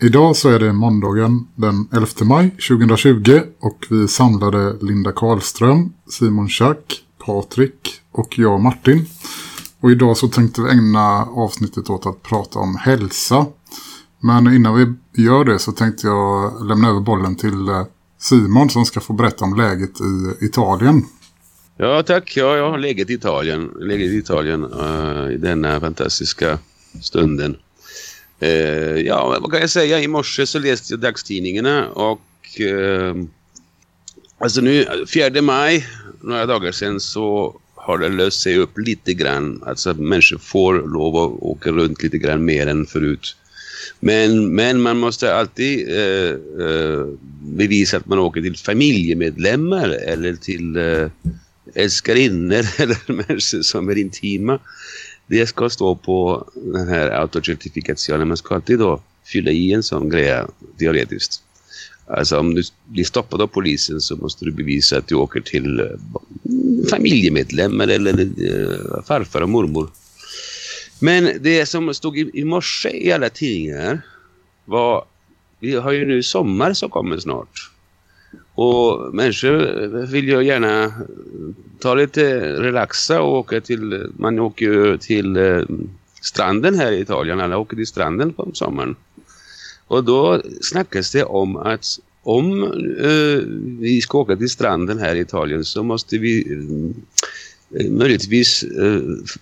Idag så är det måndagen den 11 maj 2020 och vi samlade Linda Karlström, Simon Schack, Patrik och jag Martin. Och idag så tänkte vi ägna avsnittet åt att prata om hälsa. Men innan vi gör det så tänkte jag lämna över bollen till eh, Simon som ska få berätta om läget i Italien. Ja, tack. Ja, jag har i Italien, läget i Italien uh, i denna fantastiska stunden. Eh, ja, vad kan jag säga? I morse så läste jag dagstidningarna och eh, alltså nu, 4 maj, några dagar sedan så har det löst sig upp lite grann. Alltså människor får lov att åka runt lite grann mer än förut. Men, men man måste alltid eh, eh, bevisa att man åker till familjemedlemmar eller till eh, älskarinnor eller människor som är intima. Det ska stå på den här autocertifikationen. Man ska alltid då fylla i en sån grej teoretiskt. Alltså om du blir stoppad av polisen så måste du bevisa att du åker till eh, familjemedlemmar eller eh, farfar och mormor. Men det som stod i, i morse i alla tidningar var, vi har ju nu sommar som kommer snart. Och människor vill ju gärna ta lite relaxa och åka till, man åker ju till eh, stranden här i Italien, alla åker till stranden på sommaren. Och då snackas det om att om eh, vi ska åka till stranden här i Italien så måste vi eh, möjligtvis eh,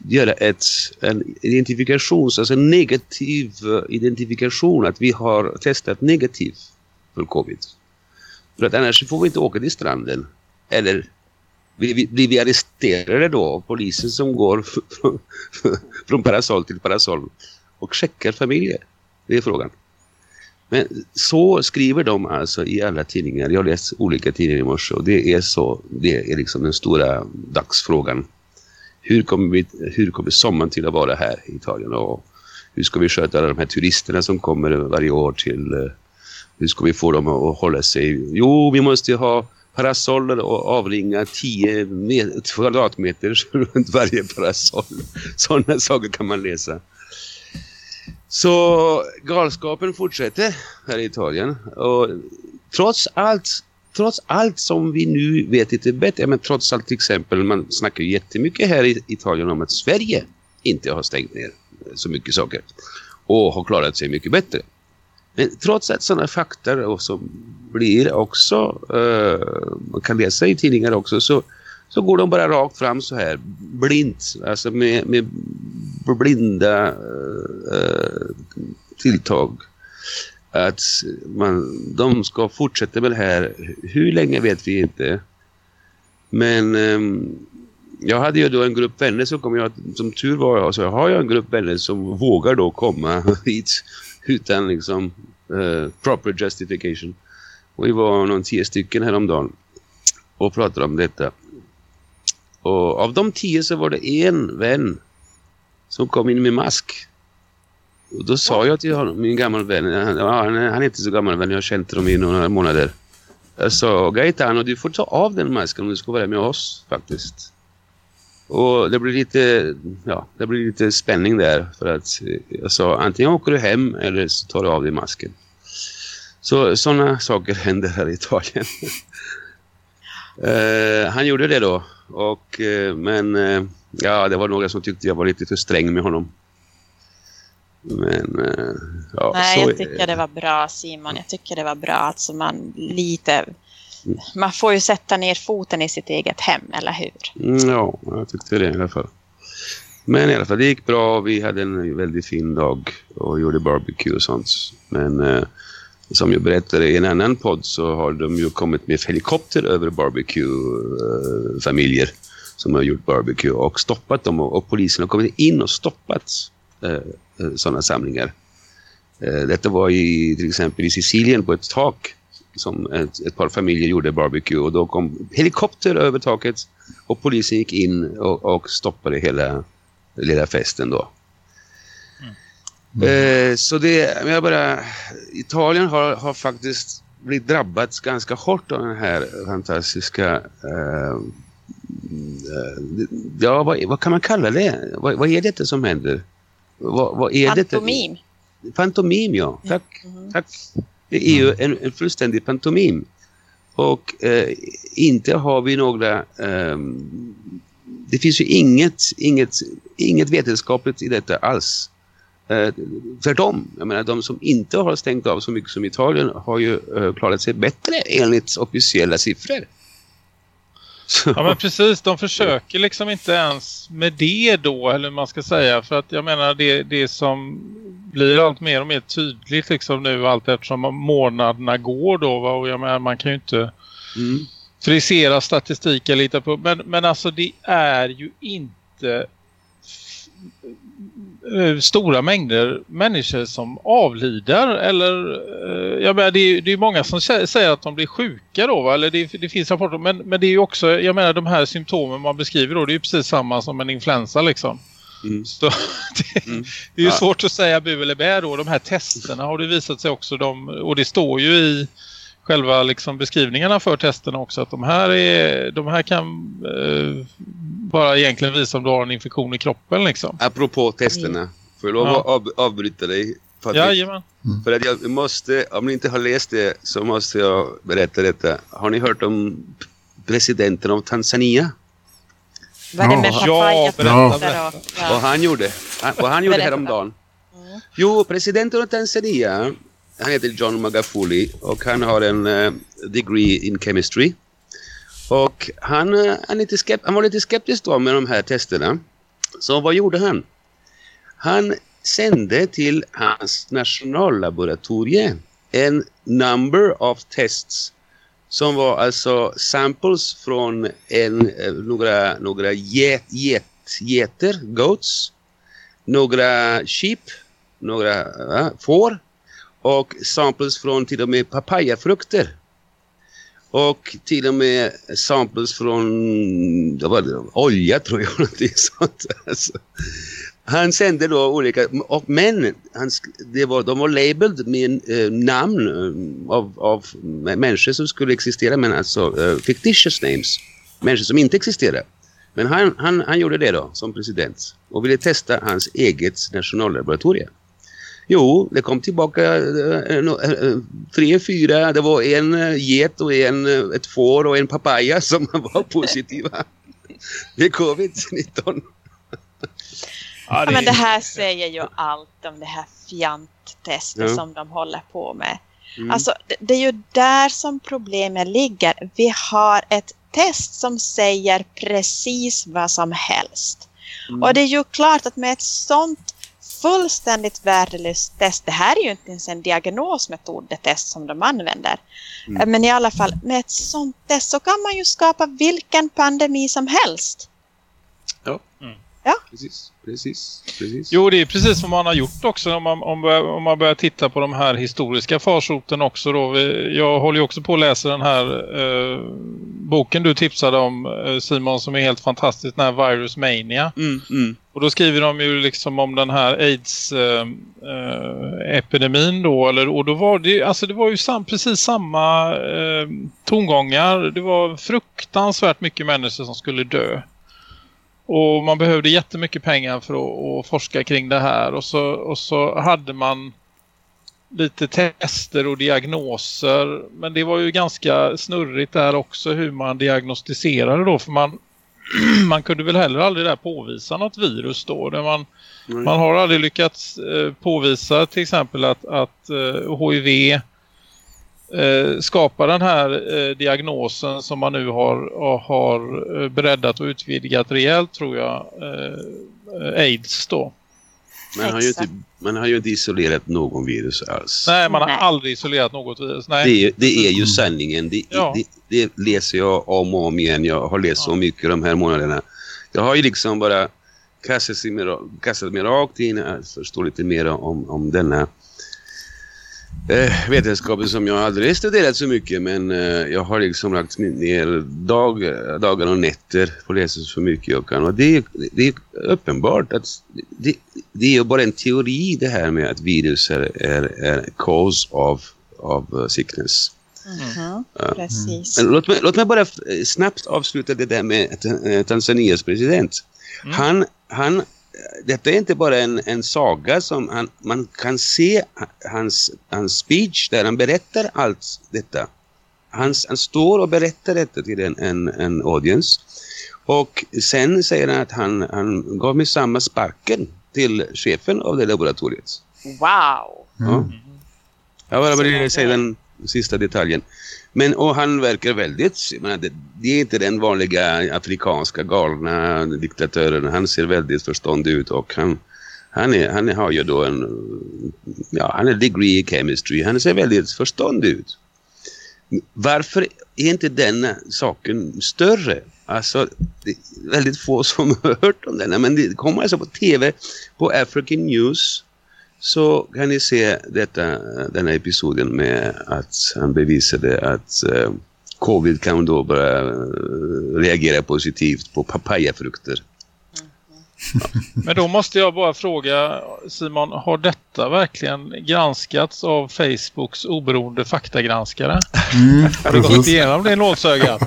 göra ett, en identifikation, alltså en negativ identifikation att vi har testat negativt för covid. För att annars får vi inte åka till stranden. Eller blir vi, blir vi arresterade då av polisen som går från, från parasoll till parasoll och checkar familjer? Det är frågan. Men så skriver de alltså i alla tidningar. Jag har läst olika tidningar i morse och det är så, det är liksom den stora dagsfrågan. Hur kommer, vi, hur kommer sommaren till att vara här i Italien och hur ska vi sköta alla de här turisterna som kommer varje år till, eh, hur ska vi få dem att hålla sig? Jo, vi måste ha parasoller och avringa 10 kvadratmeter runt varje parasoll. Sådana saker kan man läsa. Så galskapen fortsätter här i Italien. Och trots allt, trots allt som vi nu vet lite bättre, men trots allt till exempel, man snackar ju jättemycket här i Italien om att Sverige inte har stängt ner så mycket saker och har klarat sig mycket bättre. Men trots att sådana fakta också blir också, man kan läsa i tidningar också, så, så går de bara rakt fram så här, blint, alltså med, med blinda eh, tilltag. Att man, de ska fortsätta med det här, hur länge vet vi inte. Men um, jag hade ju då en grupp vänner som kom jag, som tur var, så har jag en grupp vänner som vågar då komma hit utan liksom uh, proper justification. Och vi var någon tio stycken häromdagen och pratade om detta. Och av de tio så var det en vän som kom in med mask. Och då sa jag till honom, min gammal vän, han, han är inte så gammal vän, jag har känt honom i några månader. Jag sa, Gaetano du får ta av den masken om du ska vara med oss faktiskt. Och det blir lite, ja, det blir lite spänning där för att jag sa antingen åker du hem eller så tar du av dig masken. Så sådana saker händer här i Italien. uh, han gjorde det då och uh, men uh, ja, det var några som tyckte jag var lite för sträng med honom. Men ja, Nej, så jag tycker det var bra Simon. Jag tycker det var bra. Alltså man lite... Man får ju sätta ner foten i sitt eget hem, eller hur? Mm, ja, jag tyckte det i alla fall. Men i alla fall, det gick bra. Vi hade en väldigt fin dag och gjorde barbecue och sånt. Men eh, som jag berättade i en annan podd så har de ju kommit med helikopter över barbecue-familjer eh, som har gjort barbecue och stoppat dem och, och polisen har kommit in och stoppat eh, eh sådana samlingar. Eh, detta var i, till exempel i Sicilien på ett tak som ett, ett par familjer gjorde barbecue och då kom helikopter över taket och polisen gick in och, och stoppade hela lilla festen då. Eh, så det, jag bara, Italien har, har faktiskt blivit drabbat ganska hårt av den här fantastiska eh, eh, ja, vad, vad kan man kalla det? Vad, vad är det som händer? Vad, vad är Pantomim. Det? Pantomim, ja. Tack. Mhm. Tack. Det är ju en, en fullständig pantomim. Och eh, inte har vi några... Eh, det finns ju inget, inget, inget vetenskapligt i detta alls. Eh, tvärtom, jag menar de som inte har stängt av så mycket som Italien har ju eh, klarat sig bättre enligt officiella siffror. Så, Ja men precis, de försöker liksom inte ens med det då, eller man ska säga. För att jag menar det, det som blir allt mer och mer tydligt liksom nu allt eftersom månaderna går då. Va? Och jag menar man kan ju inte mm, frisera statistik eller lita på. Men, men alltså det är ju inte stora mängder människor som avlider eller eh, jag menar, det är ju det är många som sä- säger att de blir sjuka då va? eller det, det finns rapporter men, men det är ju också, jag menar de här symptomen man beskriver då det är ju precis samma som en influensa liksom mm, så det, mm. det är ju Ja. svårt att säga bu eller bä då. De här testerna har det visat sig också. De, och det står ju i själva liksom beskrivningarna för testerna också. Att de här, är, de här kan eh, bara egentligen visa om du har en infektion i kroppen liksom. Apropå testerna, får jag lov Ja. att av, avbryta dig? Patrik? Jajamän. För att jag måste, om ni inte har läst det så måste jag berätta detta. Har ni hört om presidenten av Tanzania? Vad är det med Ja. Papaya? berätta, Ja. berätta. Vad han gjorde? Han- Vad han gjorde Berätta. häromdagen? Mm. Jo, presidenten av Tanzania, han heter John Magafuli och han har en uh, degree in chemistry. Och han, uh, han, lite skept, han var lite skeptisk då med de här testerna. Så vad gjorde han? Han sände till hans nationallaboratorie en number of tests som var alltså samples från en, eh, några, några get, get, geter, goats, några sheep, några ja, får och samples från till och med papayafrukter. Och till och med samples från det var det, olja tror jag. Någonting sånt. Alltså. Han sände då olika, och, men han, det var, de var labeled med eh, namn eh, av, av människor som skulle existera men alltså eh, fictitious names. Människor som inte existerar. Men han, han, han gjorde det då som president och ville testa hans eget nationallaboratorium. Jo, det kom tillbaka eh, no- eh, tre, fyra, det var en eh, get och en, eh, ett får och en papaya som var positiva. Det är covid-19. Ja, Ja, men det här säger ju allt om det här fjanttestet Ja. som de håller på med. Mm. Alltså, det, det är ju där som problemet ligger. Vi har ett test som säger precis vad som helst. Mm. Och det är ju klart att med ett sånt fullständigt värdelöst test, det här är ju inte ens en diagnosmetod, det test som de använder. Mm. Men i alla fall, med ett sånt test så kan man ju skapa vilken pandemi som helst. Precis, precis, precis. Jo, det är precis vad man har gjort också om man, om, om man börjar titta på de här historiska farsoten också. Då. Jag håller ju också på att läsa den här eh, boken du tipsade om eh, Simon som är helt fantastisk, den här Virus Mania. Mm, mm. Och då skriver de ju liksom om den här AIDS-epidemin då. Eller, och då var det, alltså det var ju sam, precis samma eh, tongångar. Det var fruktansvärt mycket människor som skulle dö. Och man behövde jättemycket pengar för att, att forska kring det här. Och så, och så hade man lite tester och diagnoser. Men det var ju ganska snurrigt där också hur man diagnostiserade då. För man, man kunde väl heller aldrig där påvisa något virus då. Där man, Mm. man har aldrig lyckats eh, påvisa till exempel att, att eh, HIV eh, skapar den här eh, diagnosen som man nu har, har eh, breddat och utvidgat rejält tror jag. Eh, AIDS då. Man har, ju inte, man har ju inte isolerat någon virus alls. Nej, man har Nej. aldrig isolerat något virus. Nej. Det är, det är ju sanningen. Det, Ja. det, det läser jag om och om igen. Jag har läst så mycket de här månaderna. Jag har ju liksom bara kastat mig, ra- kastat mig rakt in att förstå lite mer om, om denna eh, vetenskapen som jag aldrig studerat så mycket. Men eh, jag har liksom lagt ner dag, dagar och nätter på att läsa så mycket jag kan. Och det, är- det är uppenbart att det, det är ju bara en teori det här med att virus är, är, är cause of, of uh, sickness. Ja. Precis. Låt, mig, låt mig bara snabbt avsluta det där med eh, Tanzanias president. Mm. Han, han, detta är inte bara en, en saga som han, man kan se hans, hans speech där han berättar allt detta. Han, han står och berättar detta till en, en, en audience. Och sen säger han att han, han gav mig samma sparken till chefen av det laboratoriet. Wow! Ja. Jag bara det- säga den sista detaljen. Men och han verkar väldigt, menar, det, det är inte den vanliga afrikanska galna diktatören. Han ser väldigt förståndig ut och han, han, är, han har ju då en, ja han är degree i chemistry. Han ser väldigt förståndig ut. Varför är inte den saken större? Alltså, det är väldigt få som har hört om den. Men det kommer alltså på tv, på African News så kan ni se detta, denna episoden med att han bevisade att eh, covid kan då bara eh, reagera positivt på papayafrukter. Men då måste jag bara fråga Simon, har detta verkligen granskats av Facebooks oberoende faktagranskare? Mm, Har du gått igenom det nålsögat?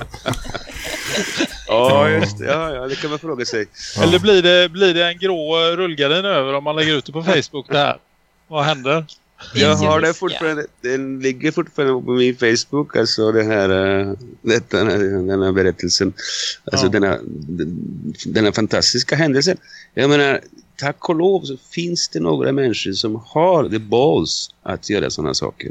Ja, just det. Ja, ja, det kan man fråga sig. Eller blir det, blir det en grå rullgardin över om man lägger ut det på Facebook det här? Vad händer? Jag har det fortfarande, den ligger fortfarande på min Facebook, alltså det här, uh, detta, denna berättelsen, alltså Ja. denna, den- denna fantastiska händelsen. Jag menar, tack och lov så finns det några människor som har the balls att göra sådana saker.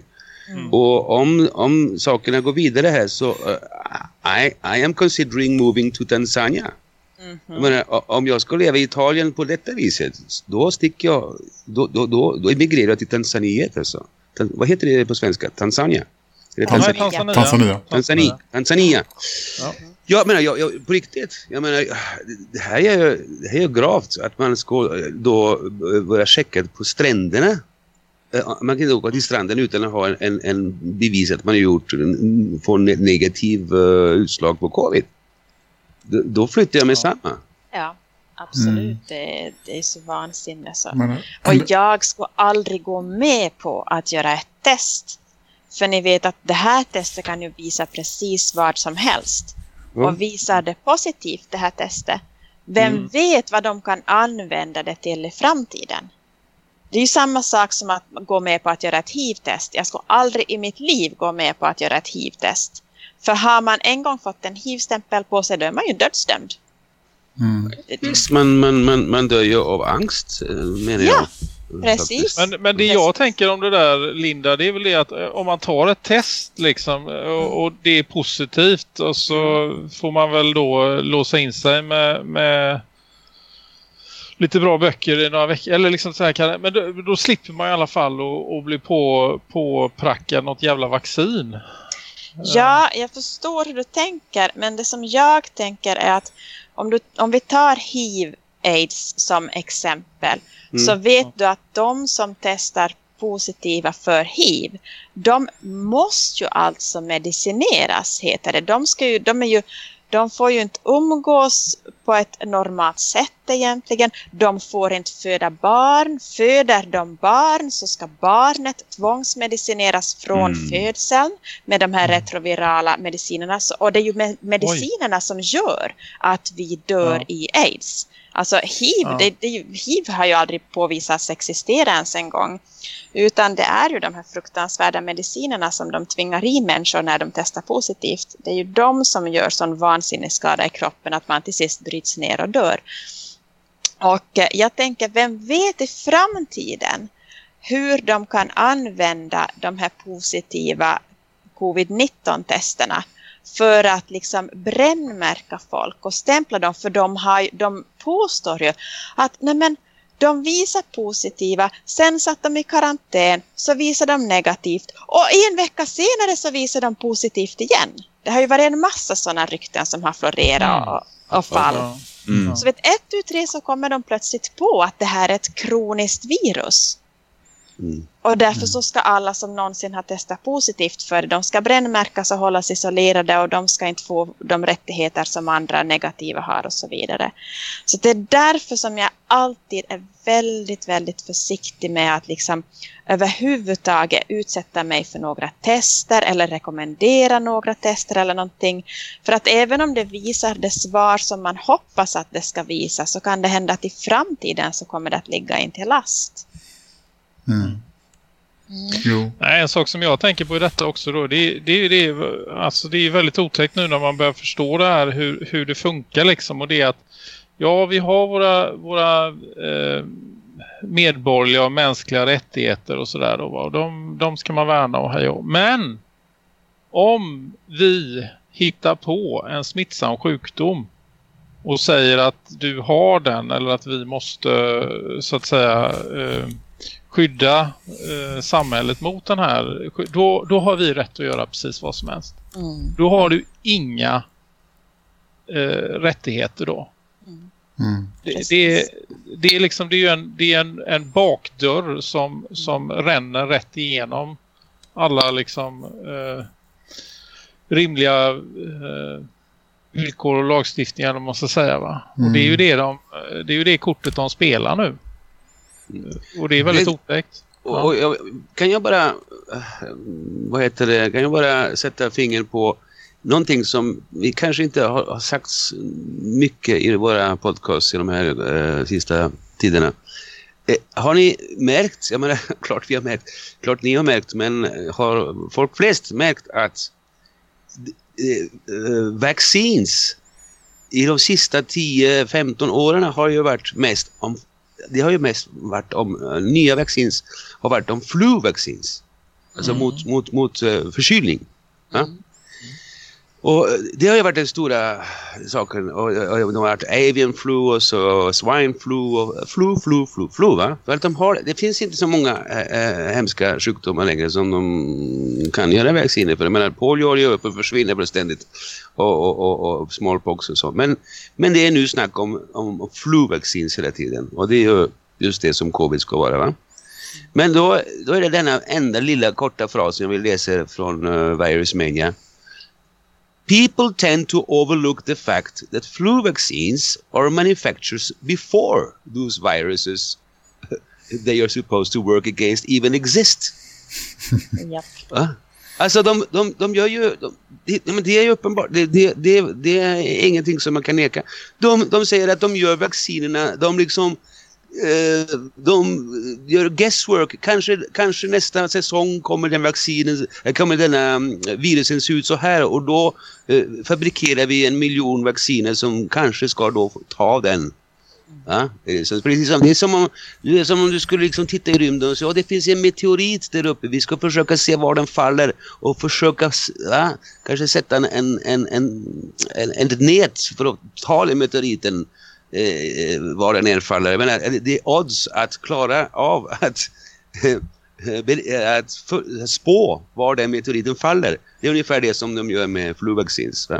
Mm. Och om, om sakerna går vidare här så uh, I, I am considering moving to Tanzania. Mhm. Jag menar, om jag ska leva i Italien på detta viset, då sticker jag, då, då, då, då emigrerar jag till Tanzania alltså. Tan, vad heter det på svenska? Tanzania? Är det Tanzania? Tanzania. Tanzania. Tanzania. Tanzania. Ja. Jag menar, jag, jag, på riktigt, jag menar, det här är ju, det här är gravt att man ska eh, då eh, börja checka på stränderna. Eh, Man kan inte åka till stranden utan att ha en, en, en bevis att man har gjort, en- får ne- negativ uh, utslag på covid. Då, flyttar jag med samma. Ja, absolut. Mm. Det, det är så vansinnigt. Så. Men, Och jag skulle aldrig gå med på att göra ett test. För ni vet att det här testet kan ju visa precis vad som helst. Ja. Och visar det positivt, det här testet, vem Mm. vet vad de kan använda det till i framtiden? Det är ju samma sak som att gå med på att göra ett HIV-test. Jag skulle aldrig i mitt liv gå med på att göra ett HIV-test. För har man en gång fått en HIV-stämpel på sig, då är man ju dödsdömd. mm, Visst, man, man, man, man dör ju av angst, eh, menar Ja, jag. precis. Men, men det jag tänker om det där Linda, det är väl det att eh, om man tar ett test liksom och, och det är positivt och så får man väl då låsa in sig med, med lite bra böcker i några veckor. Eller liksom så här, kan- men då, då slipper man i alla fall att bli på, på prackad något jävla vaccin. Ja, jag förstår hur du tänker, men det som jag tänker är att om, du, om vi tar hiv-aids som exempel Mm. så vet du att de som testar positiva för hiv, de måste ju alltså medicineras, heter det. De, ska ju, de, är ju, de får ju inte umgås på ett normalt sätt egentligen. De får inte föda barn. Föder de barn så ska barnet tvångsmedicineras från Mm. födseln med de här retrovirala medicinerna. Och det är ju med medicinerna som gör att vi dör Ja. i aids. Alltså hiv, Ja. det, det, hiv har ju aldrig påvisats existera ens en gång. Utan det är ju de här fruktansvärda medicinerna som de tvingar i människor när de testar positivt. Det är ju de som gör sån vansinnig skada i kroppen att man till sist bryts ner och dör. Och eh, jag tänker, vem vet i framtiden hur de kan använda de här positiva covid-19-testerna för att liksom brännmärka folk och stämpla dem för de, har, de påstår ju att nej men, De visar positiva, sen satt de i karantän, så visar de negativt och en vecka senare så visar de positivt igen. Det har ju varit en massa sådana rykten som har florerat och, och fall. Mm. Så vid ett, tu, tre så kommer de plötsligt på att det här är ett kroniskt virus. Mm. Och därför så ska alla som någonsin har testat positivt för det, de ska brännmärkas och hållas isolerade och de ska inte få de rättigheter som andra negativa har och så vidare. Så det är därför som jag alltid är väldigt, väldigt försiktig med att liksom överhuvudtaget utsätta mig för några tester eller rekommendera några tester eller någonting. För att även om det visar det svar som man hoppas att det ska visa så kan det hända att i framtiden så kommer det att ligga in till last. Mm. Jo. Nej, en sak som jag tänker på i detta också då, det, det, är- det, alltså det är väldigt otäckt nu när man börjar förstå det här hur, hur det funkar liksom och det är att ja, vi har våra, våra eh, medborgerliga och mänskliga rättigheter och sådär och de, de ska man värna och heja. Men om vi hittar på en smittsam sjukdom och säger att du har den eller att vi måste så att säga eh, skydda eh, samhället mot den här då, då har vi rätt att göra precis vad som helst. Mm. Då har du inga eh, rättigheter då. Mm. Det, Precis. det, är- det är liksom det är ju en, det är en, en bakdörr som, som ränner rätt igenom alla liksom eh, rimliga eh, villkor och lagstiftningar om man ska säga va. Och det är ju det de, det är ju det kortet de spelar nu. Och det är väldigt otäckt. Och, jag- kan jag bara, eh, vad heter det, kan jag bara sätta finger på någonting som vi kanske inte har, har sagt s- mycket i våra podcasts i de här eh, sista tiderna. Eh, har ni märkt, jag menar, klart vi har märkt, klart ni har märkt, men har folk flest märkt att eh, eh, vaccins i de sista 10-15 åren har ju varit mest om det har ju mest varit om eh, nya vaccins har varit om flu-vaccins. Alltså mot, mot, mot uh, förkylning. Ja? Och det har ju varit den stora saken. Och, och, och de har varit avian flu och så swine flu och flu, flu, flu, flu. Va? För att de har, det finns inte så många äh, hemska sjukdomar längre som de kan göra vacciner för. Jag menar, polio håller ju upp och försvinner fullständigt. Och, och, och, och smallpox och så. Men, men det är nu snack om, om, om flu-vaccin hela tiden. Och det är ju just det som covid ska vara va? Men då, då är det denna enda lilla korta fras jag vill läsa från uh, Virus Mania. People tend to overlook the fact that flu vaccines are manufactured before those viruses they are supposed to work against even exist. Japp. Va? Alltså de, de, de gör ju, de, men det är ju uppenbart, det, det, det, det är ingenting som man kan neka. De, de säger att de gör vaccinerna, de liksom, Eh, de gör guesswork, kanske, kanske nästa säsong kommer den vaccinen, eh, kommer denna mm, virusen se ut så här och då eh, fabrikerar vi en miljon vacciner som kanske ska då ta den. Ja, det är så- precis som, det, är som om, det är som om du skulle liksom titta i rymden och säga att det finns en meteorit där uppe. Vi ska försöka se var den faller och försöka ja, kanske sätta en, en, en, en, en, en nät för att ta den meteoriten eh, eh var den än faller. Jag menar, det är odds att klara av att, eh, eh att för, eh, spå var den meteoriten faller. Det är ungefär det som de gör med fluvaccins. Va?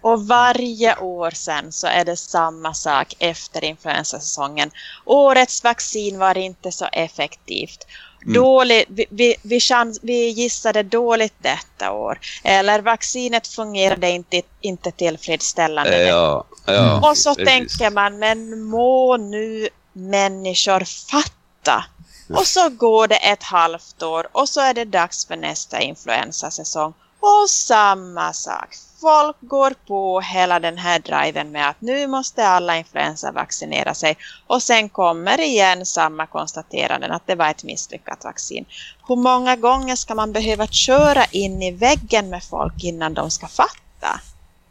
Och varje år sen så är det samma sak efter influensasäsongen. Årets vaccin var inte så effektivt. Dålig, vi, vi, vi, chans, vi gissade dåligt detta år. Eller vaccinet fungerade inte, inte tillfredsställande. Ja, ja, och så precis. tänker man, men må nu människor fatta. Och så går det ett halvt år och så är det dags för nästa influensasäsong. Och samma sak. Folk går på hela den här driven med att nu måste alla influensa vaccinera sig. Och sen kommer igen samma konstateranden att det var ett misslyckat vaccin. Hur många gånger ska man behöva köra in i väggen med folk innan de ska fatta?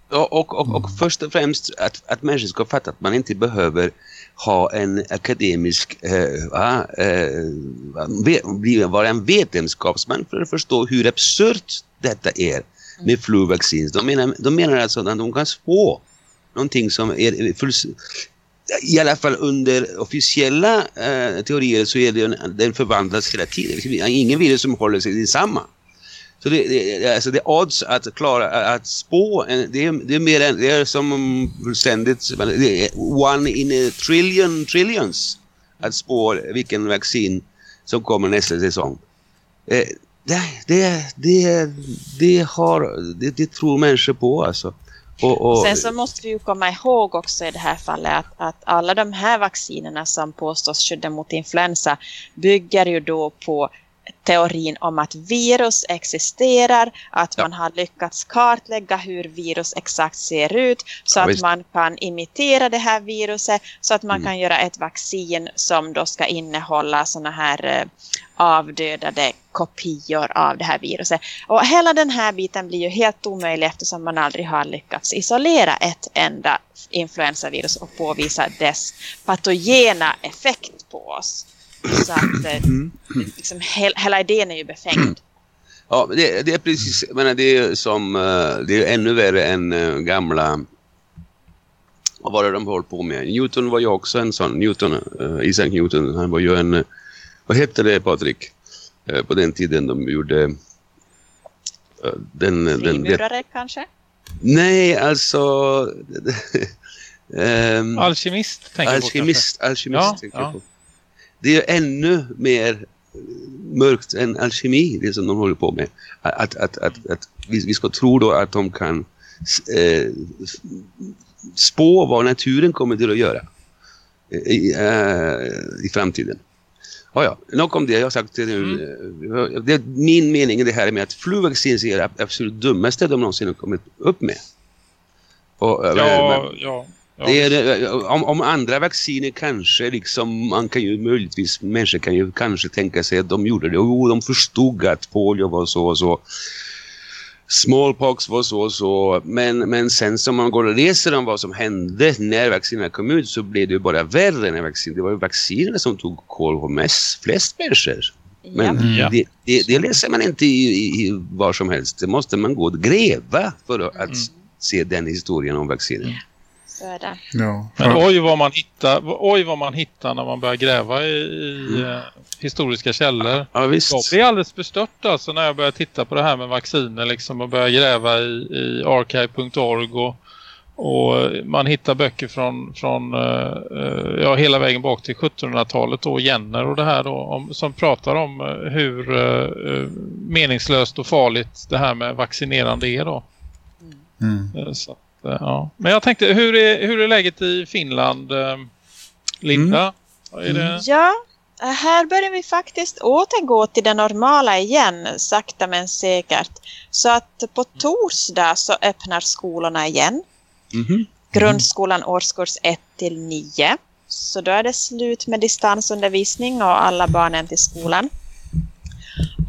Och, och, och, och först och främst att, att människor ska fatta att man inte behöver ha en akademisk, eh, va, eh, vara en vetenskapsman för att förstå hur absurt detta är med flu-vaccins. De menar, de menar alltså att de kan spå någonting som är full, i alla fall under officiella eh, teorier så är det en, den förvandlas hela tiden. Ingen virus som håller sig detsamma. Så det, det, alltså det odds att klara att spå, en, det, är, det är mer än, det är som fullständigt, det är one in a trillion trillions att spå vilken vaccin som kommer nästa säsong. Eh, det, det, det, det, har, det, det tror människor på alltså. Och, och, Sen så måste vi ju komma ihåg också i det här fallet att, att alla de här vaccinerna som påstås skydda mot influensa bygger ju då på teorin om att virus existerar, att Ja. man har lyckats kartlägga hur virus exakt ser ut så Ja, att visst. man kan imitera det här viruset så att man Mm. kan göra ett vaccin som då ska innehålla såna här eh, avdödade kopior av det här viruset. Och hela den här biten blir ju helt omöjlig eftersom man aldrig har lyckats isolera ett enda influensavirus och påvisa dess patogena effekt på oss. Så att eh, liksom, he hela idén är ju befängd. Ja, det, det är precis, menar, det är som, eh, det är ännu värre än eh, gamla, vad var det de höll på med? Newton var ju också en sån, Newton, eh, Isaac Newton, han var ju en, vad hette det Patrik? Eh, På den tiden de gjorde eh, den, den, Frimurare kanske? nej alltså ehm, Alkemist tänker jag på alkemist, alkemist Ja, tänker jag ja. på. Det är ännu mer mörkt än alkemi, det som de håller på med. Att, att, att, att vi, vi ska tro då att de kan eh, spå vad naturen kommer till att göra eh, i, eh, i framtiden. Ja, ja, nog om det. Jag har sagt det nu. Eh, Det är min mening i det här med att fluvaccin är det absolut dummaste de någonsin har kommit upp med. Och, eh, kanske. Ja, ja. det är, det- om, om andra vacciner kanske liksom, man kan ju möjligtvis, människor kan ju kanske tänka sig att de gjorde det. Jo, de förstod att polio var så och så. Smallpox var så och så. Men, men sen som man går och läser om vad som hände när vaccinerna kom ut så blev det ju bara värre än vaccin. Det var ju vaccinerna som tog koll på mest, flest människor. Men Ja. det, det, det läser man inte i, i, i var som helst. Det måste man gå och gräva för att Mm. se den historien om vacciner. Så är det. Ja, Men oj vad man hittar, oj vad man hittar när man börjar gräva i, i eh, historiska källor. Ja, visst. Jag blir alldeles bestört alltså när jag börjar titta på det här med vacciner liksom och börjar gräva i, i archive.org och, och man hittar böcker från, från eh, eh, ja, hela vägen bak till 1700-talet och Jenner och det här då om, som pratar om hur eh, meningslöst och farligt det här med vaccinerande är då. mm. Så, att, ja. Men jag tänkte, hur är, hur är läget i Finland, eh, Linda? Är det... Ja, här börjar vi faktiskt återgå till det normala igen, sakta men säkert. Så att på torsdag så öppnar skolorna igen. Mhm. Grundskolan årskurs 1 till 9. Så då är det slut med distansundervisning och alla barnen till skolan.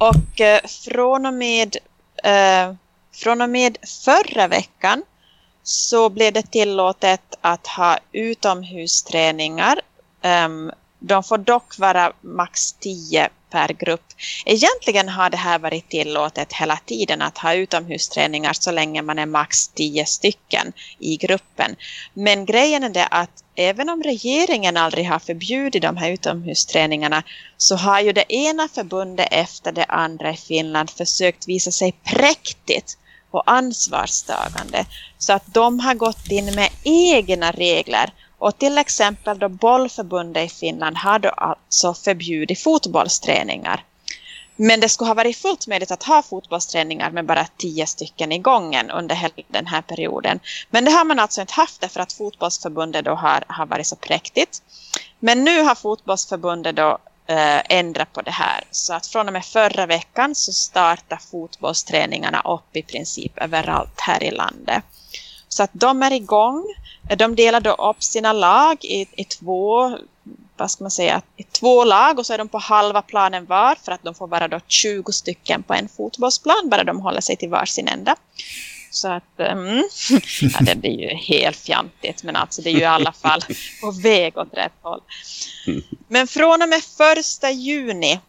Och eh, från, och med, eh, från och med förra veckan så blev det tillåtet att ha utomhusträningar. Ehm, de får dock vara max 10 per grupp. Egentligen har det här varit tillåtet hela tiden att ha utomhusträningar så länge man är max 10 stycken i gruppen. Men grejen är det att även om regeringen aldrig har förbjudit de här utomhusträningarna så har ju det ena förbundet efter det andra i Finland försökt visa sig präktigt och ansvarstagande. Så att de har gått in med egna regler. Och till exempel då bollförbundet i Finland har då alltså förbjudit fotbollsträningar. Men det skulle ha varit fullt möjligt att ha fotbollsträningar med bara tio stycken i gången under hela den här perioden. Men det har man alltså inte haft därför att fotbollsförbundet då har, har varit så präktigt. Men nu har fotbollsförbundet då Eh, ändra på det här. Så att från och med förra veckan så startar fotbollsträningarna upp i princip överallt här i landet. Så att de är igång. De delar då upp sina lag i, i två vad ska man säga, i två lag och så är de på halva planen var för att de får vara då 20 stycken på en fotbollsplan bara de håller sig till varsin ända. Så att, mm, ja, det blir ju helt fjantigt men alltså det är ju i alla fall på väg åt rätt håll. Men från och med första juni,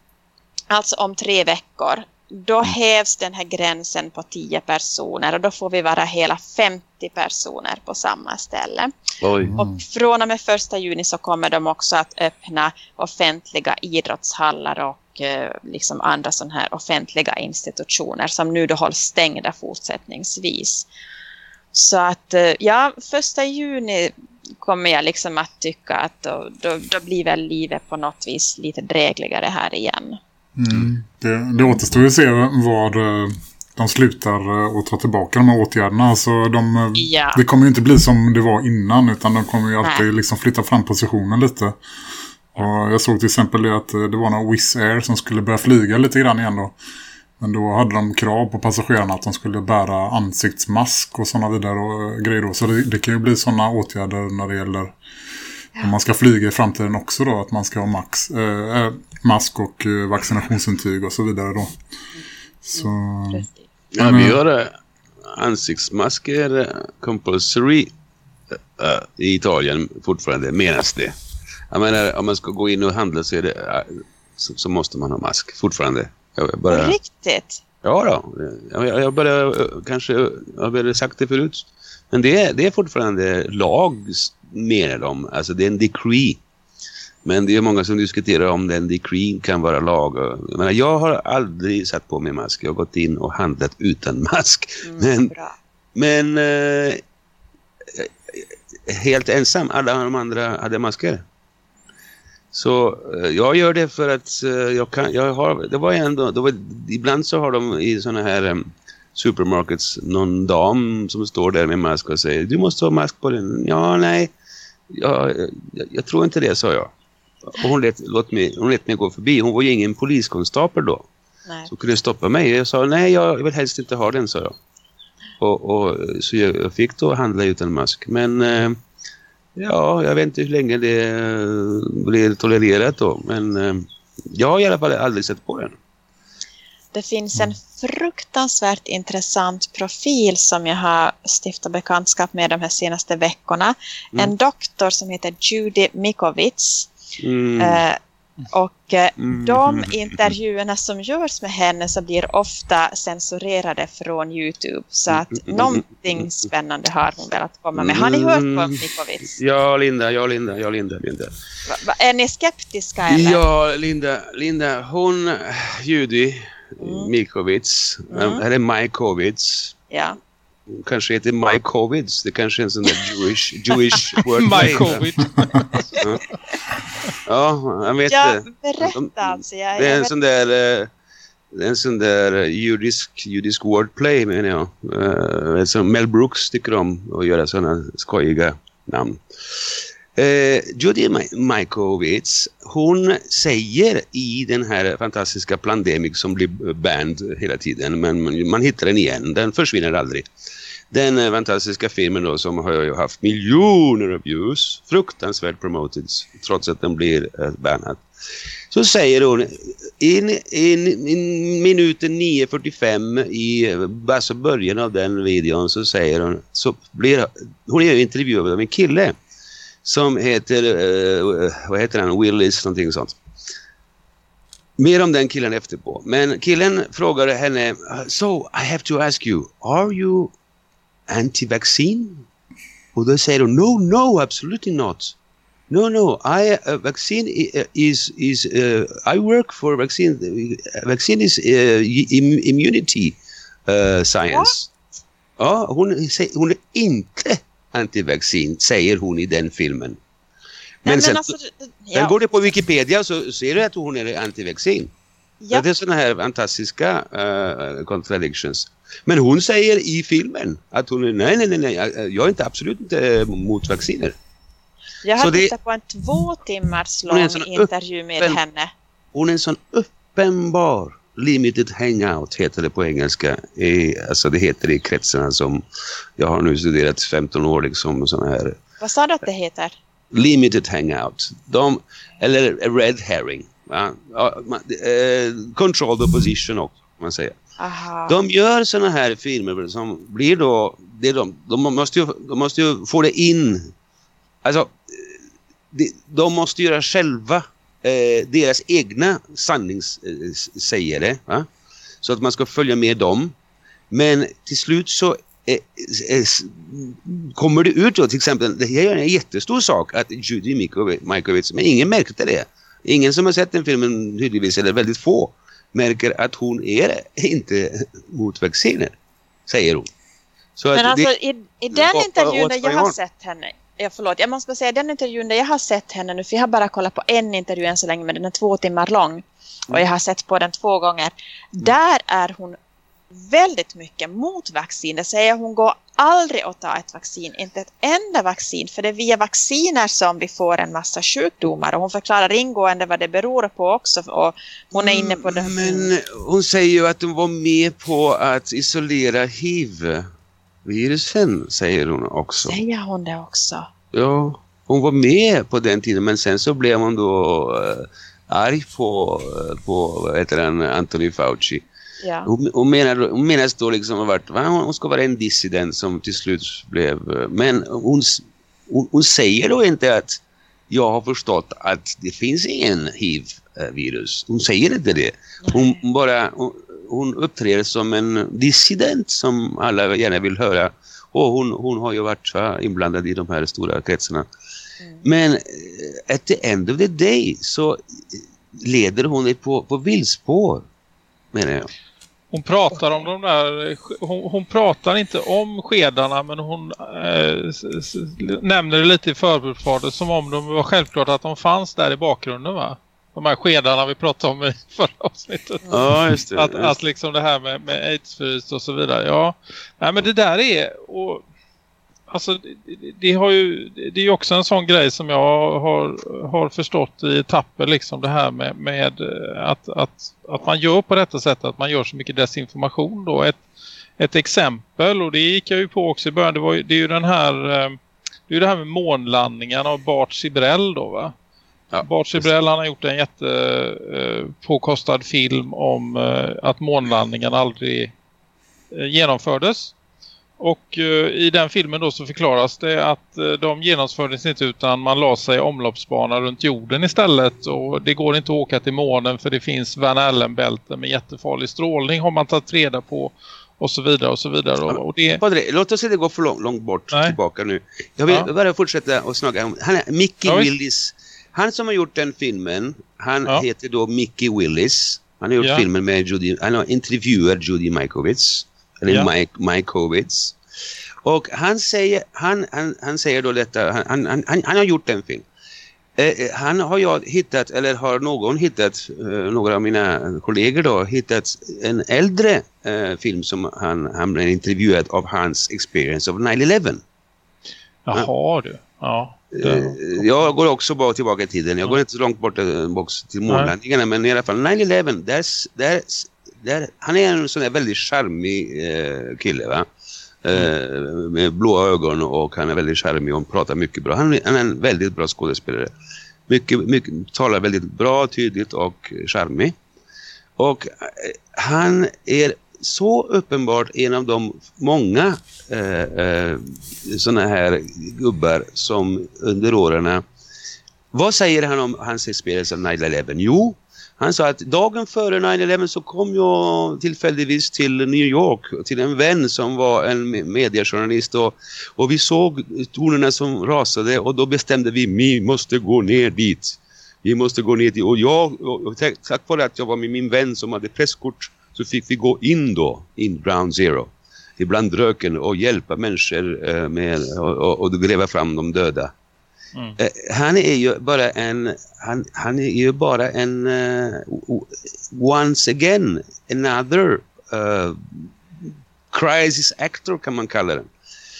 alltså om tre veckor, då hävs den här gränsen på 10 personer och då får vi vara hela 50 personer på samma ställe. Oj. Mm. Och från och med första juni så kommer de också att öppna offentliga idrottshallar och liksom andra sådana här offentliga institutioner som nu då hålls stängda fortsättningsvis. Så att eh, ja, första juni kommer jag liksom att tycka att då, då, då blir väl livet på något vis lite drägligare här igen. Mm. Det, det återstår att se vad eh, de slutar eh, att ta tillbaka de här åtgärderna. Alltså de, eh, Ja. Det kommer ju inte bli som det var innan utan de kommer ju alltid liksom flytta fram positionen lite. Och jag såg till exempel det att eh, det var några Wizz Air som skulle börja flyga lite grann igen då. Men då hade de krav på passagerarna att de skulle bära ansiktsmask och sådana vidare och eh, grejer då. Så det, det kan ju bli sådana åtgärder när det gäller om man ska flyga i framtiden också då. Att man ska ha max, eh, eh, mask och vaccinationsintyg och så vidare då. Så Precis. Ja, Men, vi har ansiktsmasker compulsory i Italien fortfarande, menas det. Jag menar, om man ska gå in och handla så, det, eh, så, så måste man ha mask fortfarande. Jag bara, Riktigt. ja då, jag, jag, jag bara, eh, kanske, jag har väl sagt det förut. Men det, är- det är fortfarande lag, menar de. Alltså det är en decree. Men det är många som diskuterar om den decree kan vara lag. Jag, menar, jag har aldrig satt på mig mask. Jag har gått in och handlat utan mask. Mm, Men- bra. Men eh, helt ensam. Alla de andra hade masker. Så eh, jag gör det för att eh, jag kan, jag har, det var ändå, det var, ibland så har de i såna här um, supermarkets någon dam som står där med mask och säger du måste ha mask på den. Ja, nej, ja, jag, jag tror inte det, sa jag. Och hon lät, låt mig, hon lät mig gå förbi. Hon var ju ingen poliskonstapel då Nej. som kunde stoppa mig. Jag sa nej, jag vill helst inte ha den, sa jag. Och, och, så jag jag fick då handla utan mask. Men eh, ja, jag vet inte hur länge det eh, blir tolererat då. Men eh, jag har i alla fall aldrig sett på den. Det finns en fruktansvärt intressant profil som jag har stiftat bekantskap med de här senaste veckorna. Mm. En doktor som heter Judy Mikovits. Mm. Eh, och eh, Mm. de intervjuerna som görs med henne så blir ofta censurerade från Youtube. Så att Mm. någonting spännande har hon velat komma med. Har ni hört på Mm. Mikovits? Ja, Linda, ja, Linda, ja, Linda, Linda. Va, va, är ni skeptiska eller? Ja, Linda, Linda, hon, Judy Mm. Mikovic, Mm. eller Majkovic, Ja. Kanske heter Majkovic, det kanske är en sån där Jewish, Jewish wordplay. My covid. Ja, jag vet Ja, det. berätta alltså. Jag, Det är jag en sån där, eh, det är en sån där eh, judisk, judisk wordplay menar jag. Uh, som Mel Brooks tycker om att göra sådana skojiga namn. Eh, Judy Mikovits, Majkovic, hon säger i den här fantastiska Plandemic som blir 'band' hela tiden, men man, man hittar den igen, den försvinner aldrig. Den eh, fantastiska filmen då som har ju haft miljoner av views, fruktansvärt promoted trots att den blir eh, bannad. Så säger hon in, in, in minuten 9.45 i alltså början av den videon så säger hon så blir hon är ju intervjuad av en kille som heter eh, vad heter han Willis någonting sånt. Mer om den killen efterpå. Men killen frågade henne So I have to ask you Are you anti-vaccine? Och då säger hon No, no, absolutely not. No, no. I uh, vaccine i- is is uh, I work for vaccine. Vaccine is uh, im immunity uh, science. Ja, hon, hon är inte antivaccin, säger hon i den filmen. Men, Nej, sen, men alltså, sen ja, går det på Wikipedia så ser du att hon är antivaccin. ja, Det är sådana här fantastiska uh, contradictions. Men hon säger i filmen att hon är nej, nej, nej, nej, jag- är inte absolut inte mot vacciner. jag har så det- tittat på en två timmars lång en intervju med öppen- henne. Hon är en sån uppenbar limited hangout heter det på engelska. I, alltså det heter i kretsarna som jag har nu studerat 15 år liksom sådana här Vad sa du att det heter? limited hangout. De, eller red herring. Ja, eh, controlled opposition också kan man säga. Aha. De gör såna här filmer som blir då, det de, de, måste ju, de måste ju få det in, alltså de, de måste göra själva eh, deras egna sanningssägare. Va? Så att man ska följa med dem. Men till slut så eh, eh, kommer det ut då till exempel, det här är en jättestor sak att Judy Mikovic men ingen märkte det. Ingen som har sett den filmen tydligtvis, eller väldigt få, märker att hon är inte mot vacciner, säger hon. Så Men alltså det, i, i den intervjun där vad jag har sett henne, ja, förlåt, jag måste säga den intervjun där jag har sett henne nu, för jag har bara kollat på en intervju än så länge, men den är två timmar lång. Och jag har sett på den två gånger. Där är hon väldigt mycket mot vaccin. Det säger hon går aldrig att ta ett vaccin, inte ett enda vaccin, för det är via vacciner som vi får en massa sjukdomar. Och hon förklarar ingående vad det beror på också. Och hon är inne på det. Men hon säger ju att de var med på att isolera HIV-virusen, säger hon också. Säger hon det också? Ja, hon var med på den tiden men sen så blev hon då äh, arg på, eh, på heter den, Anthony Fauci. Ja. Hon, hon, menar, hon menas då liksom varit, va? hon ska vara en dissident som till slut blev, eh, men hon, hon, hon säger då inte att jag har förstått att det finns ingen HIV-virus. Hon säger inte det. Hon, bara hon, hon uppträder som en dissident som alla gärna vill höra. Och hon, hon har ju varit va, inblandad i de här stora kretsarna. Men eh, at the end of the day så eh, leder hon det på, på vilspår, menar jag. Hon pratar om de där, hon, hon pratar inte om skedarna men hon eh, nämner det lite i förbifarten som om de var självklart att de fanns där i bakgrunden va? De här skedarna vi pratade om i förra avsnittet. Ja, just det. Att, att liksom det här med, med aids och så vidare. Ja, Nej, men det där är och alltså det, det- har ju det är också en sån grej som jag har, har förstått i etapper liksom det här med, med eh, att, att, att man gör på detta sätt att man gör så mycket desinformation då. Ett, ett exempel och det gick jag ju på också i början det, var det är ju den här eh, det är ju det här med månlandningen av Bart Sibrell då va? Ja, Bart har gjort en jätte eh, film om eh, att månlandningen aldrig eh, genomfördes. Och i den filmen då så förklaras det att de genomfördes inte utan man la sig omloppsbana runt jorden istället. Och det går inte att åka till månen för det finns Van Allen-bälten med jättefarlig strålning har man tagit reda på. Och så vidare och så vidare. Och, och det, Padre, låt oss inte gå för långt, långt bort Nej. tillbaka nu. Jag vill Ja. bara fortsätta och snacka om... Han är Mickey Ja. Willis. Han som har gjort den filmen, han Ja. heter då Mickey Willis. Han har gjort Ja. filmen med Judy... Han har intervjuat Judy Mikovits. Eller Ja. Mike, Mikovits. Och han säger, han, han, han säger då detta, han, han, han, han har gjort en film. Eh, eh, han har jag hittat, eller har någon hittat, eh, några av mina kollegor då, hittat en äldre eh, film som han, han blev intervjuad av hans experience of 9-11. jaha du. Ja. Eh, jag går också bara tillbaka i tiden. Jag går inte så långt bort eh, till månlandningarna, men i alla fall 9-11, där, där, där, han är en sån där väldigt charmig eh, kille va? Eh, med blåa ögon och han är väldigt charmig och pratar mycket bra. Han, är- han är en väldigt bra skådespelare. Mycket, mycket, talar väldigt bra, tydligt och charmig. Och eh, han är så uppenbart en av de många eh, eh, sådana här gubbar som under åren vad säger han om hans experience av 9-11? Jo, han sa att dagen före 9-11 så kom jag tillfälligtvis till New York till en vän som var en mediejournalist och, och vi såg tonerna som rasade och då bestämde vi vi måste gå ner dit. Vi måste gå ner dit och jag, och, och tack vare att jag var med min vän som hade presskort så fick vi gå in då, in Ground Zero ibland röken och hjälpa människor eh, med och, och, och gräva fram de döda. Mm. Eh, han är ju bara en han, han är ju bara en o- once again another eh, crisis actor kan man kalla den.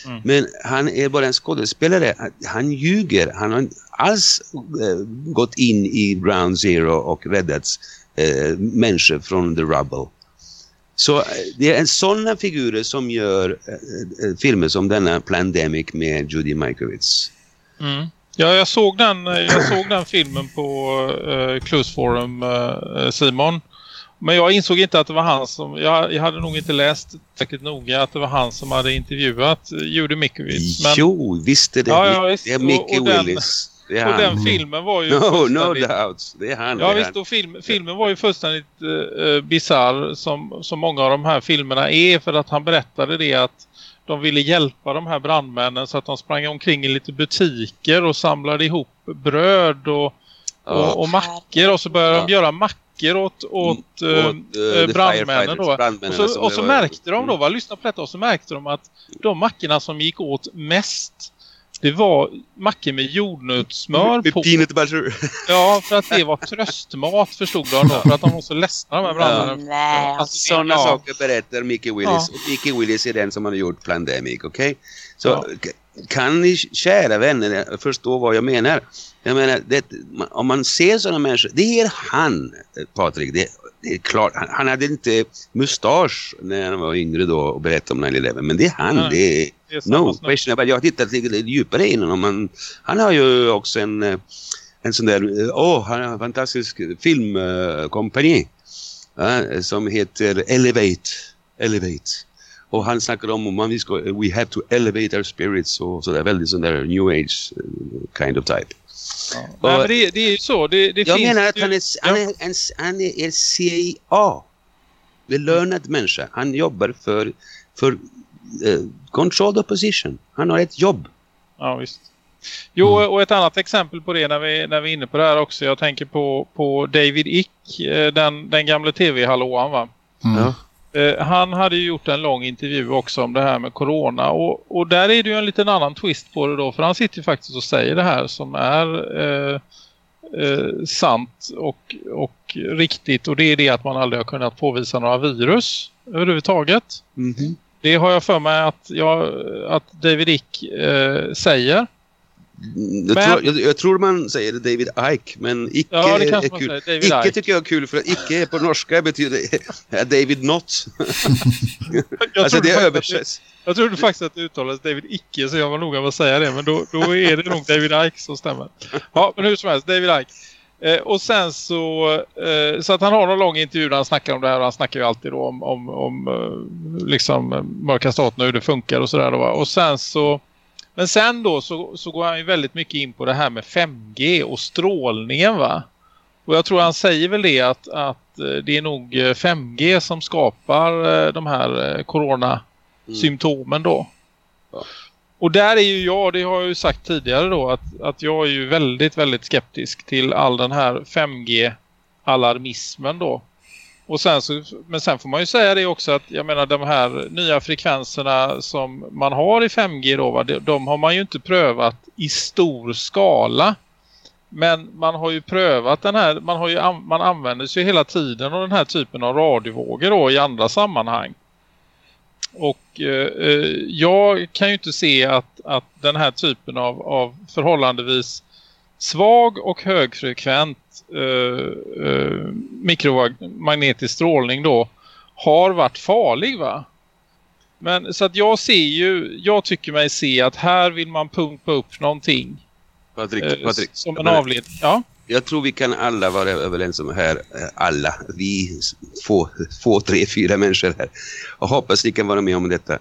Mm. Men han är bara en skådespelare. Han, ljuger. Han har inte alls eh, gått in i Ground Zero och räddat eh, människor från the rubble. Så eh, det är sådana figurer som gör eh, eh, filmer som denna Plandemic med Judy Mikovits. Mm. Ja, jag såg den, jag såg den filmen på uh, Clues Forum, eh, Simon. Men jag insåg inte att det var han som... Jag, jag hade nog inte läst tillräckligt noga att det var han som hade intervjuat Judy Mikovic. Men, Jo, visst är det. Ja, ja, visst. Det är Mickey Och- och den- Willis. Det Och den filmen var ju No, no fullständigt- doubt. Det är han. Ja visst, och film, filmen var ju fullständigt uh, bizarr som, som många av de här filmerna är för att han berättade det att de ville hjälpa de här brandmännen så att de sprang omkring i lite butiker och samlade ihop bröd och, Ja. och, och mackor och så började Ja. de göra mackor åt, åt, Mm, eh, åt, eh, eh, the brandmännen då. Och så, och så var- märkte de då, Mm. va, lyssna på detta, och så märkte de att de mackorna som gick åt mest det var mackor med jordnötssmör Med på. peanut butter. Ja, för att det var tröstmat förstod de då. För att de var så ledsna här brandmännen. Nej, Alltså, Sådana ja. saker berättar Mickey Willis. Ja. Och Mickey Willis är den som har gjort Plandemic, okej? Så Ja. kan ni kära vänner förstå vad jag menar? Jag menar, det, om man ser sådana människor, det är han, Patrik. Det, det är klart, han, han hade inte mustasch när han var yngre då och berättade om 9-11. Men det är han, Nej, det är No question about Jag har tittat lite djupare in honom. Han, han har ju också en, eh, en sån där, eh, åh, han har en fantastisk filmkompani eh, som heter Elevate. Elevate. Och han snackar om vi ska, we have to elevate our spirits och sådär, väldigt sån där new age kind of type. Ja. Nej, men det, det är ju så. Det, det Jag finns menar att ju- han är, han är, en, han är CIA. Belönad människa. Han jobbar för, för uh, controlled opposition. Han har ett jobb. Ja, visst. Jo, Mm. och ett annat exempel på det när vi, när vi är inne på det här också. Jag tänker på, på David Ick, eh, den, den gamla tv-hallåan va? Mm. Ja. Eh, han hade ju gjort en lång intervju också om det här med corona. Och, och där är det ju en liten annan twist på det då. För han sitter ju faktiskt och säger det här som är eh, eh, sant och, och riktigt. Och det är det att man aldrig har kunnat påvisa några virus överhuvudtaget. Mhm. Det har jag för mig att, jag, att David Ick eh, säger. Jag, Men- tror, jag, jag tror man säger David Ike, men icke Ja, det är kul. säger. Icke Icke. tycker jag är kul för icke på norska betyder David Not. Alltså det översätts. Jag trodde faktiskt att det uttalades David Icke så jag var noga med att säga det. Men då, då är det nog David Ike som stämmer. Ja, men hur som helst, David Ike. Eh, och sen så, eh, så att han har någon lång intervju där han snackar om det här. Och han snackar ju alltid då om, om, om eh, liksom eh, mörka staten och hur det funkar och sådär. då. Och sen så, men sen då så, så går han ju väldigt mycket in på det här med 5G och strålningen va. Och jag tror han säger väl det att, att eh, det är nog eh, 5G som skapar de här coronasymptomen då. Mm. då. Ja. Och där är ju jag, det har jag ju sagt tidigare då, att, att jag är ju väldigt, väldigt skeptisk till all den här 5G-alarmismen då. Och sen så, men sen får man ju säga det också att jag menar de här nya frekvenserna som man har i 5G då, va, de, de har man ju inte prövat i stor skala. Men man har ju prövat den här, man, har ju, man använder sig hela tiden av den här typen av radiovågor då i andra sammanhang. Och eh, eh, jag kan ju inte se att, att den här typen av, av förhållandevis svag och högfrekvent eh, eh, mikromagnetisk strålning då har varit farlig va? Men så att jag ser ju, jag tycker mig se att här vill man pumpa upp någonting Patrik, eh, Patrik. som jag en avledning. Ja, Jag tror vi kan alla vara överens om här, eh, alla, vi få, få tre, fyra människor här. Och hoppas ni kan vara med om detta.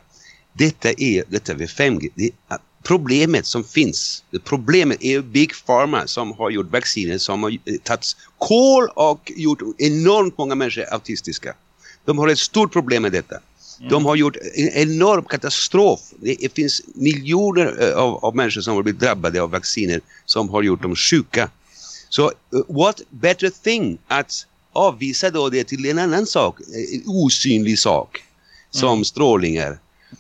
Detta är, detta är 5G. Det är, problemet som finns, problemet är Big Pharma som har gjort vacciner som har eh, tagit kol och gjort enormt många människor autistiska. De har ett stort problem med detta. De har gjort en enorm katastrof. Det, det finns miljoner eh, av, av människor som har blivit drabbade av vacciner som har gjort dem sjuka. Så uh, what better thing att avvisa då det till en annan sak, eh, en osynlig sak som strålningar.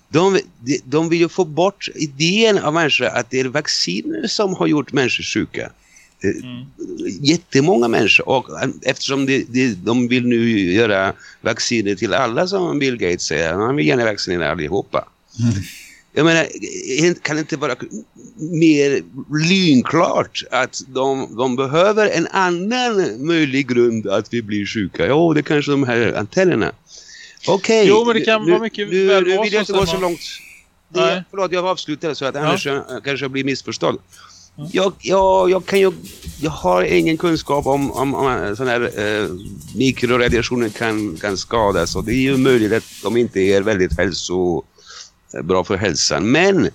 De, de, de vill ju få bort idén av människor att det är vacciner som har gjort människor sjuka. Eh, Jättemånga människor och eh, eftersom de, de, de vill nu göra vacciner till alla som Bill Gates säger, han vill gärna vaccinera allihopa. Jag menar, eh, kan det inte vara mer lynklart att de, de behöver en annan möjlig grund att vi blir sjuka? Jo, det är kanske de här antennerna. Okej. Jo, men det kan nu, vara mycket nu, väl nu vill jag så inte gå så långt. Det, Nej. förlåt, jag avslutar så att annars ja. kanske blir missförstådd. Jag, jag, jag, kan ju, jag har ingen kunskap om, om, om sådana här eh, mikroradiationer kan, kan skadas och det är ju möjligt att de inte är väldigt hälso, bra för hälsan. Men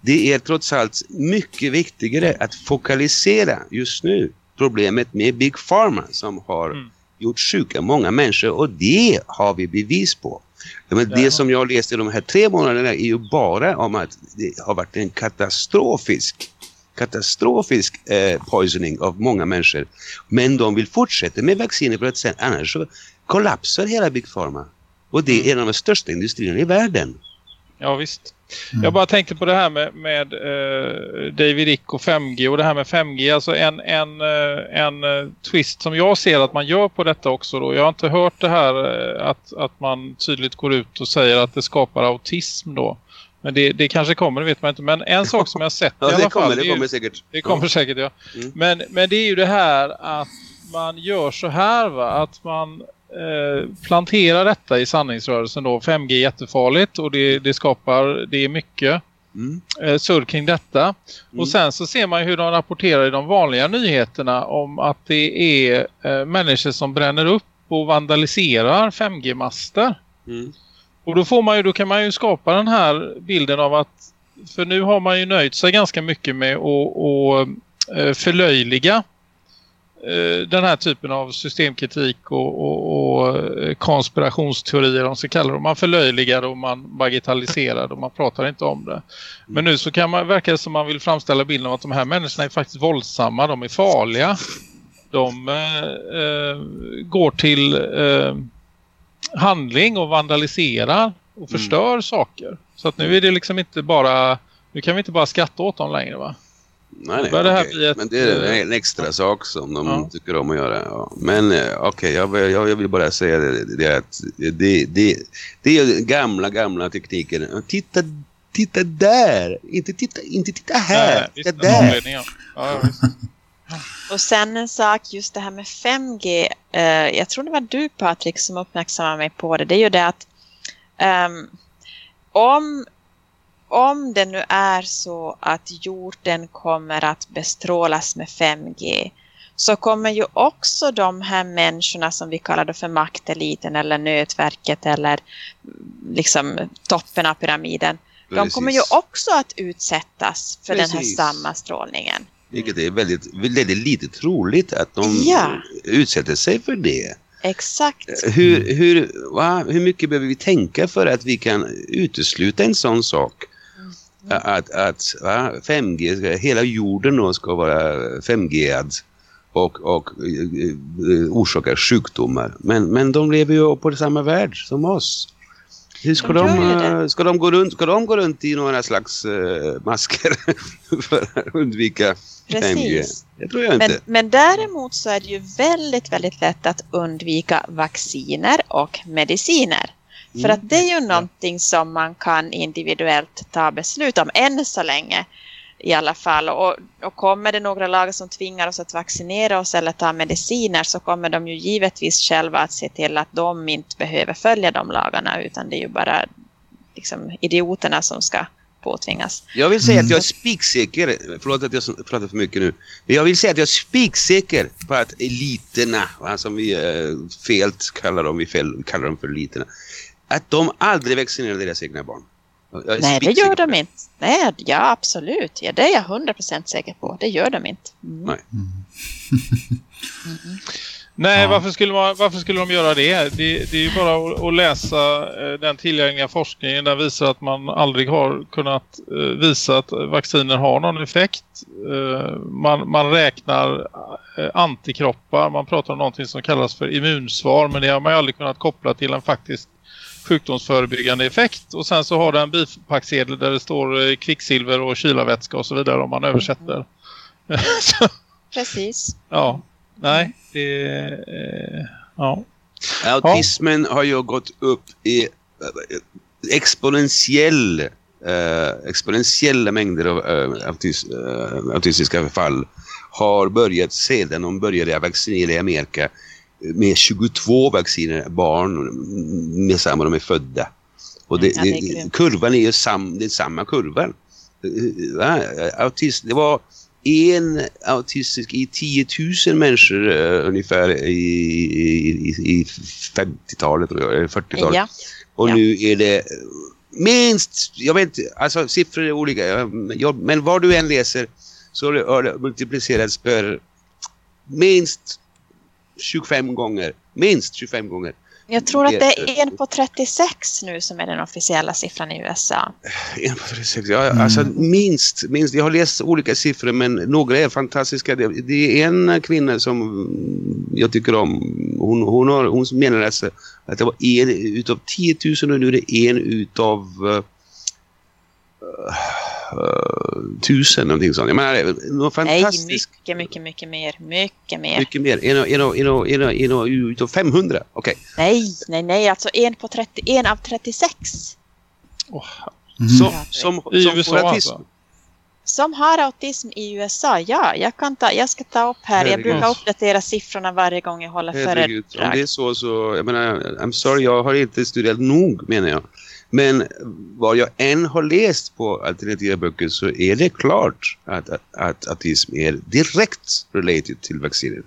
det är trots allt mycket viktigare att fokalisera just nu problemet med Big Pharma som har Mm. gjort sjuka många människor och det har vi bevis på. Men det som jag läste de här tre månaderna är ju bara om att det har varit en katastrofisk katastrofisk eh, poisoning av många människor. Men de vill fortsätta med vacciner för att sen annars så kollapsar hela Big Pharma. Och det är en av de största industrierna i världen. Ja visst. Jag bara tänkte på det här med, med eh, David Ick och 5G och det här med 5G. Alltså en, en, eh, en eh, twist som jag ser att man gör på detta också då. Jag har inte hört det här eh, att, att man tydligt går ut och säger att det skapar autism då. Men det, det kanske kommer, det vet man inte. Men en sak som jag sett i Ja, alla det fall. kommer, är det ju- kommer säkert. det kommer Ja. säkert, ja. Mm. Men, men det är ju det här att man gör så här va, att man eh, planterar detta i sanningsrörelsen då. 5G är jättefarligt och det, det skapar, det är mycket Mm. eh, surr kring detta. Mm. Och sen så ser man hur de rapporterar i de vanliga nyheterna om att det är eh, människor som bränner upp och vandaliserar 5G-master. Mm. Och då får man ju, då kan man ju skapa den här bilden av att för nu har man ju nöjt sig ganska mycket med att, att förlöjliga den här typen av systemkritik och, och, och eh, konspirationsteorier om så kallar det. Man förlöjligar och man bagatelliserar och man pratar inte om det. Men nu så kan man verka det som man vill framställa bilden av att de här människorna är faktiskt våldsamma, de är farliga. De eh, eh, går till eh, handling och vandaliserar och förstör saker. Så att nu är det liksom inte bara nu kan vi inte bara skratta åt dem längre va? Nej, nej, det bli ett- Men det är en extra sak som de Ja. tycker om att göra. Ja. Men eh, okej, jag, jag, jag vill bara säga det, det att det, det, det är den gamla, gamla tekniken. Titta, titta där! Inte titta, inte titta här! Nej, titta där! ja. Och sen en sak, just det här med 5G. Eh, jag tror det var du Patrik som uppmärksammade mig på det. Det är ju det att ehm, om, om det nu är så att jorden kommer att bestrålas med 5G så kommer ju också de här människorna som vi kallar för makteliten eller nätverket eller mm, liksom toppen av pyramiden. De Precis. kommer ju också att utsättas för den här Precis. samma strålningen. Vilket är väldigt, väldigt lite troligt att de Ja. utsätter sig för det. Exakt. Hur, hur, va? hur mycket behöver vi tänka för att vi kan utesluta en sån sak? Att, att va? 5G, ska- hela jorden då ska vara 5G-ad och, och eh, eh, orsaka sjukdomar. Men, men de lever ju på samma värld som oss. Hur ska De de, eh, ska de, gå, runt, ska de gå runt i några slags eh, masker för att undvika 5G? Precis. Det tror jag inte. Men, men däremot så är det ju väldigt, väldigt lätt att undvika vacciner och mediciner. För Mm. att det är ju någonting som man kan individuellt ta beslut om än så länge i alla fall. Och, och kommer det några lagar som tvingar oss att vaccinera oss eller ta mediciner så kommer de ju givetvis själva att se till att de inte behöver följa de lagarna utan det är ju bara liksom, idioterna som ska påtvingas. Jag vill säga Mm. att jag är spiksäker, förlåt att jag pratar för mycket nu, men jag vill säga att jag är spiksäker på att eliterna, va, som vi eh, felt kallar dem, vi fel, kallar dem för eliterna, att de aldrig vaccinerar deras egna barn. Nej, det gör de inte. Nej, ja absolut. Ja, det är jag 100% säker på. Det gör de inte. Mm. Nej. Nej, Ja. varför, skulle man, varför skulle de göra det? Det, det är ju bara att, att läsa eh, den tillgängliga forskningen. Den visar att man aldrig har kunnat eh, visa att vacciner har någon effekt. Eh, man, man räknar antikroppar. Man pratar om någonting som kallas för immunsvar. Men det har man aldrig kunnat koppla till en faktisk sjukdomsförebyggande effekt. Och sen så har den en bipacksedel där det står eh, kvicksilver och kylarvätska och så vidare om man översätter. så, Precis. ja, nej, det... Eh, ja. Autismen har ju gått upp i eh, exponentiell, eh, exponentiella mängder av eh, autis, eh, autistiska fall har börjat sedan de började vaccinera i Amerika med 22 vacciner barn med samma de är födda. Och det, Ja, det är kurvan är ju sam, det är samma kurva. Va? Autist, det var en autistisk i 10 000 människor eh, ungefär i, i, i, i 50-talet eller 40-talet. Ja. Och Ja. nu är det minst, jag vet inte, alltså siffror är olika. Jag, men vad du än läser så har det multiplicerats per minst 25 gånger. Minst 25 gånger. Jag tror att det är en på 36 nu som är den officiella siffran i USA. En på 36, ja, alltså minst, minst. Jag har läst olika siffror men några är fantastiska. Det, det är en kvinna som jag tycker om. Hon, hon, har, hon menar alltså att det var en utav 10 000 och nu är det en utav uh, tusen någonting sånt. Jag menar, det är något Nej, fantastiskt. mycket, mycket, mycket mer. Mycket mer. Mycket mer. En, en, en, en, en, av- utav 500. Okej. Nej, nej, nej. Alltså en på 30, en av 36. Åh, Som, som, I som USA får autism. alltså. Som har autism i USA, ja. Jag, kan ta, jag ska ta upp här. Jag Herregud. brukar uppdatera siffrorna varje gång jag håller Herregud, om det föredrag. är så så, jag menar, I'm sorry, jag har inte studerat nog menar jag. Men vad jag än har läst på alternativa böcker så är det klart att, att, att autism är direkt related till vaccinet.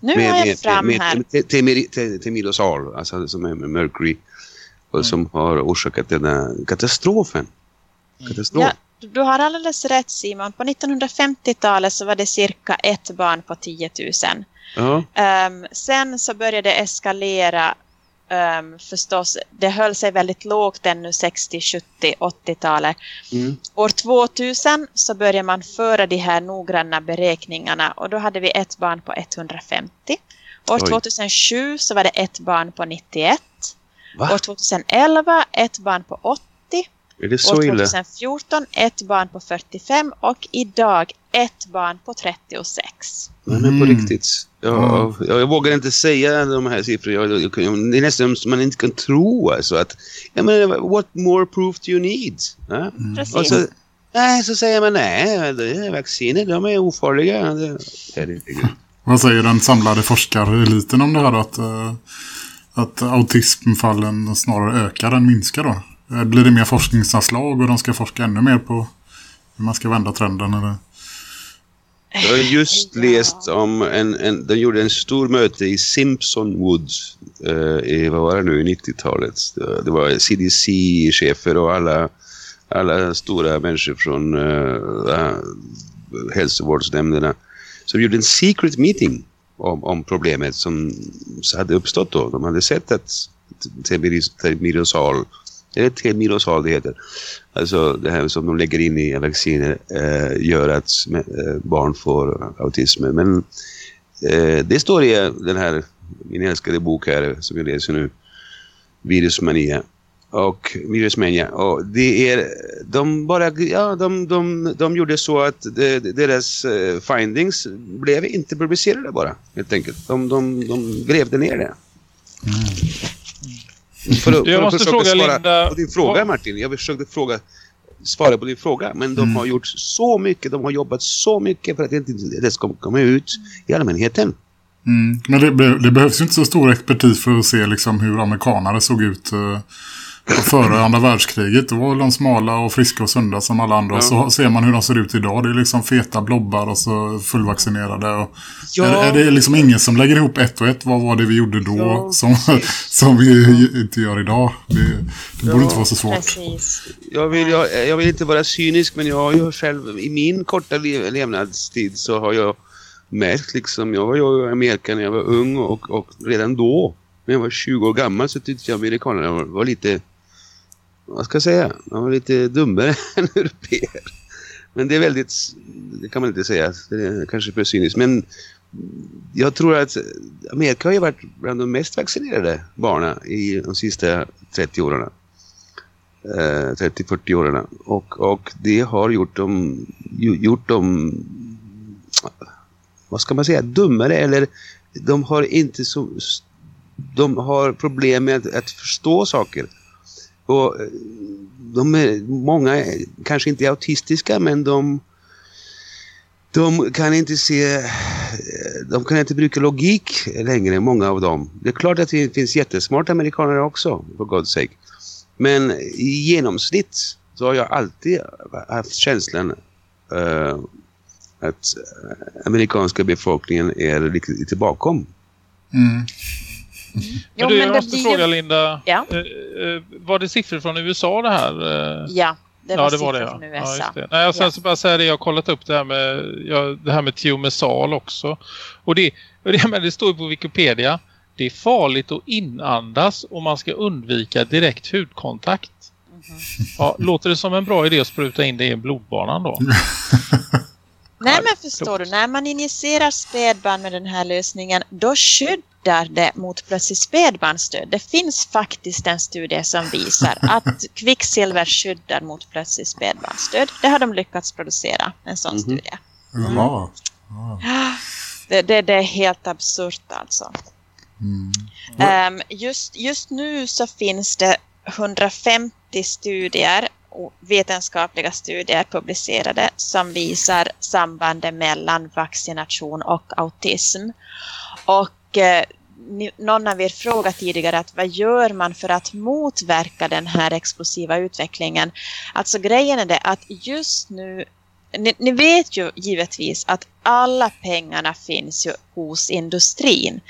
Nu har jag fram med, här. med, med, med, till, till Midosal, alltså som är med Mercury och som har orsakat denna katastrofen. Katastrof. Ja, du- har alldeles rätt Simon. På 1950-talet så var det cirka ett barn på 10 000. Ja. Ehm, sen så började det eskalera ehm, förstås. Det höll sig väldigt lågt ännu 60, 70, 80-talet. Mm. År 2000 så började man föra de här noggranna beräkningarna och då hade vi ett barn på 150. År Oj. 2007 så var det ett barn på 91. Va? År 2011 ett barn på 80. Är det År så illa? 2014 ett barn på 45 och idag ett barn på 36. Nej, men på Mm. riktigt. Jag, jag, jag vågar inte säga de här siffrorna. Jag, jag, jag, det är nästan som man inte kan tro. Alltså, att, jag menar, what more proof do you need? Ja? Precis. Och så, nej, så säger man nej, det är vacciner, de är ofarliga. Vad säger den samlade forskareliten om det här då? Att, eh, att autismfallen snarare ökar än minskar då? Blir det mer forskningsanslag och de ska forska ännu mer på hur man ska vända trenden? Eller? Jag har just Ja. läst om en, en, de gjorde en stor möte i Simpson Woods eh, i, vad var det nu, i 90-talet. Det- var CDC-chefer och alla, alla stora människor från eh, hälsovårdsnämnderna som gjorde en secret meeting om, om problemet som hade uppstått då. De hade sett att Temirosal, eller tremilosal det heter, alltså det här som de lägger in i vacciner eh, gör att eh, barn får autism. Men eh, det står i eh, den här, min älskade bok här som jag läser nu, Virusmania och Virusmania. Och det är, de bara, ja, de, de, de gjorde så att de, deras eh, findings blev inte publicerade bara, helt enkelt. De, de, de grävde ner det. Mm. För, för Jag måste fråga svara Linda, på din fråga vad- Martin. Jag försökte fråga, svara på din fråga. Men de har gjort så mycket, de har jobbat så mycket för att det inte det ska komma ut i allmänheten. Mm. Men det, det behövs ju inte så stor expertis för att se liksom hur amerikanare såg ut eh, före andra världskriget. Då var de smala och friska och sunda som alla andra. Ja. Så ser man hur de ser ut idag. Det är liksom feta blobbar och så fullvaccinerade. Och Ja. är, är det liksom ingen som lägger ihop ett och ett? Vad var det vi gjorde då Ja, som, som vi inte gör idag? Det, det borde inte vara så svårt. Jag vill, jag, jag vill inte vara cynisk men jag har ju själv i min korta le, levnadstid så har jag märkt liksom, jag var ju i Amerika när jag var ung och, och redan då när jag var 20 år gammal så tyckte jag amerikanerna var, var lite vad ska jag säga, de var lite dummare än europeer. Men det är väldigt, det kan man inte säga, det är kanske för cyniskt men jag tror att Amerika har ju varit bland de mest vaccinerade barnen i de sista 30 åren. Eh, 30-40 åren. Och, och det har gjort dem, gjort dem, vad ska man säga, dummare eller de har inte så, de har problem med att, att förstå saker. Och eh, de är, många är kanske inte är autistiska men de de kan inte se, eh, de kan inte bruka logik längre, många av dem. Det är klart att det finns jättesmarta amerikaner också, for God's sake. Men i genomsnitt så har jag alltid haft känslan uh, att amerikanska befolkningen är lite, lite bakom. Mm. Men du, jag måste fråga Linda. Ja. Eh, eh, var det siffror från USA det här? Eh, Ja, det var ja, det var det. Ja. från Ja, USA. just det. Nej, jag sen Ja. så bara säga det. Jag har kollat upp det här med, ja, det här med tiomesal också. Och det, men det står ju på Wikipedia. Det är farligt att inandas och man ska undvika direkt hudkontakt. Mhm. Ja, låter det som en bra idé att spruta in det i blodbanan då? Nej Ja, men förstår du, när man injicerar spädbarn med den här lösningen då skyddar det mot plötsligt spädbarnsdöd. Det finns faktiskt en studie som visar att kvicksilver skyddar mot plötsligt spädbarnsdöd. Det har de lyckats producera, en sån Mhm. studie. Jaha. Det, det, det är helt absurt alltså. Mm. Ehm, just, just nu så finns det 150 studier, vetenskapliga studier publicerade som visar sambandet mellan vaccination och autism. Och eh, någon av er frågade tidigare att vad gör man för att motverka den här explosiva utvecklingen? Alltså grejen är det att just nu ni, ni vet ju givetvis att alla pengarna finns ju hos industrin.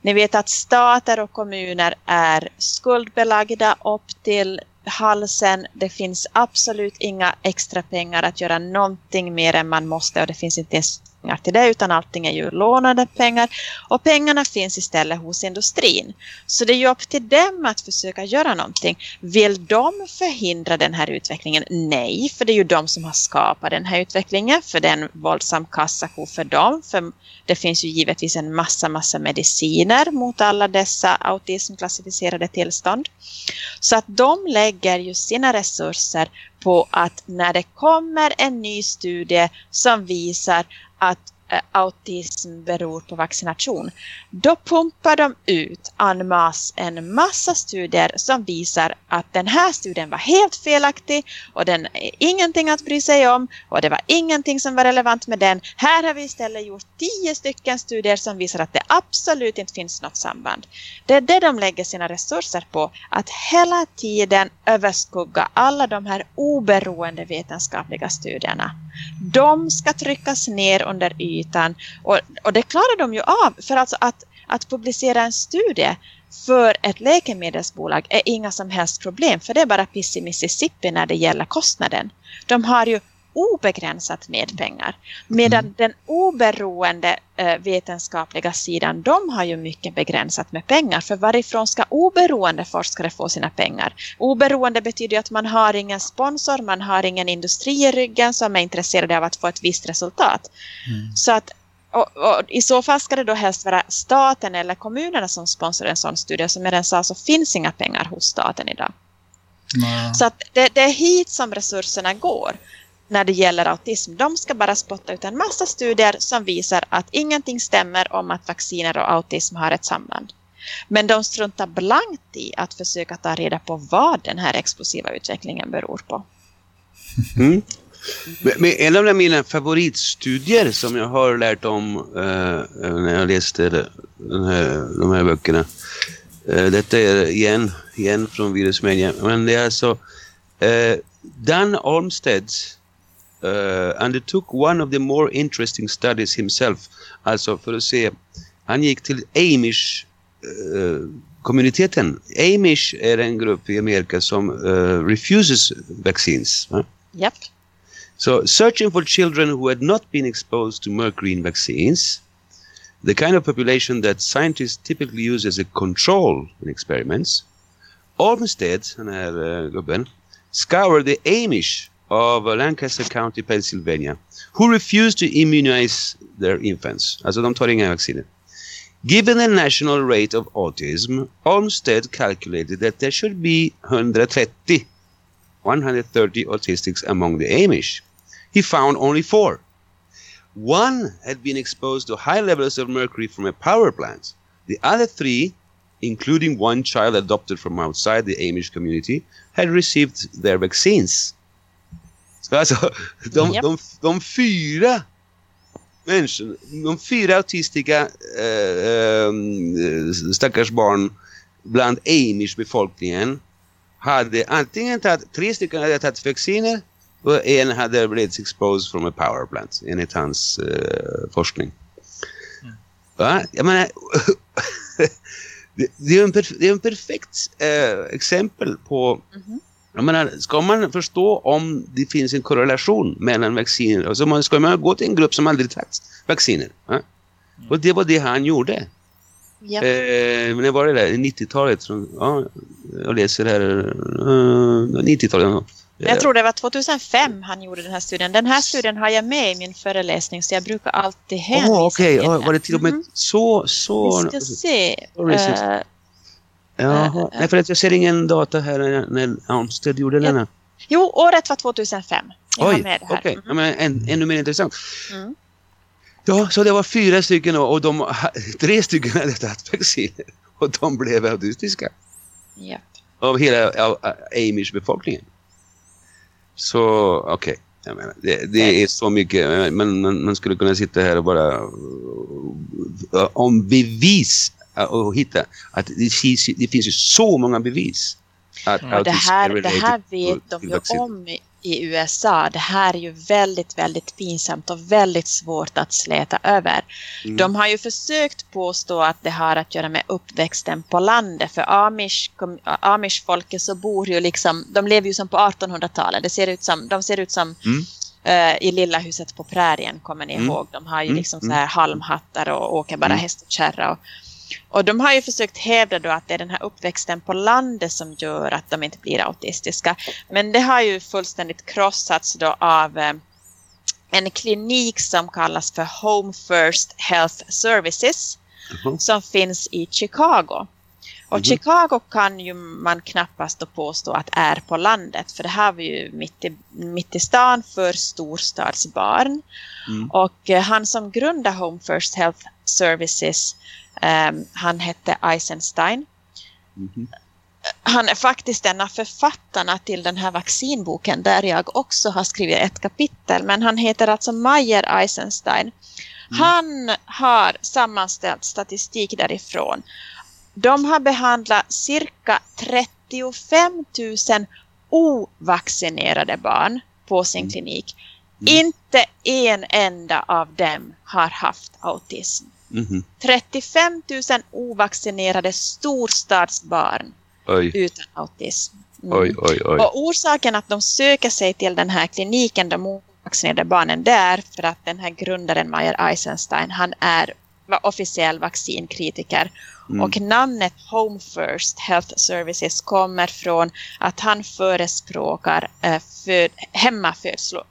Ni vet att stater och kommuner är skuldbelagda upp till halsen. Det finns absolut inga extra pengar att göra någonting mer än man måste och det finns inte ens pengar till det utan allting är ju lånade pengar och pengarna finns istället hos industrin. Så det är ju upp till dem att försöka göra någonting. Vill de förhindra den här utvecklingen? Nej, för det är ju de som har skapat den här utvecklingen för det är en våldsam kassako för dem. För det finns ju givetvis en massa, massa mediciner mot alla dessa autismklassificerade tillstånd. Så att de lägger ju sina resurser på att när det kommer en ny studie som visar att eh, Eh, autism beror på vaccination, då pumpar de ut en masse en massa studier som visar att den här studien var helt felaktig och den är ingenting att bry sig om och det var ingenting som var relevant med den. Här har vi istället gjort tio stycken studier som visar att det absolut inte finns något samband. Det är det de lägger sina resurser på, att hela tiden överskugga alla de här oberoende vetenskapliga studierna. De ska tryckas ner under ytan och, och det klarar de ju av för alltså att, att publicera en studie för ett läkemedelsbolag är inga som helst problem för det är bara piss i Mississippi när det gäller kostnaden. De har ju obegränsat med pengar. Medan den oberoende eh, vetenskapliga sidan, de har ju mycket begränsat med pengar. För varifrån ska oberoende forskare få sina pengar? Oberoende betyder ju att man har ingen sponsor, man har ingen industri i ryggen som är intresserade av att få ett visst resultat. Så att och, och I så fall ska det då helst vara staten eller kommunerna som sponsrar en sån studie. Som jag redan sa så finns inga pengar hos staten idag. Nej. Så att det, det är hit som resurserna går när det gäller autism. De ska bara spotta ut en massa studier som visar att ingenting stämmer om att vacciner och autism har ett samband. Men de struntar blankt i att försöka ta reda på vad den här explosiva utvecklingen beror på. Mm. Men, en av mina favoritstudier som jag har lärt om eh, när jag läste den här, de här böckerna. Eh, detta är igen, igen från Virusmedia. Men det är alltså eh, Dan Olmsted undertook one of the more interesting studies himself. Alltså för att se, han gick till Amish kommuniteten. Amish är en grupp i Amerika som eh, refuses vaccines. va? Japp. So, searching for children who had not been exposed to mercury in vaccines, the kind of population that scientists typically use as a control in experiments, Olmsted, den här uh, gubben, scoured the Amish of Lancaster County, Pennsylvania, who refused to immunize their infants. Alltså, de tar inga vacciner. Given the national rate of autism, Olmsted calculated that there should be 130 130 autistics among the Amish. He found only four. One had been exposed to high levels of mercury from a power plant. The other three, including one child adopted from outside the Amish community, had received their vaccines. Så alltså, de, Japp. de, de fyra människor, de fyra autistiska eh, eh, stackars barn bland Amish-befolkningen hade antingen tagit, tre stycken hade tagit vacciner och en hade blivit exposed from a power plant enligt hans eh, forskning. Va? Jag menar, Det, det, är en det är en perfekt exempel på... Mhm. Jag menar, ska man förstå om det finns en korrelation mellan vacciner, alltså man ska man gå till en grupp som aldrig tagit vacciner. Ja? Och det var det han gjorde. Ja. Eh, men det var det där, 90-talet. som- Ja, jag läser här. Eh, 90-talet. Jag tror det var 2005 han gjorde den här studien. Den här studien har jag med i min föreläsning så jag brukar alltid hänvisa Åh, okej. till Ja, den. var det till och med Mhm. så... så Vi ska se. Eh, Jaha. Nej, för att jag ser ingen data här när- när Armstead gjorde Ja. denna. jo, året var 2005. Jag Oj, okej. Mhm. Ja, men än, ännu mer intressant. Mm. Ja, så det var fyra stycken och, de, tre stycken hade tagit vacciner. Och de blev autistiska. Ja. Av hela av, Amish befolkningen. Så, okej. Jag menar, det, det är så mycket. Men man, man skulle kunna sitta här och bara om bevis uh, och hitta att det finns, det finns ju så många bevis. Att Mm. Det här, är det här vet de ju om i- USA. Det här är ju väldigt, väldigt pinsamt och väldigt svårt att släta över. Mm. De har ju försökt påstå att det har att göra med uppväxten på landet. För Amish, Amish-folket så bor ju liksom, de lever ju som på 1800-talet. Det ser ut som, de ser ut som Mm. eh, i lilla huset på prärien, kommer ni Mm. ihåg. De har ju Mm. liksom Mm. så här halmhattar och åker bara Mm. häst och kärra. Och, och de har ju försökt hävda då att det är den här uppväxten på landet som gör att de inte blir autistiska. Men det har ju fullständigt krossats då av eh, en klinik som kallas för Home First Health Services Jaha. som finns i Chicago. Och Mhm. Chicago kan ju man knappast då påstå att är på landet för det här var ju mitt i, mitt i stan för storstadsbarn. Mm. Och eh, han som grundade Home First Health Services ehm, han hette Eisenstein. Mhm. Han är faktiskt en av författarna till den här vaccinboken där jag också har skrivit ett kapitel. Men han heter alltså Meyer Eisenstein. Han har sammanställt statistik därifrån. De har behandlat cirka 35 000 ovaccinerade barn på sin Mm. klinik. Mm. Inte en enda av dem har haft autism. Mhm. 35 000 ovaccinerade storstadsbarn Oj, utan autism. Mm. oj, oj, oj. Och orsaken att de söker sig till den här kliniken, de ovaccinerade barnen, det är för att den här grundaren Meyer Eisenstein, han är officiell vaccinkritiker. Mm. Och namnet Home First Health Services kommer från att han förespråkar eh, för, hemmafödslo,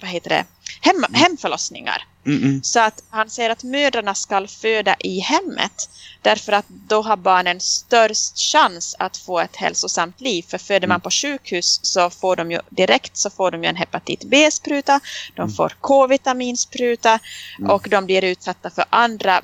vad heter det? Hem, hemförlossningar. Mm. Så att han säger att mödrarna ska föda i hemmet därför att då har barnen störst chans att få ett hälsosamt liv. För föder man Mm. på sjukhus så får de ju direkt så får de ju en hepatit B-spruta, de Mm. får K-vitaminspruta Mm. och de blir utsatta för andra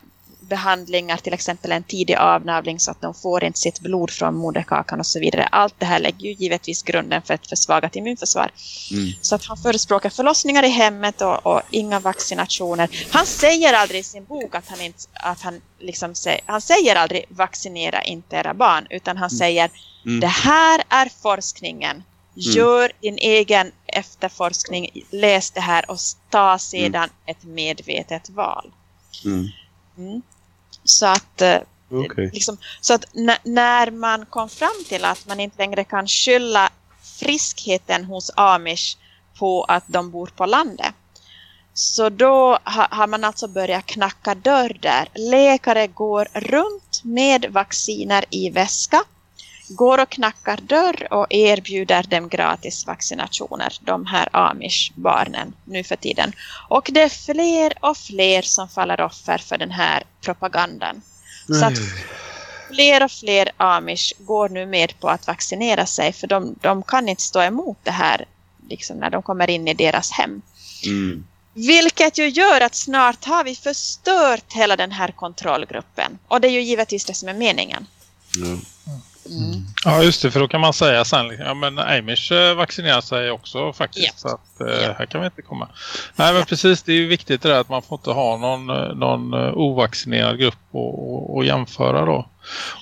behandlingar, till exempel en tidig avnavling så att de får inte sitt blod från moderkakan och så vidare. Allt det här lägger ju givetvis grunden för ett försvagat immunförsvar. Mm. Så att han förespråkar förlossningar i hemmet och, och inga vaccinationer. Han säger aldrig i sin bok att han inte, att han liksom säger, han säger aldrig vaccinera inte era barn, utan han säger Mm. det här är forskningen. Gör din egen efterforskning, läs det här och ta sedan ett medvetet val. Mm. Så att eh, Okej. liksom, så att när man kom fram till att man inte längre kan skylla friskheten hos amish på att de bor på landet. Så då ha, har man alltså börjat knacka dörr där. Läkare går runt med vacciner i väska. Går och knackar dörr och erbjuder dem gratis vaccinationer. De här amish-barnen nu för tiden. Och det är fler och fler som faller offer för den här propagandan. Så att fler och fler amish går nu med på att vaccinera sig för de, de kan inte stå emot det här liksom, när de kommer in i deras hem. Mm. Vilket ju gör att snart har vi förstört hela den här kontrollgruppen. Och det är ju givetvis det som är meningen. Ja. Mm. Ja just det, för då kan man säga sen, ja men Amish eh, vaccinerar sig också faktiskt. Ja. Så att eh, Ja. här kan vi inte komma. Nej men precis, det är ju viktigt det där att man får inte ha någon, eh, någon eh, ovaccinerad grupp och, och, och jämföra då.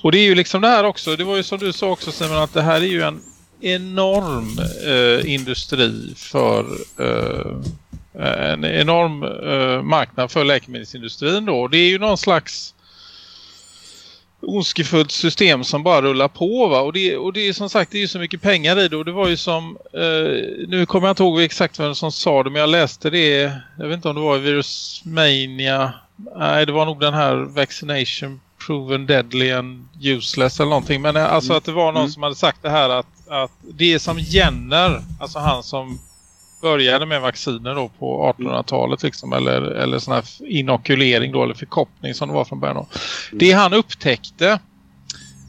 Och det är ju liksom det här också, det var ju som du sa också Simon, att det här är ju en enorm eh, industri för eh, en enorm eh, marknad för läkemedelsindustrin då. Det är ju någon slags ondskefullt system som bara rullar på va? Och det, och det är som sagt det är ju så mycket pengar i det och det var ju som eh, nu kommer jag inte ihåg exakt vem som sa det men jag läste det jag vet inte om det var i Virusmania nej det var nog den här Vaccination Proven Deadly and Useless eller någonting men eh, alltså att det var någon Mm. som hade sagt det här att, att det som Jenner alltså han som började med vacciner då på 1800-talet liksom, eller, eller sån här inokulering då, eller förkoppning som det var från början då. Det han upptäckte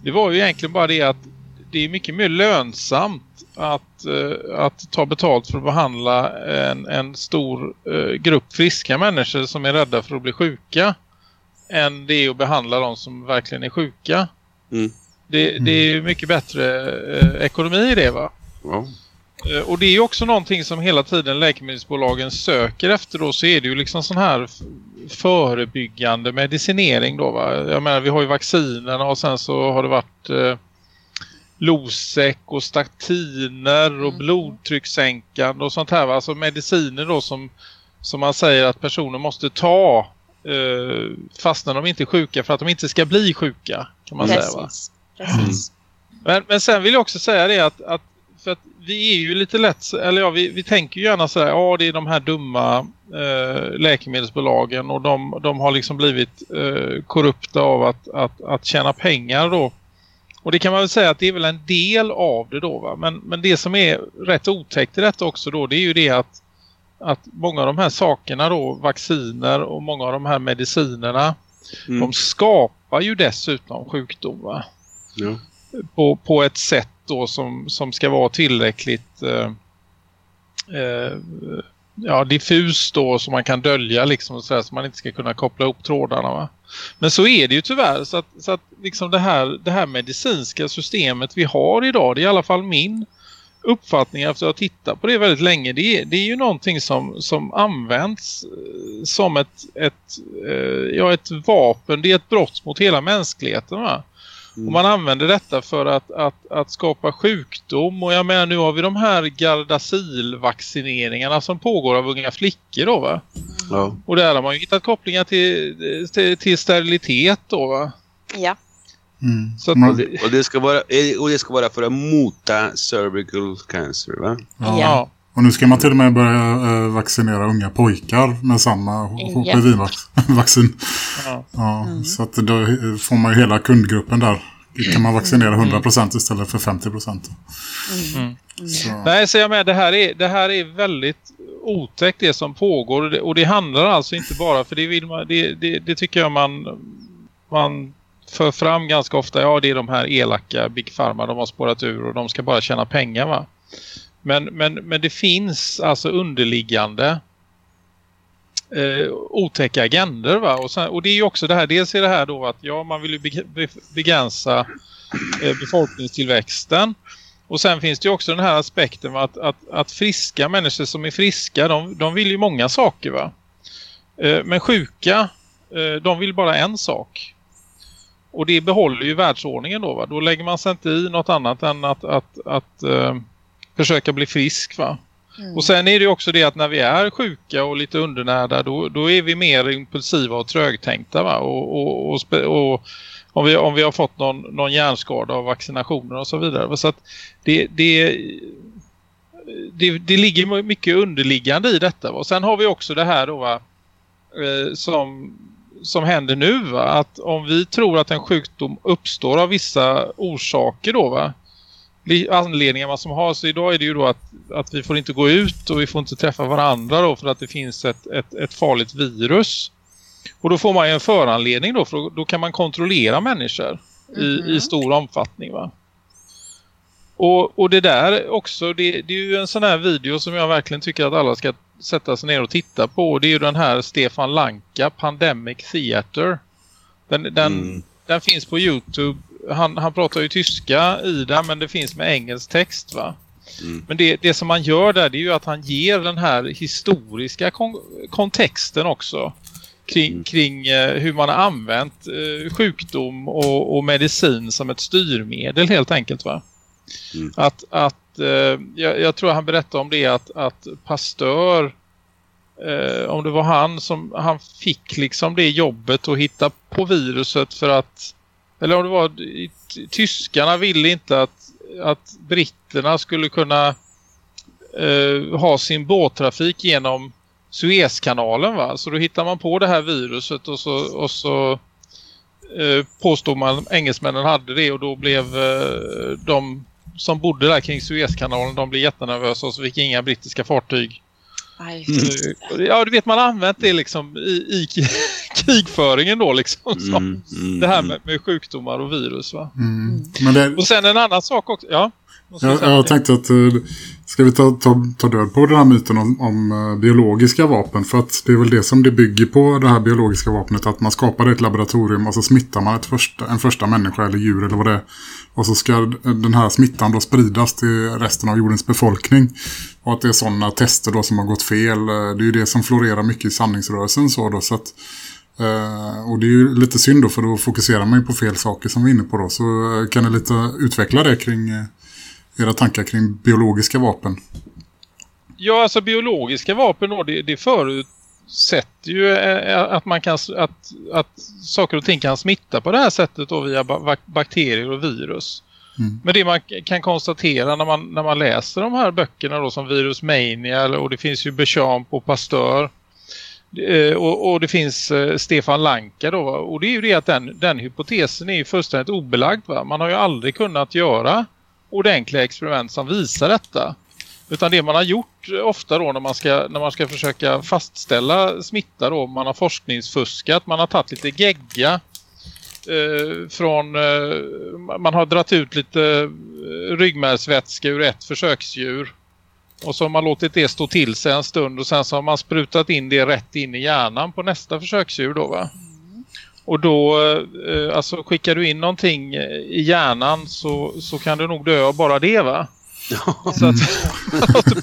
det var ju egentligen bara det att det är mycket mer lönsamt att, eh, att ta betalt för att behandla en, en stor eh, grupp friska människor som är rädda för att bli sjuka än det är att behandla de som verkligen är sjuka. Mm. Det, det är ju mycket bättre eh, ekonomi i det va? Ja. Eh, Och det är ju också någonting som hela tiden läkemedelsbolagen söker efter då så är det ju liksom sån här förebyggande medicinering då va. Jag menar vi har ju vaccinerna och sen så har det varit eh, Losec och statiner och Mm. blodtryckssänkande och sånt här va. Alltså mediciner då som, som man säger att personer måste ta eh, fast när de inte är sjuka för att de inte ska bli sjuka kan man säga va. Precis. Precis. Men, men sen vill jag också säga det att, att för att vi är ju lite lätt, eller ja, vi, vi tänker ju gärna så här, ja det är de här dumma eh, läkemedelsbolagen och de, de har liksom blivit eh, korrupta av att, att, att tjäna pengar då. Och det kan man väl säga att det är väl en del av det då va. Men, men det som är rätt otäckt i detta också då det är ju det att, att många av de här sakerna då, vacciner och många av de här medicinerna, Mm. de skapar ju dessutom sjukdom va Ja. på, på ett sätt då som, som ska vara tillräckligt eh, eh, ja, diffus då som man kan dölja liksom så, där, så man inte ska kunna koppla ihop trådarna va? Men så är det ju tyvärr så att, så att liksom det här, det här medicinska systemet vi har idag det är i alla fall min uppfattning efter att ha tittat på det väldigt länge det är, det är ju någonting som, som används eh, som ett, ett, eh, ja, ett vapen, det är ett brott mot hela mänskligheten va? Och man använder detta för att, att, att skapa sjukdom. Och jag menar nu har vi de här Gardasil-vaccineringarna som pågår av unga flickor då va. Ja. Och där har man ju hittat kopplingar till, till, till sterilitet då va. Ja. Mm. Så att, Och det, och, det ska vara, eh, och det ska vara för att mota cervical cancer, va? Ja. ja. Och nu ska man till och med börja eh, vaccinera unga pojkar med samma. HPV-vaccin. ja. Ja, Så att då får man ju hela kundgruppen där. Kan man vaccinera 100% istället för 50%. Mm. Så, Nej, så jag med, det här är, det här är väldigt otäckt det som pågår. Och det, och det handlar alltså inte bara, för det, vill man, det, det, det tycker jag man, man för fram ganska ofta. Ja, det är de här elaka Big Pharma, de har spårat ur och de ska bara tjäna pengar va. Men, men, men det finns alltså underliggande eh, otäcka agender va. Och, sen, och det är ju också det här, dels är det här då att ja, man vill ju begränsa eh, befolkningstillväxten. Och sen finns det ju också den här aspekten att, att, att friska människor som är friska, de, de vill ju många saker va. Eh, men sjuka, eh, de vill bara en sak. Och det behåller ju världsordningen då va. Då lägger man sig inte i något annat än att, att, att eh, försöka bli frisk va. Mm. Och sen är det också det att när vi är sjuka och lite undernärda då, då är vi mer impulsiva och trögtänkta va. Och, och, och, och om, vi, om vi har fått någon, någon hjärnskada av vaccinationer och så vidare. Så att det, det, det, det ligger mycket underliggande i detta. Va? Och sen har vi också det här då va, eh, som, som händer nu va. Att om vi tror att en sjukdom uppstår av vissa orsaker då va anledningar som har. Så idag är det ju då att, att vi får inte gå ut och vi får inte träffa varandra då för att det finns ett, ett, ett farligt virus. Och då får man ju en föranledning då för då kan man kontrollera människor i, i stor omfattning va. Och, och det där också, det, det är ju en sån här video som jag verkligen tycker att alla ska sätta sig ner och titta på. Det är ju den här Stefan Lanka, Pandemic Theater. Den, den, Mm. den finns på Youtube. Han, han pratar ju tyska i den men det finns med engelsk text va. Mm. Men det, det som man gör där det är ju att han ger den här historiska kon kontexten också. Kring, Mm. kring eh, hur man har använt eh, sjukdom och, och medicin som ett styrmedel helt enkelt va. Mm. Att, att eh, jag, jag tror han berättade om det att, att Pasteur eh, om det var han som han fick liksom det jobbet att hitta på viruset för att eller om det var tyskarna ville inte att, att britterna skulle kunna eh, ha sin båttrafik genom Suezkanalen va. Så då hittar man på det här viruset och så, och så eh, påstod man engelsmännen hade det och då blev eh, de som bodde där kring Suezkanalen de blev jättenervösa och så fick inga brittiska fartyg. Aj, Ja, du vet man har använt det liksom i, i krigföringen då liksom. Så. Mm, mm, Det här mm. med, med sjukdomar och virus va. Mm. Men det, Och sen en annan sak också. Ja. Jag, jag tänkte att eh, ska vi ta, ta, ta död på den här myten om, om eh, biologiska vapen? För att det är väl det som det bygger på, det här biologiska vapnet. Att man skapar ett laboratorium och så smittar man ett första, en första människa eller djur eller vad det är. Och så ska den här smittan då spridas till resten av jordens befolkning. Och att det är sådana tester då som har gått fel. Eh, Det är ju det som florerar mycket i sanningsrörelsen så då. Så att, eh, och det är ju lite synd då för då fokuserar man ju på fel saker som vi är inne på då. Så eh, kan ni lite utveckla det kring eh, era tankar kring biologiska vapen? Ja, alltså biologiska vapen då, det, det förutsätter ju att man kan att, att saker och ting kan smitta på det här sättet då via ba- bakterier och virus. Mm. Men det man kan konstatera när man, när man läser de här böckerna då som Virus Mania och det finns ju Bechamp och Pasteur Eh, och, och det finns eh, Stefan Lanka då och det är ju det att den, den hypotesen är ju fullständigt obelagd va? Man har ju aldrig kunnat göra ordentliga experiment som visar detta. Utan det man har gjort eh, ofta då när man ska, när man ska försöka fastställa smitta då, man har forskningsfuskat, man har tagit lite gegga eh, från, eh, man har dratt ut lite ryggmärgsvätska ur ett försöksdjur och så har man låtit det stå till sig en stund och sen så har man sprutat in det rätt in i hjärnan på nästa försöksdjur då va? Och då eh, alltså skickar du in någonting eh, i hjärnan så, så kan du nog dö av bara det va? Så att,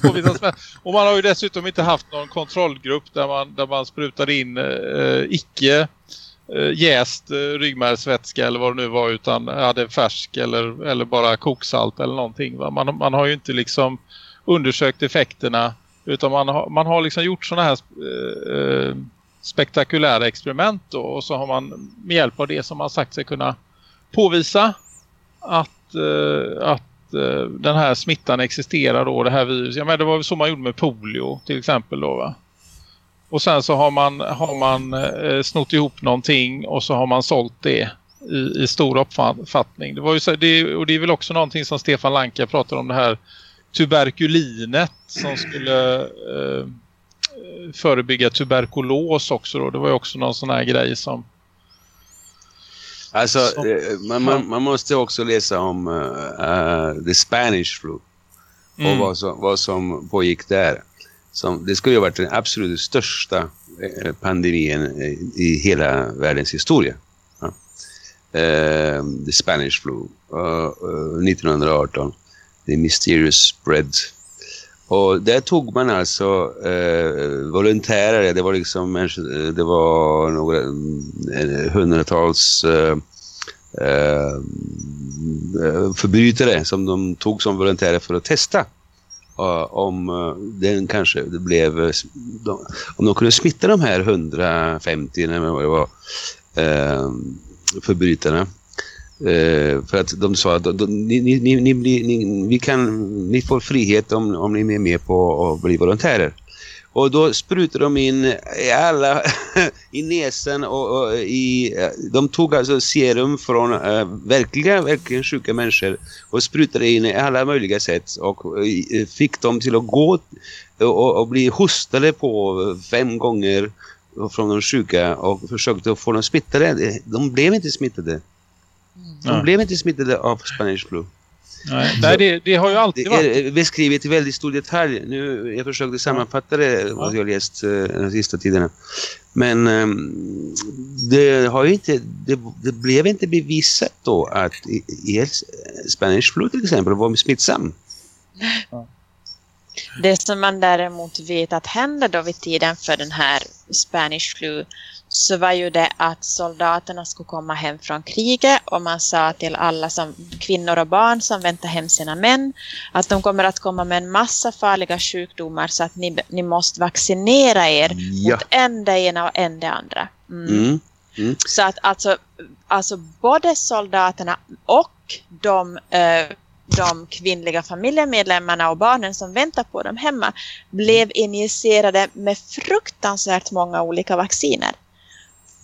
man och man har ju dessutom inte haft någon kontrollgrupp där man, där man sprutar in eh, icke eh, jäst eh, ryggmärgsvätska eller vad det nu var utan hade färsk eller, eller bara koksalt eller någonting. Va? Man, man har ju inte liksom undersökt effekterna utan man har, man har liksom gjort sådana här eh, eh, spektakulära experiment då, och så har man med hjälp av det som man sagt sig kunna påvisa att, eh, att eh, den här smittan existerar då, det här viruset. Ja, men det var väl så man gjorde med polio till exempel då va? Och sen så har man, har man eh, snott ihop någonting och så har man sålt det i, i stor uppfattning. Det var ju så, det, och det är väl också någonting som Stefan Lanka pratar om det här tuberkulinet som skulle eh, förebygga tuberkulos också då. Det var ju också någon sån här grej som Alltså, Så- eh, man, man, man måste också läsa om uh, the Spanish flu och Mm. vad, som, vad som pågick där. Som, det skulle ju ha varit den absolut största pandemin i hela världens historia. Ja. Eh, the Spanish flu uh, uh, 1918. The mysterious Bread. Och där tog man alltså eh, volontärer, det var liksom det var några hundratals eh, eh, förbrytare som de tog som volontärer för att testa eh, om eh, den kanske det blev de, om de kunde smitta de här 150 när det var eh, förbrytarna Eh, för att de sa att ni, ni, ni, ni, ni, vi kan, ni får frihet om, om ni är med på att bli volontärer. Och då sprutar de in i alla i näsan och, och i, de tog alltså serum från äh, verkliga, verkligen sjuka människor och sprutade in i alla möjliga sätt och och fick dem till att gå och, och bli hostade på fem gånger från de sjuka och försökte få dem smittade. De blev inte smittade. De Nej. blev inte smittade av Spanish flu. Nej, nej det, det har ju Det alltid varit. är beskrivet i väldigt stor detalj. Nu, jag försökte sammanfatta det vad jag läst eh, de sista tiderna. Men ehm, det, har ju inte, det, det blev inte bevisat då att i, i Spanish flu till exempel var smittsam. Det som man däremot vet att hände då vid tiden för den här Spanish flu så var ju det att soldaterna skulle komma hem från kriget och man sa till alla som kvinnor och barn som väntar hem sina män att de kommer att komma med en massa farliga sjukdomar så att ni, ni måste vaccinera er Ja. mot en det ena och en det andra. Mm. Mm. Så att alltså alltså både soldaterna och de, eh, de kvinnliga familjemedlemmarna och barnen som väntar på dem hemma blev injicerade med fruktansvärt många olika vacciner.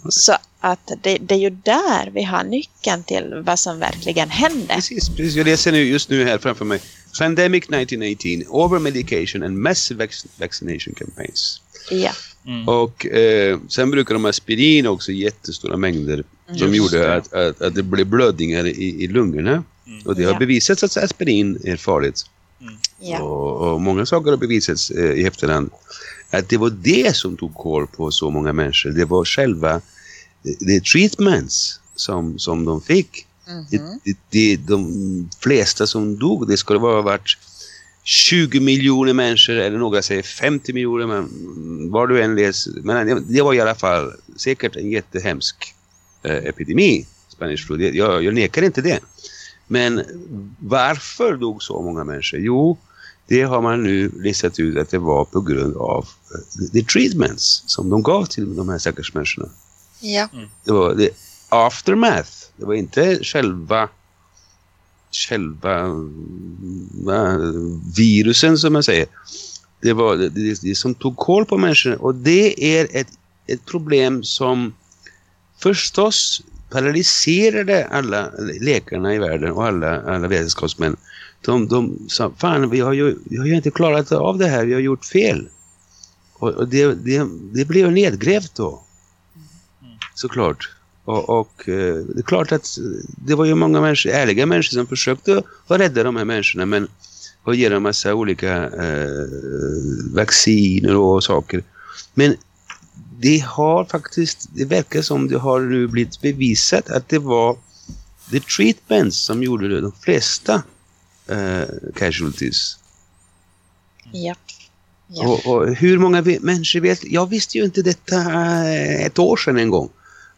Så att det, det är ju där vi har nyckeln till vad som verkligen hände. Precis, precis. Jag läser nu, just nu här framför mig. Pandemic 1918, over medication and massive vac- vaccination campaigns. Ja. Och eh, sen brukar de aspirin också i jättestora mängder som Just gjorde det. att, att, att det blev blödningar i, i lungorna. Och det har Ja. bevisats att aspirin är farligt. Ja. Och, och många saker har bevisats eh, i efterhand. Att det var det som tog koll på så många människor. Det var själva det treatments som, som de fick. Det, det, det, de flesta som dog, det skulle vara varit 20 miljoner människor eller några säger 50 miljoner, men var du än läser. Men det- det var i alla fall säkert en jättehemsk eh, epidemi, Spanish flu. Det- Jag, jag nekar inte det. Men varför dog så många människor? Jo, det har man nu listat ut att det var på grund av eh, the treatments som de gav till de här stackars människorna. Ja. Det var det aftermath. Det var inte själva själva va, virusen som man säger. Det var det, det, det som tog koll på människorna och det är ett, ett problem som förstås paralyserade alla läkarna i världen och alla, alla vetenskapsmän. De, de sa, fan vi har, ju, vi har ju inte klarat av det här, vi har gjort fel. Och, och det, det, det blev nedgrävt då. Såklart. Och, och eh, det är klart att det var ju många människor, ärliga människor som försökte att rädda de här människorna men och ge dem massa olika eh, vacciner och saker. Men det har faktiskt, det verkar som det har nu blivit bevisat att det var the treatments som gjorde de flesta eh, casualties. Ja. Ja. Och, och hur många människor vet, jag visste ju inte detta eh, ett år sedan en gång.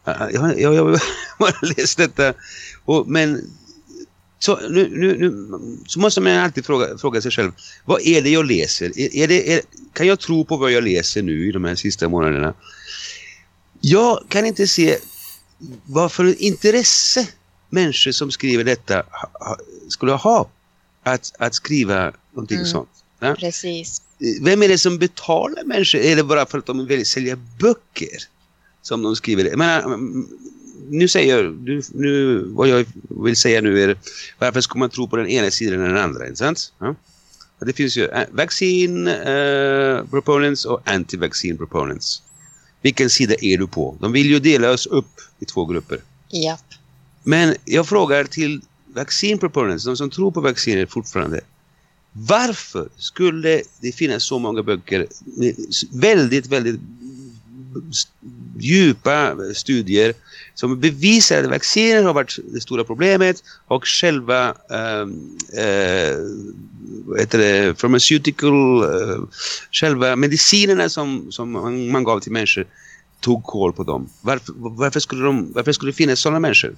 Eh, Jag, jag, jag har bara läst detta. Och, men så, nu, nu, nu, så måste man alltid fråga, fråga sig själv, vad är det jag läser? Är, är det, är, kan jag tro på vad jag läser nu i de här sista månaderna? Jag kan inte se vad för intresse människor som skriver detta skulle ha att, att skriva någonting Mm. sånt. Ja? Precis. Vem är det som betalar människor? Är det bara för att de vill sälja böcker som de skriver? Jag menar, nu säger nu, nu, vad jag vill säga nu är varför ska man tro på den ena sidan än den andra, inte sant? Ja? Det finns ju eh, vaccine eh, proponents och anti-vaccine proponents. Vilken sida är du på? De vill ju dela oss upp i två grupper. Ja. Men jag frågar till vaccine proponents, de som tror på vacciner fortfarande. Varför skulle det finnas så många böcker väldigt, väldigt djupa studier som bevisar att vacciner har varit det stora problemet och själva um, heter det, pharmaceutical, uh, själva medicinerna som, som man, man gav till människor tog koll på dem. Varför, varför, skulle, de, varför skulle det finnas sådana människor?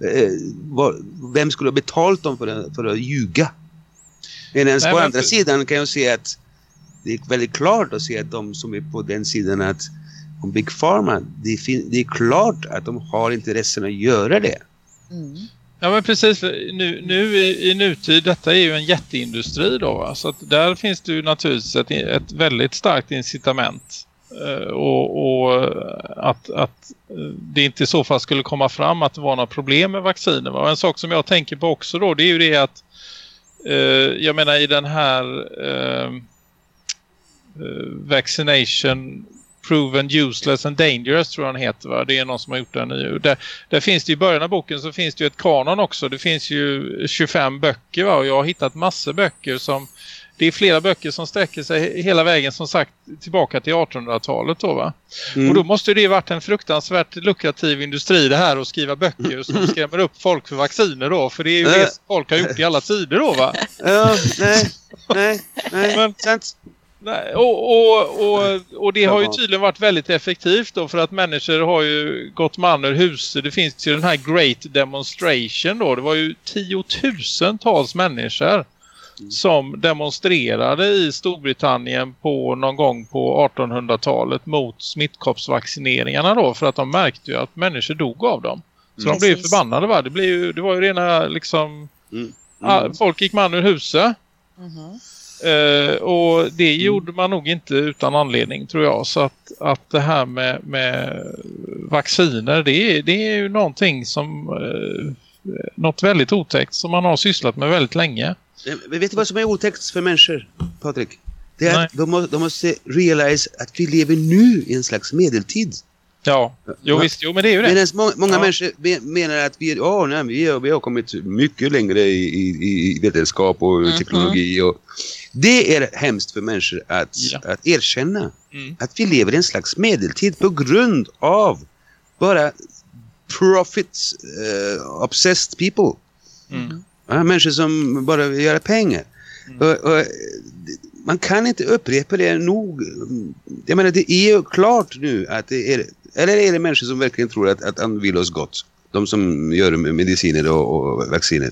Eh, var, vem skulle ha betalt dem för att, för att ljuga? Medan på men andra sidan kan jag se att det är väldigt klart att se att de som är på den sidan att om Big Pharma, det, det är klart att de har intressen att göra det. Mm. Ja men precis, nu, nu i, i nutid, detta är ju en jätteindustri då va? så att där finns det ju naturligtvis ett, ett väldigt starkt incitament eh, och, och att, att eh, det inte i så fall skulle komma fram att det var några problem med vacciner. Va? Och en sak som jag tänker på också då det är ju det att eh, jag menar i den här eh, eh, vaccination proven useless and dangerous tror jag den heter va? Det är någon som har gjort den nu. Där, där finns det i början av boken så finns det ju ett kanon också. Det finns ju 25 böcker va? och jag har hittat massor böcker som det är flera böcker som sträcker sig hela vägen som sagt tillbaka till 1800-talet då va. Mm. Och då måste det varit en fruktansvärt lukrativ industri det här att skriva böcker som skrämmer upp folk för vacciner då. För det är ju det som folk har gjort i alla tider då va. Ja, nej, nej, nej, Men-. Nej, och, och, och, och det har ju tydligen varit väldigt effektivt då för att människor har ju gått man ur huset. Det finns ju den här Great Demonstration då. Det var ju tiotusentals människor som demonstrerade i Storbritannien på någon gång på 1800-talet mot smittkoppsvaccineringarna då för att de märkte ju att människor dog av dem. Så de blev Precis. förbannade va? Det, blev ju, det var ju rena liksom... Mm. ah, folk gick man ur huset. Mhm. Eh, och det gjorde man nog inte utan anledning tror jag. Så att, att det här med, med vacciner det är, det är ju någonting som eh, något väldigt otäckt som man har sysslat med väldigt länge. Eh, Men vet du vad som är otäckt för människor, Patrik? Det är Nej. att de, må, de måste realize att vi lever nu i en slags medeltid. Ja, jo visst, jo men det är ju det. Medan må, många Ja. människor me- menar att vi, oh, nej, vi, har, vi har kommit mycket längre i, i, i vetenskap och Mhm. teknologi. Och, det är hemskt för människor att, Ja. att erkänna Mm. att vi lever i en slags medeltid på grund av bara profit eh, obsessed people. Mm. Ja, människor som bara vill göra pengar. Mm. Och, och, man kan inte upprepa det nog. Jag menar, det är ju klart nu att det är... Eller är det människor som verkligen tror att, att han vill oss gott? De som gör mediciner och, och vacciner.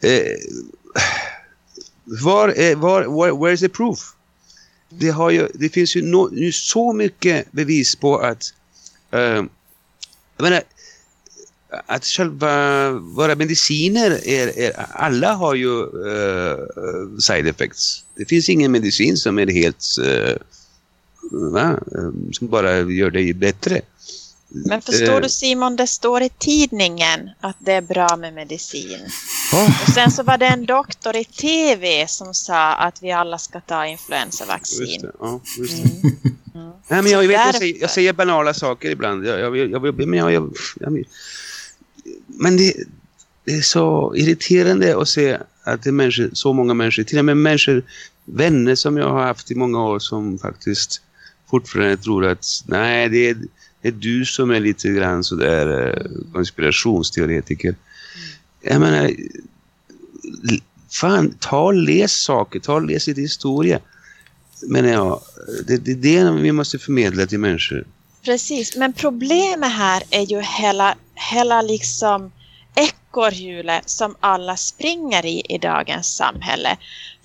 Eh, var, är, var, where, is the proof? Det, har ju, det finns ju no, nu så mycket bevis på att... Eh, jag menar, att själva våra mediciner är, är alla har ju eh, side effects. Det finns ingen medicin som är helt eh, va? Eh, som bara gör dig bättre. Men förstår du Simon, det står i tidningen att det är bra med medicin. Oh, Och sen så var det en doktor i tv som sa att vi alla ska ta influensavaccin. det. Ja. Mm. Mm. Nej, men jag, Så vet, jag, säger, jag säger banala saker ibland. Jag, jag, jag, jag, men, jag, jag, jag, men det, det är så irriterande att se att det är människor, så många människor, till och med människor, vänner som jag har haft i många år som faktiskt fortfarande tror att nej, det är, det är du som är lite grann sådär eh, konspirationsteoretiker. Jag menar, fan, ta och läs saker, ta och läs lite historia. Men ja, det, det är det vi måste förmedla till människor. Precis, men problemet här är ju hela, hela liksom ekorrhjulet som alla springer i i dagens samhälle.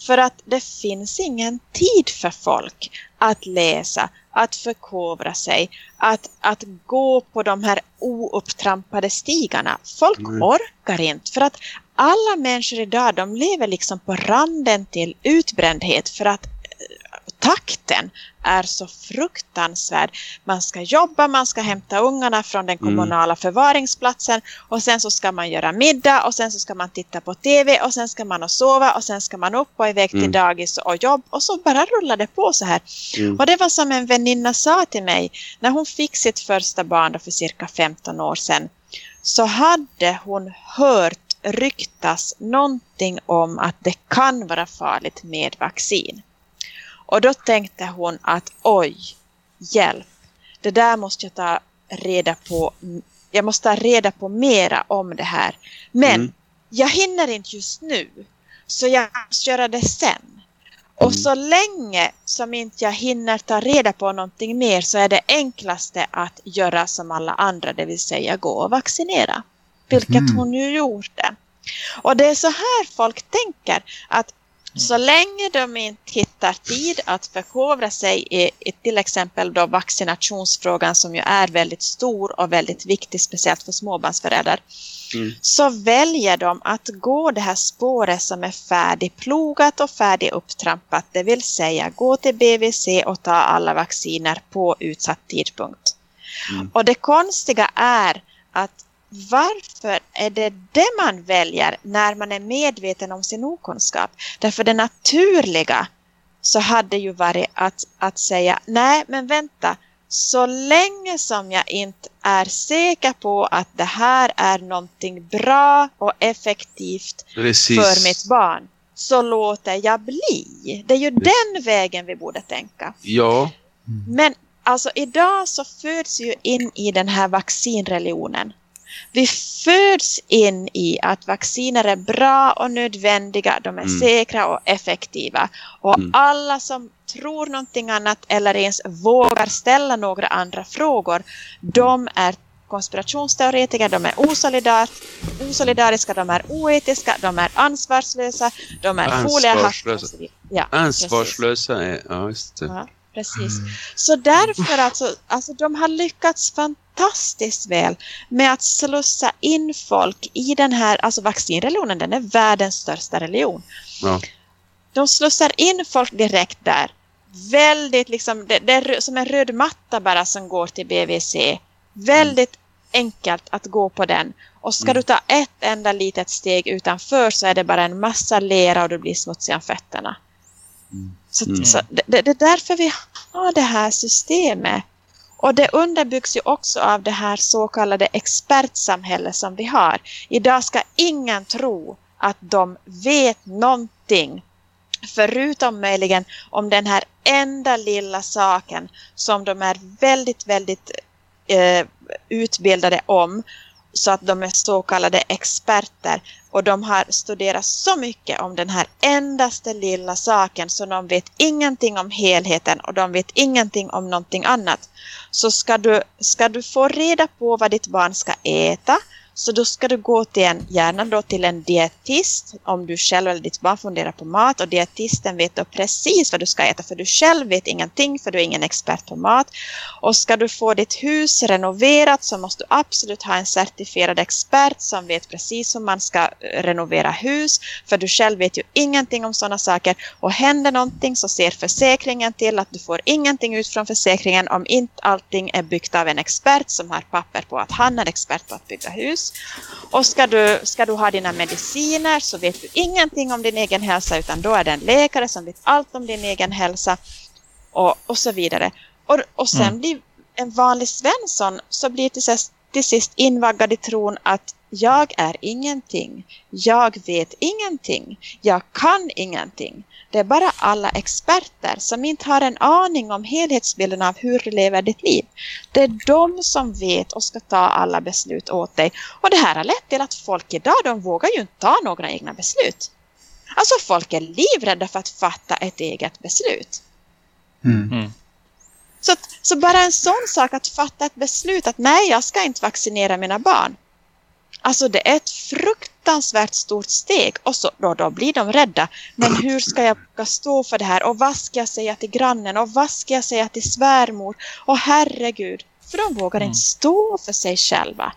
För att det finns ingen tid för folk att läsa, att förkovra sig, att, att gå på de här oupptrampade stigarna. Folk Mm. orkar inte för att alla människor idag de lever liksom på randen till utbrändhet för att takten är så fruktansvärd. Man ska jobba, man ska hämta ungarna från den Mm. kommunala förvaringsplatsen och sen så ska man göra middag och sen så ska man titta på TV och sen ska man och sova och sen ska man upp och iväg till Mm. dagis och jobb och så bara rullar det på så här. Mm. Och det var som en väninna sa till mig när hon fick sitt första barn då för cirka 15 år sedan så hade hon hört ryktas någonting om att det kan vara farligt med vaccin. Och då tänkte hon att oj, hjälp, det där måste jag ta reda på. Jag måste ta reda på mera om det här. Men Mm. jag hinner inte just nu, så jag måste göra det sen. Och Mm. så länge som inte jag hinner ta reda på någonting mer så är det enklaste att göra som alla andra, det vill säga gå och vaccinera. Vilket Mhm. hon ju gjorde. Och det är så här folk tänker att så länge de inte hittar tid att förkovra sig i, i till exempel då vaccinationsfrågan som ju är väldigt stor och väldigt viktig, speciellt för småbarnsföräldrar, Mm. så väljer de att gå det här spåret som är färdigplogat och färdigupptrampat, det vill säga gå till BVC och ta alla vacciner på utsatt tidpunkt. Mm. Och det konstiga är att varför är det det man väljer när man är medveten om sin okunskap? Därför det naturliga så hade ju varit att, att säga nej men vänta, så länge som jag inte är säker på att det här är någonting bra och effektivt Precis. för mitt barn så låter jag bli. Det är ju den vägen vi borde tänka. Ja, Men alltså idag så föds ju in i den här vaccinreligionen. Vi föds in i att vacciner är bra och nödvändiga, de är Mm. säkra och effektiva. Och Mm. alla som tror någonting annat eller ens vågar ställa några andra frågor, de är konspirationsteoretiker, de är osolidar osolidariska, de är oetiska, de är ansvarslösa, de är Ansvarslösa. så vidare. Ja, ansvarslösa är... Ja, just det. Ja. Precis. Så därför alltså, alltså de har lyckats fantastiskt väl med att slussa in folk i den här, alltså vaccinreligionen den är världens största religion. Ja. De slussar in folk direkt där. Väldigt liksom, det, det är som en röd matta bara som går till BVC. Väldigt enkelt att gå på den. Och ska du ta ett enda litet steg utanför så är det bara en massa lera och du blir smutsig om fötterna. Så, Mm. så det, det är därför vi har det här systemet. Och det underbyggs ju också av det här så kallade expertsamhälle som vi har. Idag ska ingen tro att de vet någonting förutom möjligen om den här enda lilla saken som de är väldigt, väldigt eh, utbildade om så att de är så kallade experter och de har studerat så mycket om den här endaste lilla saken så de vet ingenting om helheten och de vet ingenting om någonting annat. Så ska du, ska du få reda på vad ditt barn ska äta så då ska du gå till en, gärna då till en dietist om du själv eller ditt barn funderar på mat och dietisten vet då precis vad du ska äta för du själv vet ingenting för du är ingen expert på mat. Och ska du få ditt hus renoverat så måste du absolut ha en certifierad expert som vet precis hur man ska eh, renovera hus för du själv vet ju ingenting om sådana saker och händer någonting så ser försäkringen till att du får ingenting ut från försäkringen om inte allting är byggt av en expert som har papper på att han är expert på att bygga hus. Och ska du, ska du ha dina mediciner så vet du ingenting om din egen hälsa utan då är det en läkare som vet allt om din egen hälsa och, och så vidare. Och, och sen Mm. blir en vanlig Svensson så blir till till sist invaggad i tron att jag är ingenting. Jag vet ingenting. Jag kan ingenting. Det är bara alla experter som inte har en aning om helhetsbilden av hur du lever ditt liv. Det är de som vet och ska ta alla beslut åt dig. Och det här har lett till att folk idag, de vågar ju inte ta några egna beslut. Alltså folk är livrädda för att fatta ett eget beslut. Mm. Så, att, så bara en sån sak att fatta ett beslut att nej, jag ska inte vaccinera mina barn. Alltså det är ett fruktansvärt stort steg och så, då, då blir de rädda. Men hur ska jag stå för det här och vad ska jag säga till grannen och vad ska jag säga till svärmor och herregud. För de vågar Mm. inte stå för sig själva.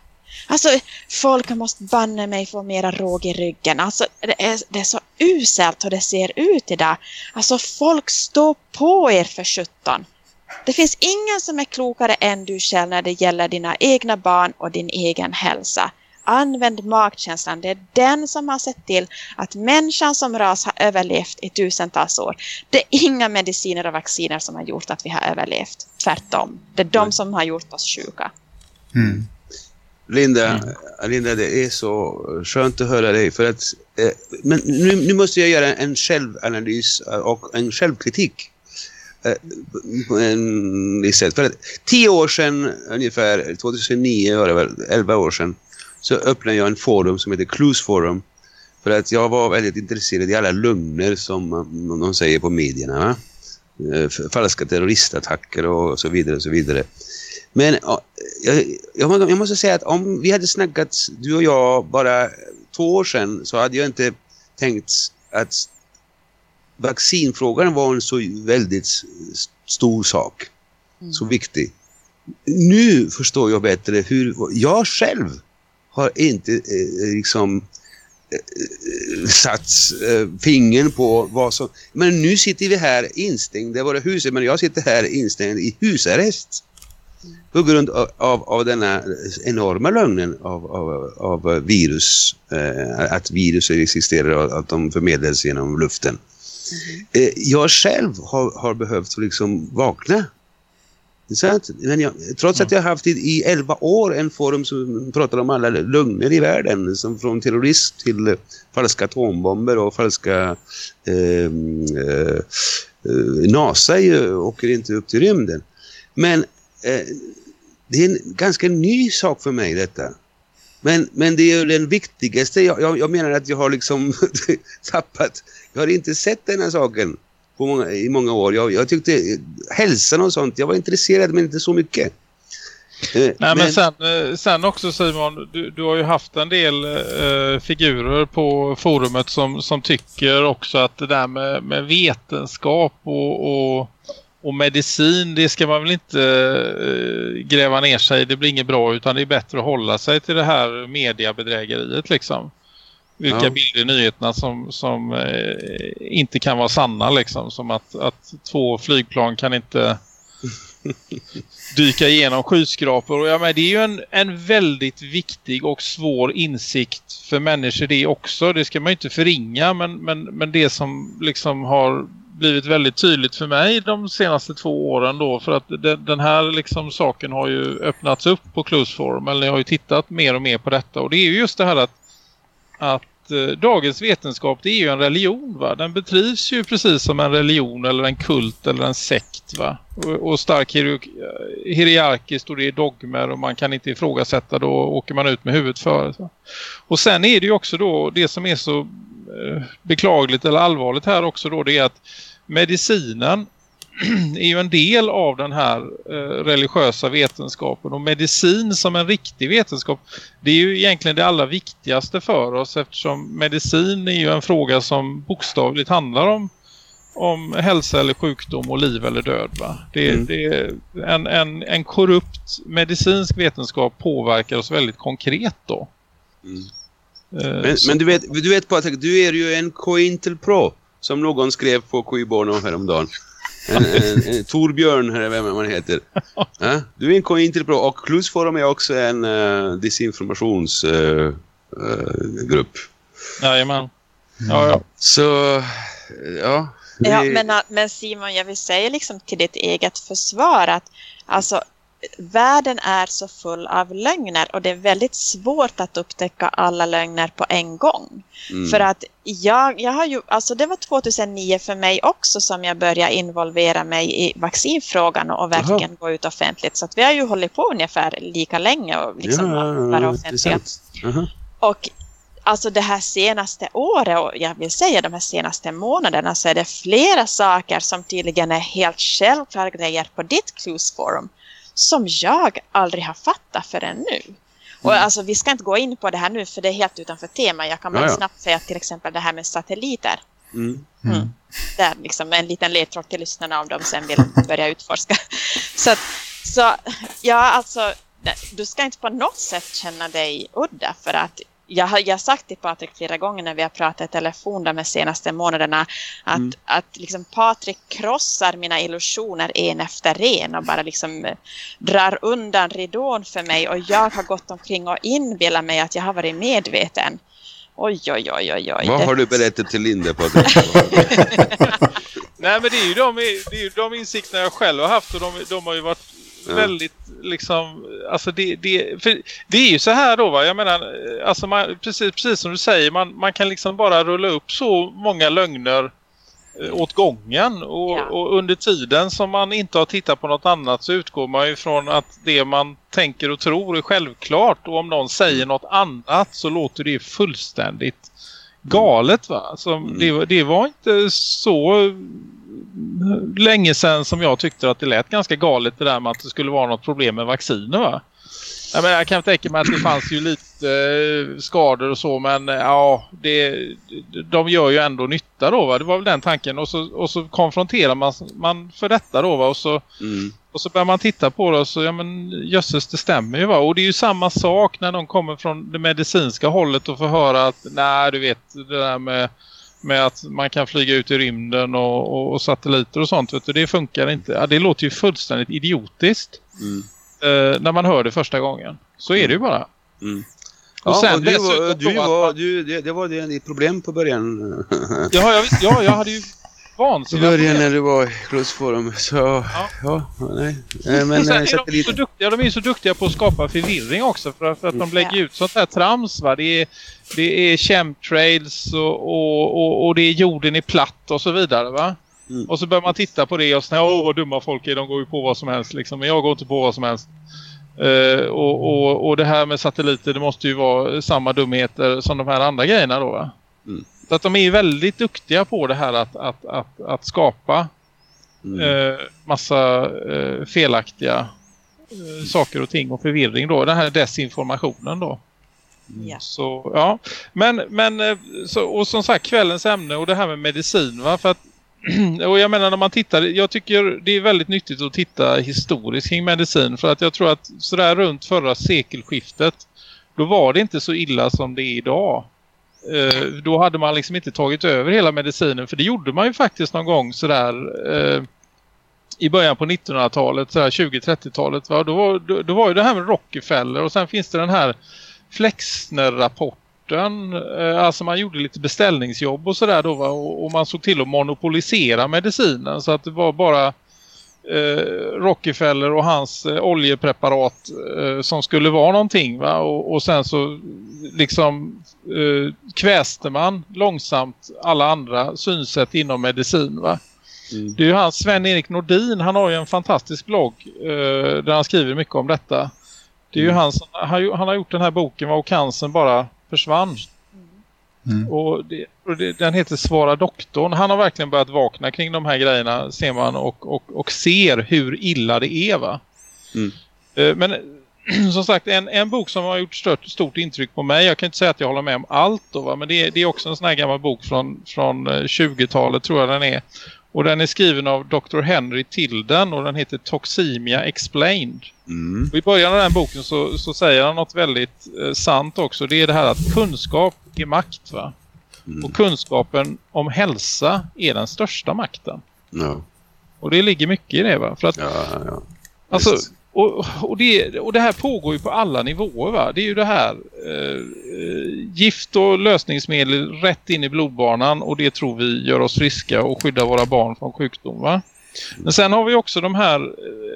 Alltså folk måste banne mig få mera råg i ryggen. Alltså det är, det är så uselt hur det ser ut idag. Alltså folk står på er för 17. Det finns ingen som är klokare än du själv när det gäller dina egna barn och din egen hälsa. Använd magkänslan. Det är den som har sett till att människan som ras har överlevt i tusentals år. Det är inga mediciner och vacciner som har gjort att vi har överlevt. Tvärtom. Det är de som har gjort oss sjuka. Mm. Linda, Linda, det är så skönt att höra dig. För att, eh, men nu, nu måste jag göra en självanalys och en självkritik. Eh. För att tio år sedan, ungefär 2009 var det väl, 11 år sedan, så öppnade jag en forum som heter Clues Forum. För att jag var väldigt intresserad i alla lögner som de säger på medierna. Va? Eh, falska terroristattacker och så vidare och så vidare. Men jag, jag måste säga att om vi hade snackat, du och jag, bara två år sedan så hade jag inte tänkt att vaccinfrågan var en så väldigt stor sak. Så viktig. Nu förstår jag bättre hur jag själv har inte eh, liksom eh, satt eh, fingern på vad som... Men nu sitter vi här instängda i våra hus. Men jag sitter här instängd i husarrest. På grund av, av, av denna enorma lögnen av, av, av virus. Eh, att virus existerar och att de förmedlas genom luften. Eh, jag själv har, har behövt liksom vakna. Sant? Men jag, trots att jag har haft i, i 11 år en forum som pratar om alla lögner i världen. Som från terrorism till eh, falska atombomber och falska eh, eh, eh, NASA ju, åker inte upp till rymden. Men eh, det är en ganska ny sak för mig detta. Men, men det är ju den viktigaste. Jag, jag, jag menar att jag har liksom tappat. Jag har inte sett den här saken många, i många år. Jag, jag tyckte hälsan och sånt, jag var intresserad men inte så mycket. Eh, Nej men, sen, eh, sen också Simon, du, du har ju haft en del eh, figurer på forumet som, som tycker också att det där med, med vetenskap och, och Och medicin, det ska man väl inte eh, gräva ner sig. Det blir inget bra utan det är bättre att hålla sig till det här mediabedrägeriet liksom. Vilka Ja. bilder i nyheterna som, som eh, inte kan vara sanna liksom. Som att, att två flygplan kan inte dyka igenom skyskrapor. Och ja, men det är ju en, en väldigt viktig och svår insikt för människor det också. Det ska man ju inte förringa men, men, men det som liksom har blivit väldigt tydligt för mig de senaste två åren då för att den, den här liksom saken har ju öppnats upp på Close Forum eller jag har ju tittat mer och mer på detta och det är ju just det här att, att eh, dagens vetenskap det är ju en religion va. Den betrivs ju precis som en religion eller en kult eller en sekt va. Och, och stark eh, hierarkiskt och det är dogmer och man kan inte ifrågasätta då åker man ut med huvudet för. Så. Och sen är det ju också då det som är så eh, beklagligt eller allvarligt här också då det är att medicinen är ju en del av den här eh, religiösa vetenskapen och medicin som en riktig vetenskap det är ju egentligen det allra viktigaste för oss eftersom medicin är ju en fråga som bokstavligt handlar om om hälsa eller sjukdom och liv eller död va? Det, Mm. det är en, en, en korrupt medicinsk vetenskap påverkar oss väldigt konkret då. Mm. Eh, Men, men du vet, du vet Patrik, du är ju en Cointel Pro som någon skrev på Quiborno häromdagen. En, en, en Torbjörn, eller vem man heter. Ja, du är en Cointel Pro och Klusforum är också en uh, desinformationsgrupp. grupp. Jajamän. Ja, ja. Så, ja. Ja, det- men, men Simon, jag vill säga liksom till ditt eget försvar att alltså, världen är så full av lögner och det är väldigt svårt att upptäcka alla lögner på en gång. mm. För att jag, jag har ju, alltså det var 2009 för mig också som jag började involvera mig i vaccinfrågan och, och verkligen gå ut offentligt. Så vi har ju hållit på ungefär lika länge och liksom vara offentliga. Aha. Och alltså det här senaste året och jag vill säga de här senaste månaderna så är det flera saker som tydligen är helt självklara grejer på ditt Clues Forum som jag aldrig har fattat förrän nu. Och alltså vi ska inte gå in på det här nu för det är helt utanför tema. Jag kan bara Ja, ja. snabbt säga till exempel det här med satelliter. Mm. Mm. Det är liksom en liten ledtråd till lyssnarna om de sen vill börja utforska. Så, att, så ja, alltså, du ska inte på något sätt känna dig udda för att jag har, jag har sagt till Patrik flera gånger när vi har pratat i telefon de senaste månaderna att, Mm. att liksom Patrik krossar mina illusioner en efter en och bara liksom eh, drar undan ridån för mig och jag har gått omkring och inbillat mig att jag har varit medveten. Oj, oj, oj, oj, oj. Vad Det- har du berättat till Linda Patrik? Nej men det är ju de, det är ju de insikterna jag själv har haft och de, de har ju varit Ja. väldigt liksom, alltså det, det, det är ju så här då va, jag menar, alltså man, precis, precis som du säger, man, man kan liksom bara rulla upp så många lögner eh, åt gången och, Ja. och under tiden som man inte har tittat på något annat så utgår man ju från att det man tänker och tror är självklart och om någon säger något annat så låter det fullständigt galet va. Så Mm. det, det var inte så länge sedan som jag tyckte att det lät ganska galet det där med att det skulle vara något problem med vacciner va. Jag, menar, jag kan tänka mig att det fanns ju lite eh, skador och så men eh, ja, det, de gör ju ändå nytta då va. Det var väl den tanken och så, och så konfronterar man, man för detta då va och så Mm. och så börjar man titta på det och så, ja men jösses det stämmer ju va. Och det är ju samma sak när de kommer från det medicinska hållet och får höra att nej du vet det där med, med att man kan flyga ut i rymden och, och, och satelliter och sånt vet du, det funkar inte. Ja, det låter ju fullständigt idiotiskt Mm. eh, när man hör det första gången. Så är det ju bara. Mm. Och Ja, sen och du, du var, man- du, det, det var det ditt problem på början. Ja, jag, ja, jag hade ju På vansinniga början när du var i Close Forum. Så, ja, nej. Eh, Men Och sen eh, är de, så duktiga, de är så duktiga på att skapa förvirring också för, för att de lägger ut sånt här trams va. Det är, det är chemtrails och, och, och, och det är jorden är platt och så vidare va. Mm. Och så börjar man titta på det och säga åh vad dumma folk är, de går ju på vad som helst liksom. Men jag går inte på vad som helst. Eh, och, och, och det här med satelliter det måste ju vara samma dumheter som de här andra grejerna då va. Mm. Så att de är ju väldigt duktiga på det här att, att, att, att skapa Mm. eh, massa eh, felaktiga eh, saker och ting och förvirring då. Den här desinformationen då. Ja. Så ja, men, men eh, så, och som sagt kvällens ämne och det här med medicin va, för att och jag menar när man tittar, jag tycker det är väldigt nyttigt att titta historiskt kring medicin för att jag tror att sådär runt förra sekelskiftet då var det inte så illa som det är idag. Eh, då hade man liksom inte tagit över hela medicinen för det gjorde man ju faktiskt någon gång sådär eh, i början på 1900-talet, 20-30-talet. Va? Då, var- då, då var ju det här med Rockefeller och sen finns det den här Flexner-rapporten. Eh, alltså man gjorde lite beställningsjobb och sådär då va? Och, och man såg till att monopolisera medicinen så att det var bara Rockefeller och hans eh, oljepreparat eh, som skulle vara någonting va? Och, och sen så liksom eh, kväste man långsamt alla andra synsätt inom medicin va? Mm. Det är ju han Sven-Erik Nordin, han har ju en fantastisk blogg eh, där han skriver mycket om detta. Det är ju han som han, han har gjort den här boken var cancern bara försvann. Mm. Och, det, och det, den heter Svara doktorn. Han har verkligen börjat vakna kring de här grejerna ser man och, och, och ser hur illa det är va. Mm. Eh, Men som sagt, en, en bok som har gjort stort, stort intryck på mig. Jag kan inte säga att jag håller med om allt då, va? men det är, det är också en sån här gammal bok från, från eh, 20-talet tror jag den är. Och den är skriven av Dr. Henry Tilden och den heter Toxemia Explained. Mm. I början av den boken så, så säger han något väldigt eh, sant också. Det är det här att kunskap är makt va? Mm. Och kunskapen om hälsa är den största makten. Ja, Och det ligger mycket i det va? För att ja, ja. Alltså, Visst och, och, det, och det här pågår ju på alla nivåer va? Det är ju det här eh, gift och lösningsmedel rätt in i blodbanan och det tror vi gör oss friska och skyddar våra barn från sjukdom va? Men sen har vi också de här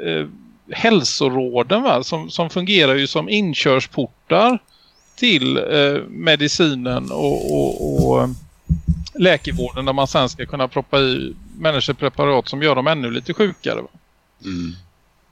eh, hälsoråden va? Som, som fungerar ju som inkörsportar till eh, medicinen och, och, och eh, läkevården där man sen ska kunna proppa i människor preparat som gör dem ännu lite sjukare va? Mm.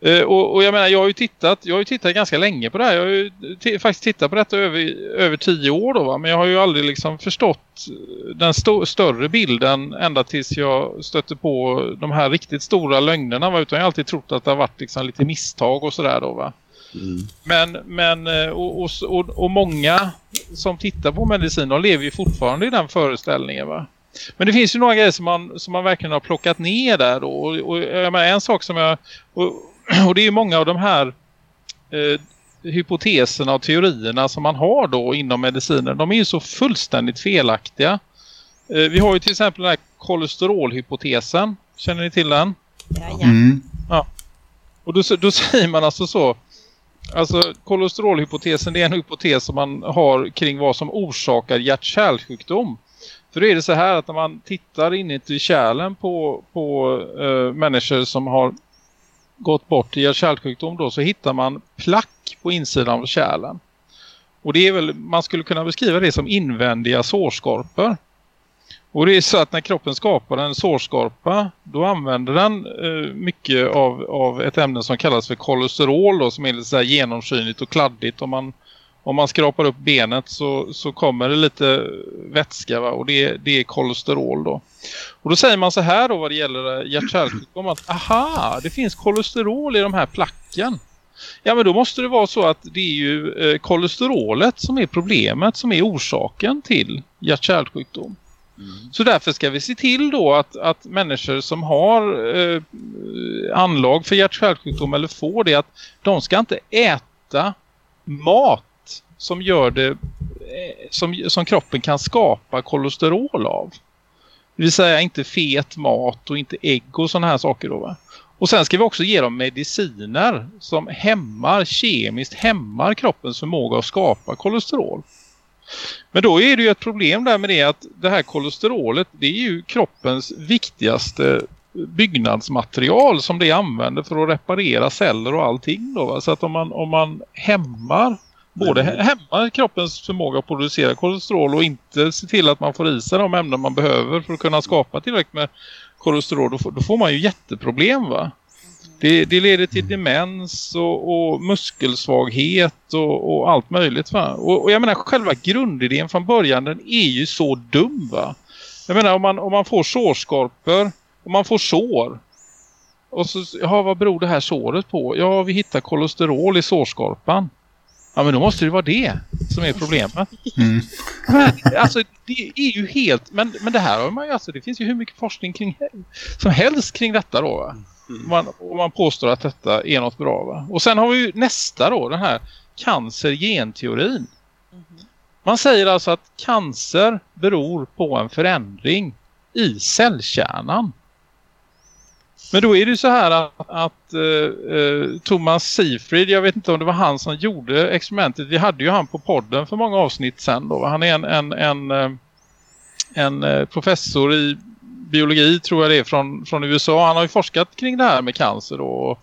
Eh, och, och jag menar, jag har ju tittat, jag har ju tittat ganska länge på det här. Jag har ju ti- faktiskt tittat på detta över, över tio år då va. Men jag har ju aldrig liksom förstått eh, den sto- större bilden ända tills jag stötte på de här riktigt stora lögnerna va. Utan jag har alltid trott att det har varit liksom lite misstag och sådär då va. Mm. Men, men eh, och, och, och, och många som tittar på medicin de lever ju fortfarande i den föreställningen va. Men det finns ju några grejer som man, som man verkligen har plockat ner där då. Och, och jag menar, en sak som jag... Och, och det är ju många av de här eh, hypoteserna och teorierna som man har då inom medicinen. De är ju så fullständigt felaktiga. Eh, vi har ju till exempel den här kolesterolhypotesen. Känner ni till den? Ja, ja. Mm. Och då, då säger man alltså så. Alltså kolesterolhypotesen det är en hypotes som man har kring vad som orsakar hjärt-kärlsjukdom. För då är det så här att när man tittar inuti kärlen på, på eh, människor som har gått bort i kärlsjukdom då så hittar man plack på insidan av kärlen. Och det är väl, man skulle kunna beskriva det som invändiga sårskorpor. Och det är så att när kroppen skapar en sårskorpa då använder den eh, mycket av, av ett ämne som kallas för kolesterol då, som är lite så här genomskinligt och kladdigt. Om man, om man skrapar upp benet så, så kommer det lite vätska va? och det, det är kolesterol då. Och då säger man så här då vad det gäller hjärt-kärlsjukdom att aha, det finns kolesterol i de här placken. Ja men då måste det vara så att det är ju eh, kolesterolet som är problemet som är orsaken till hjärt-kärlsjukdom. Så därför ska vi se till då att, att människor som har eh, anlag för hjärt-kärlsjukdom eller får det att de ska inte äta mat som gör det eh, som, som kroppen kan skapa kolesterol av. Det vill säga inte fet mat och inte ägg och sådana här saker då va. Och sen ska vi också ge dem mediciner som hämmar, kemiskt hämmar kroppens förmåga att skapa kolesterol. Men då är det ju ett problem där med det att det här kolesterolet det är ju kroppens viktigaste byggnadsmaterial som det använder för att reparera celler och allting då va? Så att om man, om man hämmar både Mm. hämmar kroppens förmåga att producera kolesterol och inte se till att man får i sig de ämnen man behöver för att kunna skapa tillräckligt med kolesterol då får, då får man ju jätteproblem va. Det, det leder till demens och, och muskelsvaghet och, och allt möjligt va. Och, och jag menar själva grundidén från början den är ju så dum va. Jag menar om man, om man får sårskorpor, om man får sår. Och så, ja vad beror det här såret på? Ja vi hittar kolesterol i sårskorpan. Ja men då måste det vara det som är problemet. Mm. Men, alltså det är ju helt, men, men det här har man ju alltså, det finns ju hur mycket forskning kring, som helst kring detta då va. Man, och man påstår att detta är något bra va. Och sen har vi ju nästa då, den här cancer-genteorin. Man säger alltså att cancer beror på en förändring i cellkärnan. Men då är det ju så här att, att uh, Thomas Seyfried, jag vet inte om det var han som gjorde experimentet. Vi hade ju han på podden för många avsnitt sen då. Han är en, en, en, eh, en professor i biologi tror jag det är från, från USA. Han har ju forskat kring det här med cancer då. Och,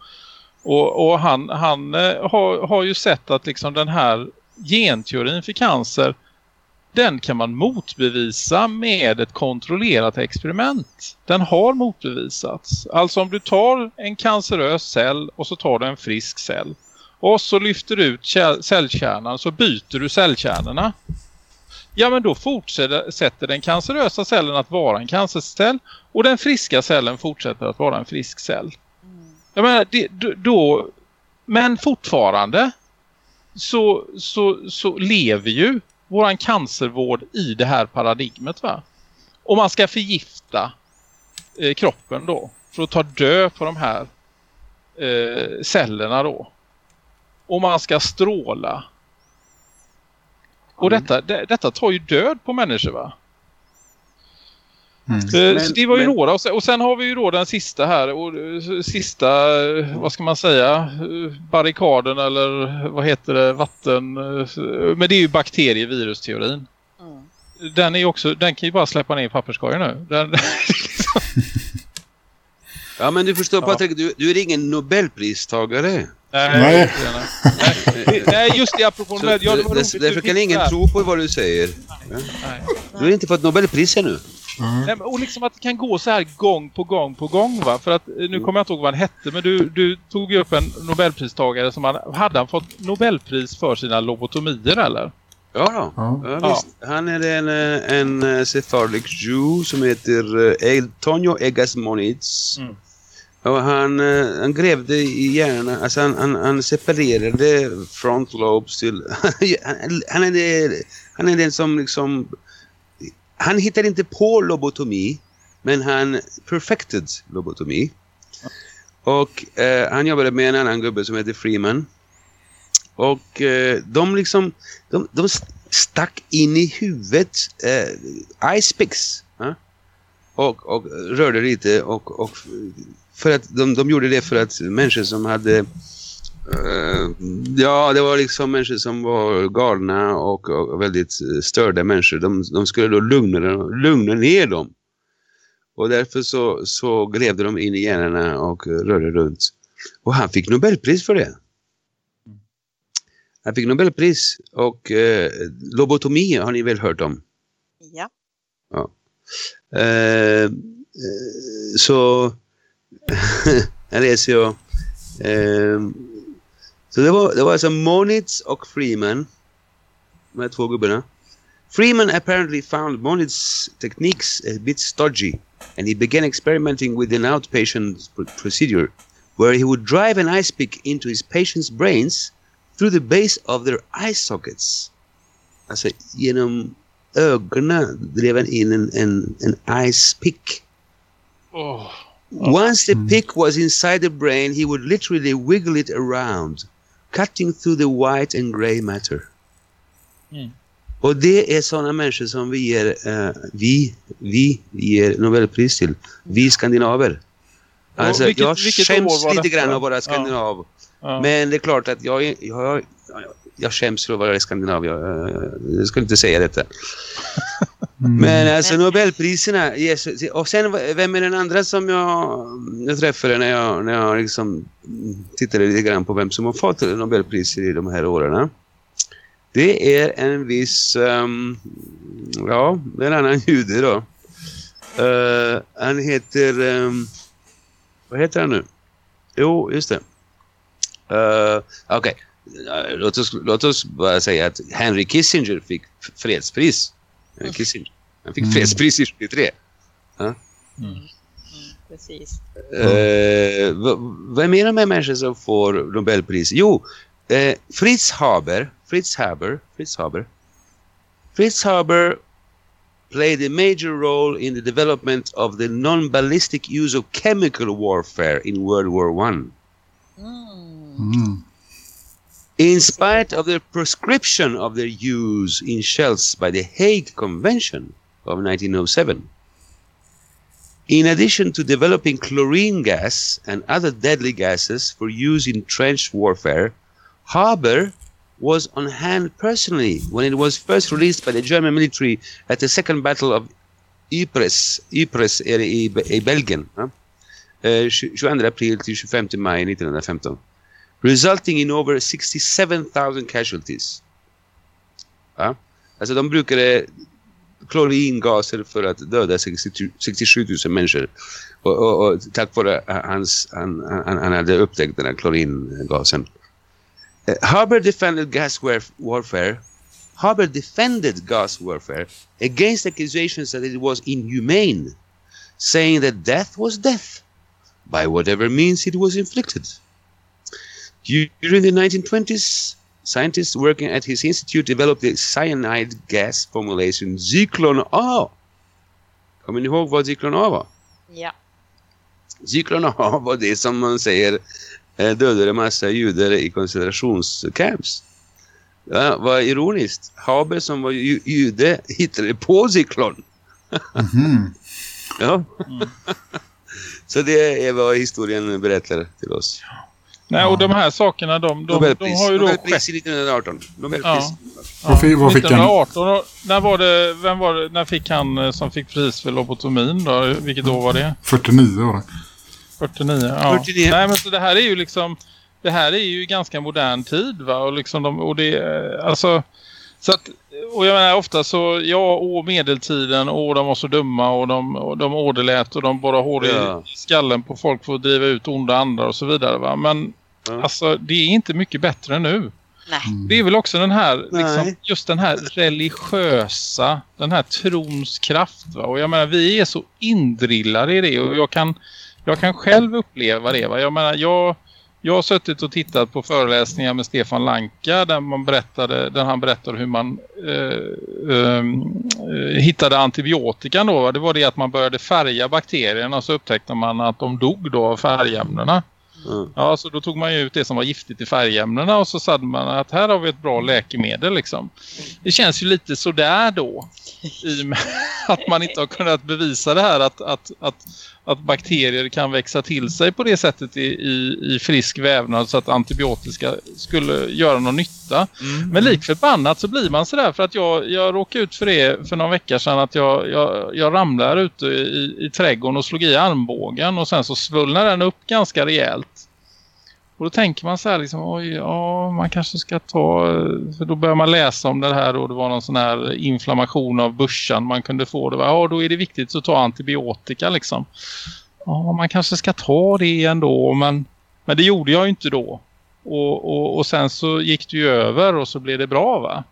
och, och han, han har, har ju sett att liksom den här genteorin för cancer den kan man motbevisa med ett kontrollerat experiment. Den har motbevisats. Alltså om du tar en cancerös cell och så tar du en frisk cell. Och så lyfter du ut cellkärnan så byter du cellkärnorna. Ja men då fortsätter den cancerösa cellen att vara en cancercell och den friska cellen fortsätter att vara en frisk cell. Jag menar, det, då- då, men fortfarande så, så, så lever ju våran cancervård i det här paradigmet va. Och man ska förgifta eh, kroppen då för att ta död på de här eh, cellerna då. Och man ska stråla. Och detta, det, detta tar ju död på människor va? Mm. Eh, så det var ju men- några och sen, och sen har vi ju då den sista här och eh, sista, eh, vad ska man säga, barrikaden eller vad heter det, vatten, men det är ju bakterievirusteorin. Mm. Den är ju också, den kan ju bara släppa ner i papperskorgen nu. Den, Ja, men du förstår Ja. Patrik, du, du är ingen Nobelpristagare. nej, Nej. nej, nej, just det, apropå Så, det roligt, därför kan ingen där. tro på vad du säger. Nej. Du har inte fått Nobelpris ännu. Mm. Nej, men, och liksom att det kan gå så här gång på gång på gång va. För att eh, nu kommer jag inte ihåg vad han hette men du, du tog ju upp en Nobelpristagare som han, hade han fått Nobelpris för sina lobotomier eller? Ja, då. Ja. Ja. Han är en, eh, en eh, Sephardic Jew som heter eh, Antonio Egasmoniz. Mm. Och han, han grävde i hjärnan, alltså han, han, han separerade front lobes till... han, han, är han är den som liksom... Han hittade inte på lobotomi, men han perfected lobotomi. Och eh, han jobbade med en annan gubbe som heter Freeman. Och eh, de liksom, de, de stack in i huvudet eh, ice picks. Och, och rörde lite och, och för att de, de gjorde det för att människor som hade ja, det var liksom människor som var galna och, och väldigt eh, störda människor. De, de skulle då lugna, lugna ner dem. Och därför så, så grävde de in i hjärnorna och rörde runt. Och han fick Nobelpris för det. Han fick Nobelpris och eh, lobotomi har ni väl hört om? Ja. Eh, eh, så här läser jag. Eh, så det var, det var alltså Monitz och Freeman. De här två gubbarna. Freeman apparently found Monitz techniques a bit stodgy and he began experimenting with an outpatient pr- procedure where he would drive an ice pick into his patient's brains through the base of their eye sockets. Alltså genom ögonen er, drev han in en, en, en ice pick. Åh. Once the hmm. pick was inside the brain, he would literally wiggle it around, cutting through the white and grey matter. Mm. Och det är sådana människor som vi ger, eh, vi, vi ger Nobelpris till. Vi skandinaver. Ja, Alltså, vilket- jag vilket skäms lite grann att vara Ja. skandinav. Ja. Men det är klart att jag, jag, jag, jag skäms för att vara skandinav. Jag, jag, jag skulle inte säga detta. Mm. Men alltså Nobelpriserna, yes, och sen vem är den andra som jag, jag träffade när jag, när jag liksom tittade lite grann på vem som har fått Nobelpriser i de här åren. Det är en viss, ehm, ja, en annan jude då. Eh, han heter, ehm, vad heter han nu? Jo, just det. Uh, Okej, Eh, låt, oss, låt oss bara säga att Henry Kissinger fick f- fredspris. Eh, Kissinger. Han fick Mm. fredspris i 73. Precis. Eh, v- vem är de här människorna som får Nobelpris? Jo, eh, Fritz Haber Fritz Haber, Fritz Haber, Fritz Haber played a major role in the development of the non-ballistic use of chemical warfare in World War One. Mm. In spite of the prescription of their use in shells by the Hague Convention of 1907, in addition to developing chlorine gas and other deadly gases for use in trench warfare, Haber was on hand personally when it was first released by the German military at the Second Battle of Ypres, Ypres är det i, Belgien. Ja? 22 april till 25 maj 1915. Resulting in over 67,000 casualties. Ja? Alltså de brukade kloringaser för att döda 60 67 000 människor. Och, och, och tack vare hans, han, han, han hade upptäckt den här kloringasen. Uh, Haber defended gas warfare. Haber defended gas warfare against accusations that it was inhumane, saying that death was death, by whatever means it was inflicted. During the 1920s, scientists working at his institute developed the cyanide gas formulation Zyklon A. Kommer ni ihåg vad Zyklon A var? Ja. Zyklon A var det som man säger eh, dödade massa judar i koncentrationscamps. Ja, vad ironiskt. Haber som var ju, jude hittade på Zyklon. Mhm. Ja. Så det är vad historien berättar till oss. Nej, och de här sakerna, de, de, de har ju då Nobelpris skett. i 1918. Nobelpris. Ja. Vad fick- vad fick han? 1918, och när var det, vem var det, när fick han eh, som fick pris för lobotomin då? Vilket år var det? 49 var det. 49, ja. 49. Nej, men så det här är ju liksom, det här är ju ganska modern tid va? Och liksom de, och det, eh, alltså, så att, och jag menar ofta så, ja, och medeltiden, och de var så dumma och de, och de åderlät och de bara hål i Ja. skallen på folk för att driva ut onda andar och så vidare va. Men Ja. alltså, det är inte mycket bättre nu. Nej. Det är väl också den här, liksom, just den här religiösa, den här trons kraft. Va? Och jag menar, vi är så indrillade i det och jag kan, jag kan själv uppleva det. Va? Jag menar, jag, jag har suttit och tittat på föreläsningar med Stefan Lanka där, man berättade, där han berättade hur man eh, ehm, eh, hittade antibiotikan då. Det var det att man började färga bakterierna och så upptäckte man att de dog då av färgämnena. Ja. Ja, så då tog man ju ut det som var giftigt i färgämnena och så sa man att här har vi ett bra läkemedel liksom. Det känns ju lite sådär då. I och med att man inte har kunnat bevisa det här att, att, att, att bakterier kan växa till sig på det sättet i, i, i frisk vävnad så att antibiotika skulle göra någon nytta. Men lik förbannat så blir man sådär för att jag, jag råkade ut för det för några veckor sedan att jag, jag, jag ramlade ute i, i trädgården och slog i armbågen och sen så svullnade den upp ganska rejält. Och då tänker man så här liksom, oj, ja, man kanske ska ta, för då börjar man läsa om det här och det var någon sån här inflammation av börsan man kunde få. Det var, ja, då är det viktigt att ta antibiotika liksom. Ja, man kanske ska ta det ändå, men, men det gjorde jag ju inte då. Och, och, och sen så gick det ju över och så blev det bra va?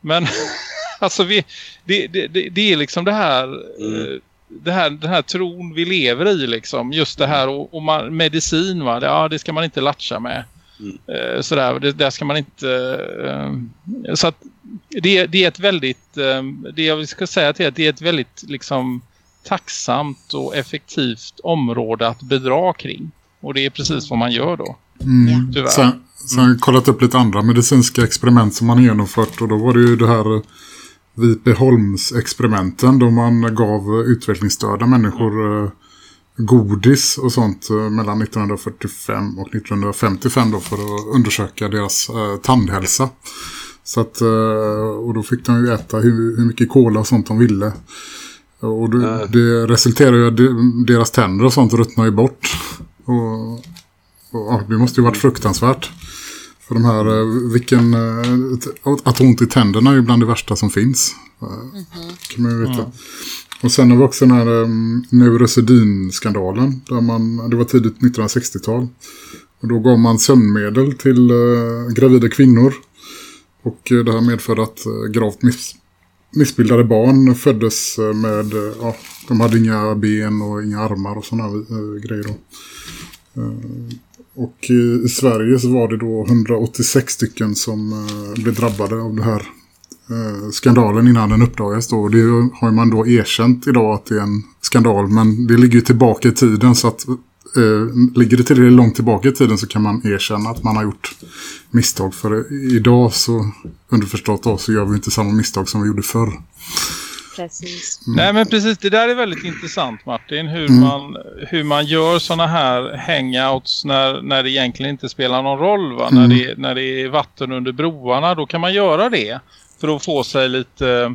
Men alltså vi, det, det, det, det är liksom det här, Mm. Det här, den här tron vi lever i liksom. Just det här och, och man, medicin va, det, ja, det ska man inte latcha med. Mm. Eh, sådär, det, där ska man inte... Eh, så att det, det är ett väldigt, eh, det jag ska säga till är att det är ett väldigt liksom tacksamt och effektivt område att bedra kring. Och det är precis vad man gör då. Mm. Tyvärr. Sen, sen har jag kollat upp lite andra medicinska experiment som man har genomfört och då var det ju det här Vipeholms-experimenten då man gav utvecklingsstörda människor eh, godis och sånt eh, mellan 1945 och 1955 då för att undersöka deras eh, tandhälsa. Så att, eh, och då fick de ju äta hur, hur mycket kola och sånt de ville. Och det, Ja. det resulterar ju att de- deras tänder och sånt ruttnar ju bort. Och, och det måste ju varit fruktansvärt. För de här, eh, vilken, eh, att ont i tänderna är ju bland det värsta som finns. Eh, kan man ju veta. Och sen har vi också den här um, neurosedynskandalen. Där man, det var tidigt 1960-tal. Och då gav man sömnmedel till eh, gravida kvinnor. Och eh, det här medförde att eh, gravt miss, missbildade barn föddes med, ja, de hade inga ben och inga armar och sådana uh, grejer då. Och i, Sverige så var det då 186 stycken som eh, blev drabbade av det här eh, skandalen innan den uppdagades då. Och det har man då erkänt idag att det är en skandal. Men det ligger ju tillbaka i tiden så att eh, ligger det tillräckligt långt tillbaka i tiden så kan man erkänna att man har gjort misstag. För idag så underförstått då, så gör vi inte samma misstag som vi gjorde förr. Precis. Nej men precis, det där är väldigt intressant Martin. Hur, Mm. man, hur man gör såna här hangouts när, när det egentligen inte spelar någon roll. Va? Mm. När, det, när det är vatten under broarna, då kan man göra det. För att få sig lite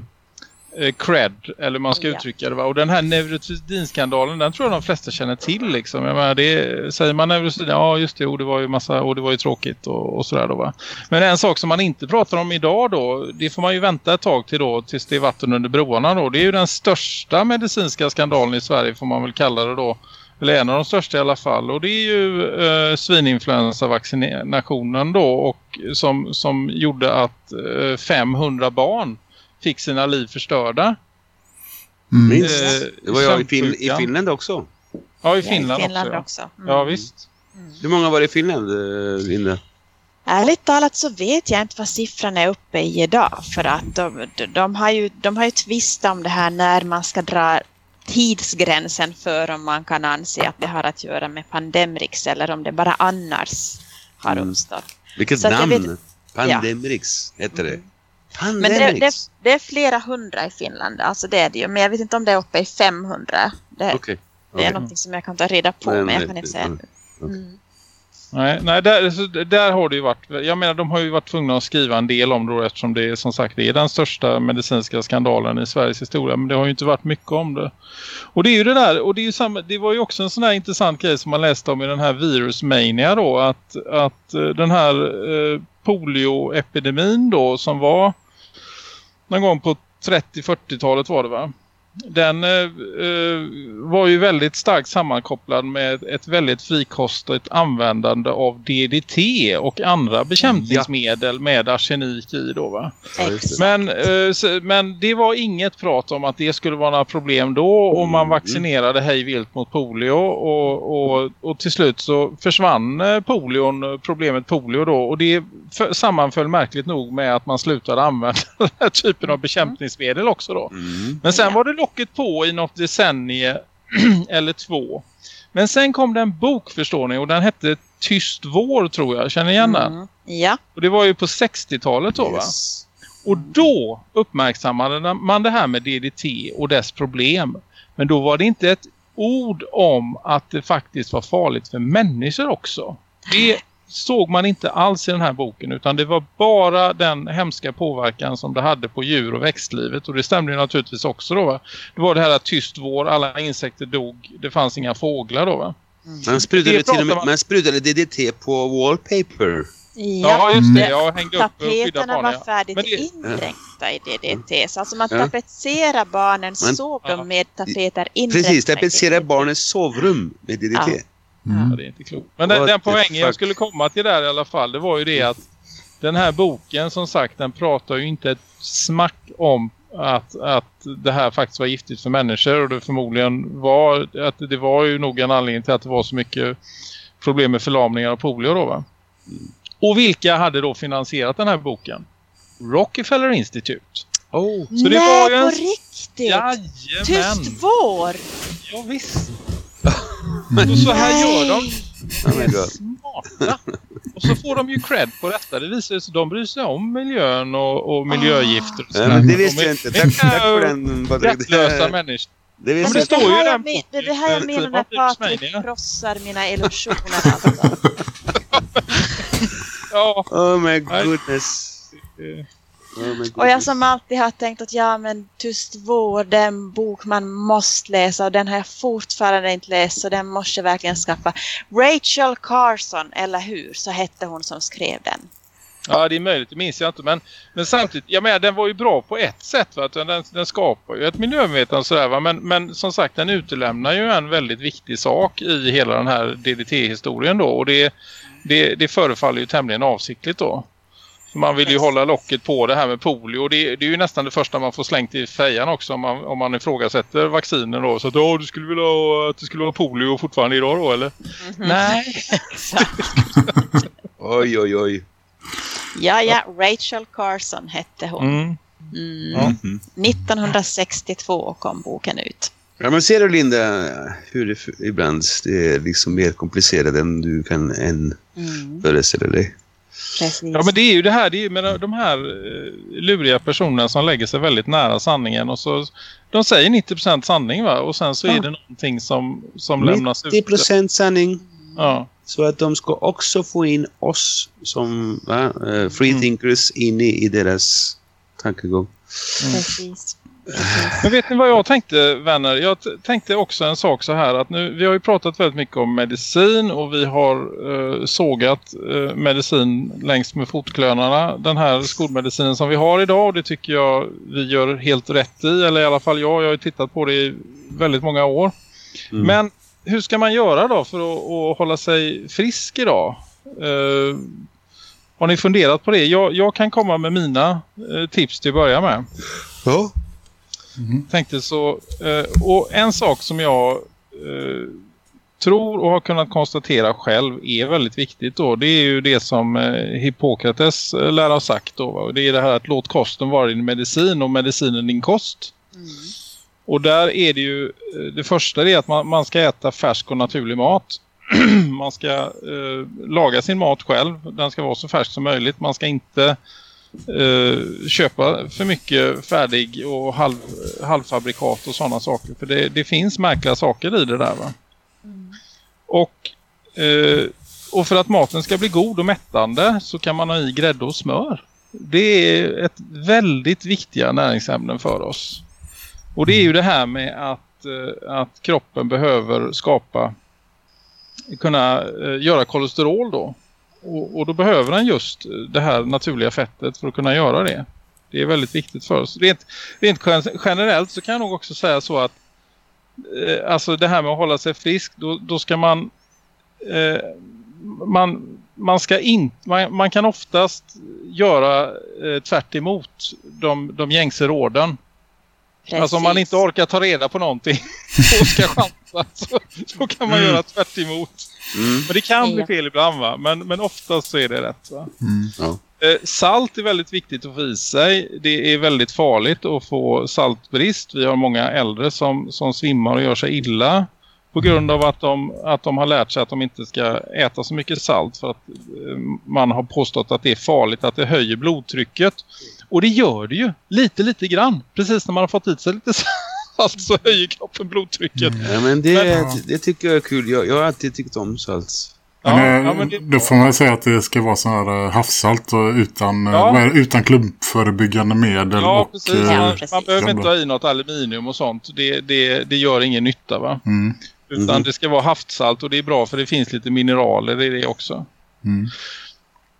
eh, cred, eller man ska Ja. uttrycka det. Va? Och den här neurosedynskandalen, den tror jag de flesta känner till. Liksom. Jag menar, det, säger man neurosedyn, ja just det, och det var ju massa, och det var ju tråkigt och, och sådär då va. Men en sak som man inte pratar om idag då, det får man ju vänta ett tag till då, tills det är vatten under broarna då. Det är ju den största medicinska skandalen i Sverige får man väl kalla det då. Eller en av de största i alla fall. Och det är ju eh, svininfluensavaccinationen då och som, som gjorde att eh, 500 barn fick sina liv förstörda. Mm. Minst. Eh, Det var jag i, fin i. Finland också. Ja, i I Finland, Finland också. också. Ja, Mm. ja visst. Hur många var det i Finland, eh, Linda? Ärligt talat så vet jag inte vad siffran är uppe i idag. För att de, de, de har ju, de har ju tvistat om det här när man ska dra tidsgränsen för om man kan anse att det har att göra med Pandemrix eller om det bara annars har Mm. uppstått. Vilket Så att jag namn? vet- Pandemrix heter det. Mm. Men det, det, det är flera hundra i Finland, alltså det är det ju. Men jag vet inte om det är uppe i 500. Det, Okej. det är någonting som jag kan ta reda på, Men, men, jag kan inte säga. mm. Mm. Nej, nej där, där har det ju varit, jag menar de har ju varit tvungna att skriva en del om det eftersom det är som sagt det är den största medicinska skandalen i Sveriges historia. Men det har ju inte varit mycket om det. Och det är ju det där, och det, är ju samma, det var ju också en sån här intressant grej som man läste om i den här virusmania då. Att, att eh, den här eh, polioepidemin då som var någon gång på 30-40-talet var det va? Den eh, eh, var ju väldigt starkt sammankopplad med ett väldigt frikostigt användande av DDT och andra bekämpningsmedel med arsenik i då va? Exakt. Men, eh, så- men det var inget prat om att det skulle vara några problem då och man Mm. vaccinerade hej vilt mot polio och, och, och till slut så försvann eh, polion, problemet polio då och det f- sammanföll märkligt nog med att man slutade använda den här typen av bekämpningsmedel också då. Mm. Men sen var det locket på i något decennie eller två. Men sen kom det en bok förstår ni och den hette Tyst vår tror jag. Känner ni igen den? Mm. Ja, Och det var ju på 60-talet då va? Yes. Och då uppmärksammade man det här med DDT och dess problem. Men då var det inte ett ord om att det faktiskt var farligt för människor också. Det såg man inte alls i den här boken utan det var bara den hemska påverkan som det hade på djur- och växtlivet och det stämde ju naturligtvis också då va. Det var det här att tyst vår, alla insekter dog, det fanns inga fåglar då va. Man sprudade, Det till och med, man- man sprudade DDT på wallpaper. Ja, just det, jag hängde upp Tapeterna var färdigt det- indränkta i DDT. Så alltså man Ja. tapetserar barnen, Men- sov Ja. med tapeter indränkta Precis, tapetsera barnens sovrum med DDT. Ja. Ja, det är inte klokt. Men den, den poängen jag skulle komma till där i alla fall, det var ju det att den här boken som sagt, den pratar ju inte ett smack om att, att det här faktiskt var giftigt för människor och det förmodligen var att det var ju nog en anledning till att det var så mycket problem med förlamningar och polio då va? Och vilka hade då finansierat den här boken? Rockefeller Institute. Oh. Så det Nej, var ju en- på riktigt! Jajamän! Tyst vår! Ja, visst. Och så här gör de. My God. smarta. Och så får de ju cred på detta. Det visar sig att de bryr sig om miljön och, och miljögifter. Och Ja, men det De visste är jag inte. Tack, tack för den. Patrik. Hjärtlösa människor. Det Men visste det står inte. ju här där jag men- det, det här jag menar när Patrik krossar mina illusioner alltså. Ja. Oh my goodness. Och jag som alltid har tänkt att ja men Tyst vår, det är en bok man måste läsa och den har jag fortfarande inte läst så den måste jag verkligen skaffa. Rachel Carson, eller hur? Så hette hon som skrev den. Ja, det är möjligt. Det minns jag inte. Men, men samtidigt, jag menar, den var ju bra på ett sätt. Va? Att Den, den skapar ju ett miljömedvetande sådär. Va? Men, men som sagt, den utelämnar ju en väldigt viktig sak i hela den här DDT-historien då. Och det, det, det förefaller ju tämligen avsiktligt då. Man vill ju hålla locket på det här med polio. Och det, det är ju nästan det första man får slängt i fejan också om man, om man ifrågasätter vacciner då. Så att du skulle vilja ha, att det skulle vara polio fortfarande idag då eller? Nej. Oj, oj, oj. Ja, ja, Rachel Carson hette hon. Mm. Mm. Ja. 1962 kom boken ut. Ja, men ser du Linda hur det ibland det är liksom mer komplicerat än du kan än Mm. föreställa dig? Precis. Ja men det är ju det här, det är ju med de här eh, luriga personerna som lägger sig väldigt nära sanningen och så de säger 90% sanning va och sen så är Ja. det någonting som, som lämnas ut. 90% sanning. Ja. Så att de ska också få in oss som va, eh, free Mm. thinkers in i, i deras tankegång. Precis. Men vet ni vad jag tänkte vänner? Jag tänkte också en sak så här att nu, vi har ju pratat väldigt mycket om medicin och vi har eh, sågat eh, medicin längs med fotklönarna. Den här skolmedicinen som vi har idag och det tycker jag vi gör helt rätt i. Eller i alla fall jag, jag har ju tittat på det i väldigt många år. Mm. Men hur ska man göra då för att, att hålla sig frisk idag? Eh, har ni funderat på det? Jag, jag kan komma med mina eh, tips till att börja med Ja. Tänkte så eh, och en sak som jag eh, tror och har kunnat konstatera själv är väldigt viktigt då det är ju det som eh, Hippokrates lär ha sagt då va? det är det här att låt kosten vara din medicin och medicinen din kost. Och där är det ju det första är att man, man ska äta färsk och naturlig mat. Man ska eh, laga sin mat själv. Den ska vara så färsk som möjligt. Man ska inte eh, köpa för mycket färdig och halv, halvfabrikat och sådana saker. För det, det finns märkliga saker i det där va. Och, eh, och för att maten ska bli god och mättande så kan man ha i grädde och smör. Det är ett väldigt viktiga näringsämnen för oss. Och det är ju det här med att, eh, att kroppen behöver skapa kunna eh, göra kolesterol då. Och, och då behöver den just det här naturliga fettet för att kunna göra det. Det är väldigt viktigt för oss. Rent, rent gen- generellt så kan jag nog också säga så att eh, alltså det här med att hålla sig frisk, då, då ska man eh, man, man ska inte man, man kan oftast göra eh, tvärt emot de, de gängse råden. Alltså om man inte orkar ta reda på någonting och ska chansa så, så kan man göra tvärt emot. Mm. Men det kan bli fel ibland va? Men, men oftast så är det rätt va? Mm. Ja. Eh, salt är väldigt viktigt att få i sig. Det är väldigt farligt att få saltbrist. Vi har många äldre som, som svimmar och gör sig illa på grund av att de, att de har lärt sig att de inte ska äta så mycket salt för att eh, man har påstått att det är farligt att det höjer blodtrycket. Och det gör det ju, lite lite grann. Precis när man har fått i sig lite salt så höjer kroppen blodtrycket. Ja, men det, Men- det tycker jag är kul. Jag, jag har alltid tyckt om salt. Ja, men, ja, men det, Då får man säga att det ska vara sån här eh, havssalt och utan, eh, Ja. utan klumpförebyggande medel. ja, och, precis. eh, Ja, Man, precis. man behöver inte ha i något aluminium och sånt. Det, det, det gör ingen nytta va? Mm, Utan Mhm. det ska vara havssalt och det är bra för det finns lite mineraler i det också. mm.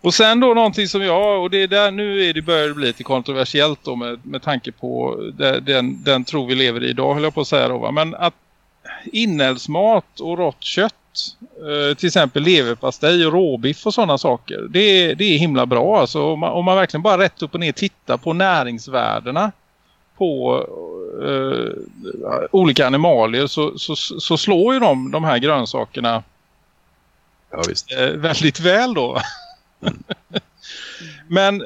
Och sen då någonting som jag, och det är där nu är det börjar bli lite kontroversiellt då med, med tanke på det, den, den tro vi lever i idag höll jag på att säga då va. Men att inälvsmat och rått kött, eh, till exempel leverpastej och råbiff och sådana saker. Det, är- det är himla bra alltså. Om man, om man verkligen bara rätt upp och ner tittar på näringsvärdena på eh, olika animalier så, så, så slår ju de, de här grönsakerna Ja, eh, väldigt väl då. Mm. men,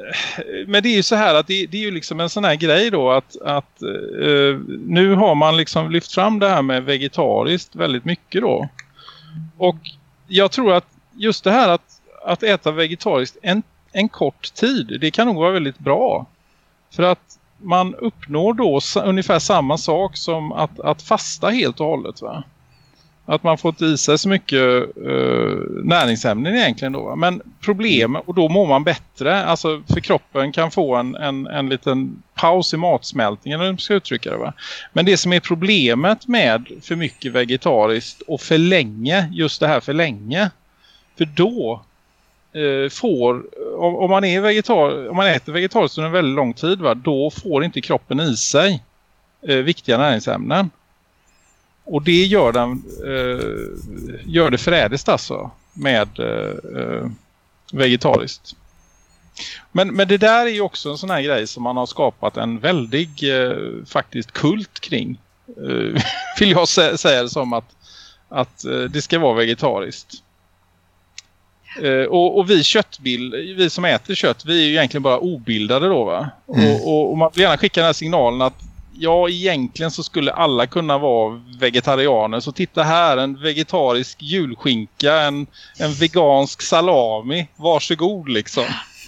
men det är ju så här att det, det är ju liksom en sån här grej då att, att eh, nu har man liksom lyft fram det här med vegetariskt väldigt mycket då. Och jag tror att just det här att, att äta vegetariskt en, en kort tid, det kan nog vara väldigt bra. För att man uppnår då ungefär samma sak som att, att fasta helt och hållet va. Att man får inte i sig så mycket eh, näringsämnen egentligen då. Men problem, och då mår man bättre. Alltså för kroppen kan få en, en, en liten paus i matsmältningen man ska uttrycka det va. Men det som är problemet med för mycket vegetariskt och för länge, just det här för länge. För då eh, får, om, om man är vegetar, om man äter vegetariskt under en väldigt lång tid va, då får inte kroppen i sig eh, viktiga näringsämnen. Och det gör den eh, gör det förrädiskt alltså med eh, eh, vegetariskt. Men, men det där är ju också en sån här grej som man har skapat en väldig eh, faktiskt kult kring. Eh, vill jag sä säga det som att, att eh, det ska vara vegetariskt. Eh, och, och, vi köttbild, vi som äter kött, vi är ju egentligen bara obildade då va? Mm. Och, och, och, man vill gärna skicka den här signalen att ja, egentligen så skulle alla kunna vara vegetarianer. Så titta här, en vegetarisk julskinka, en, en vegansk salami. Varsågod liksom.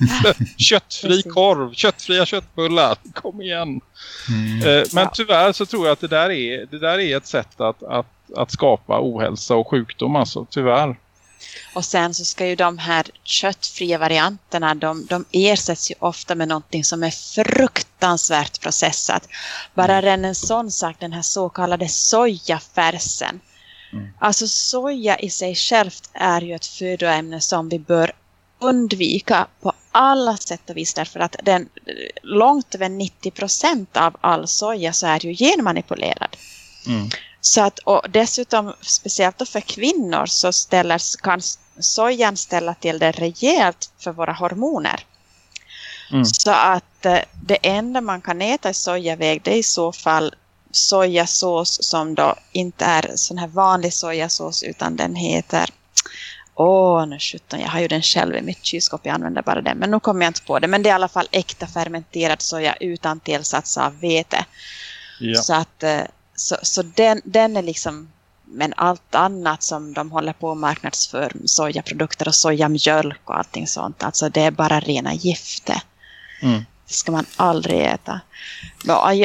Köttfri korv, köttfria köttbullar. Kom igen. Mm. Eh, men tyvärr så tror jag att det där är, det där är ett sätt att, att, att skapa ohälsa och sjukdom. Alltså, tyvärr. Och sen så ska ju de här köttfria varianterna, de, de ersätts ju ofta med någonting som är fruktansvärt processat. Bara mm. en sån sak, den här så kallade sojafärsen. Mm. Alltså soja i sig självt är ju ett födoämne som vi bör undvika på alla sätt och vis därför att den långt över 90 procent av all soja så är ju genmanipulerad. Mm. Så att, och dessutom, speciellt för kvinnor, så ställer, kan sojan ställa till det rejält för våra hormoner. Mm. Så att eh, det enda man kan äta i sojaväg det är i så fall sojasås som då inte är sån här vanlig sojasås utan den heter Åh, nu sjutton, jag har ju den själv i mitt kylskåp, jag använder bara den. Men nu kommer jag inte på det. Men det är i alla fall äkta fermenterad soja utan tillsats av vete. Ja. Så att eh, så, så den, den är liksom, men allt annat som de håller på att marknadsför, sojaprodukter och sojamjölk och allting sånt, alltså det är bara rena gifter. Mm. Det ska man aldrig äta.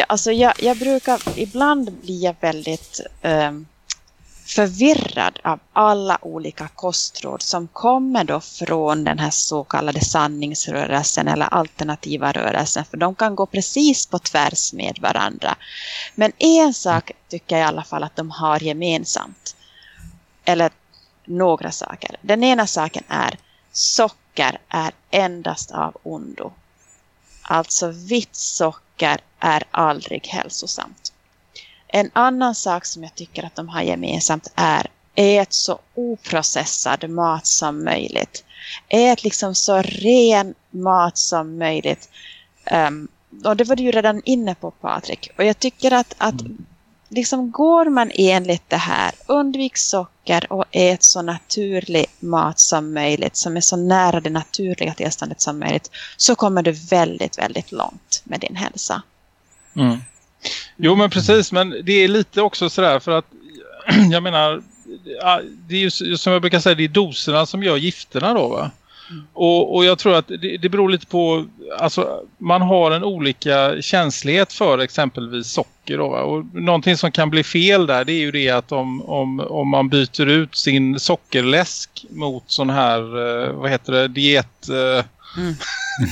Alltså jag, jag brukar, ibland bli jag väldigt um, förvirrad av alla olika kostråd som kommer då från den här så kallade sanningsrörelsen eller alternativa rörelsen. För de kan gå precis på tvärs med varandra. Men en sak tycker jag i alla fall att de har gemensamt. Eller några saker. Den ena saken är socker är endast av ondo. Alltså vitt socker är aldrig hälsosamt. En annan sak som jag tycker att de har gemensamt är ät så oprocessad mat som möjligt. Ät liksom så ren mat som möjligt. Um, och det var du ju redan inne på Patrik. Och jag tycker att, att mm. liksom går man enligt det här, undvik socker och ät så naturlig mat som möjligt, som är så nära det naturliga tillståndet som möjligt, så kommer du väldigt, väldigt långt med din hälsa. Mm. Jo men precis, men det är lite också sådär för att jag menar, det är ju som jag brukar säga, det är doserna som gör gifterna då va? Mm. Och, och jag tror att det, det beror lite på, alltså man har en olika känslighet för exempelvis socker då va? Och någonting som kan bli fel där det är ju det att om, om, om man byter ut sin sockerläsk mot sån här, eh, vad heter det, diet... Mm.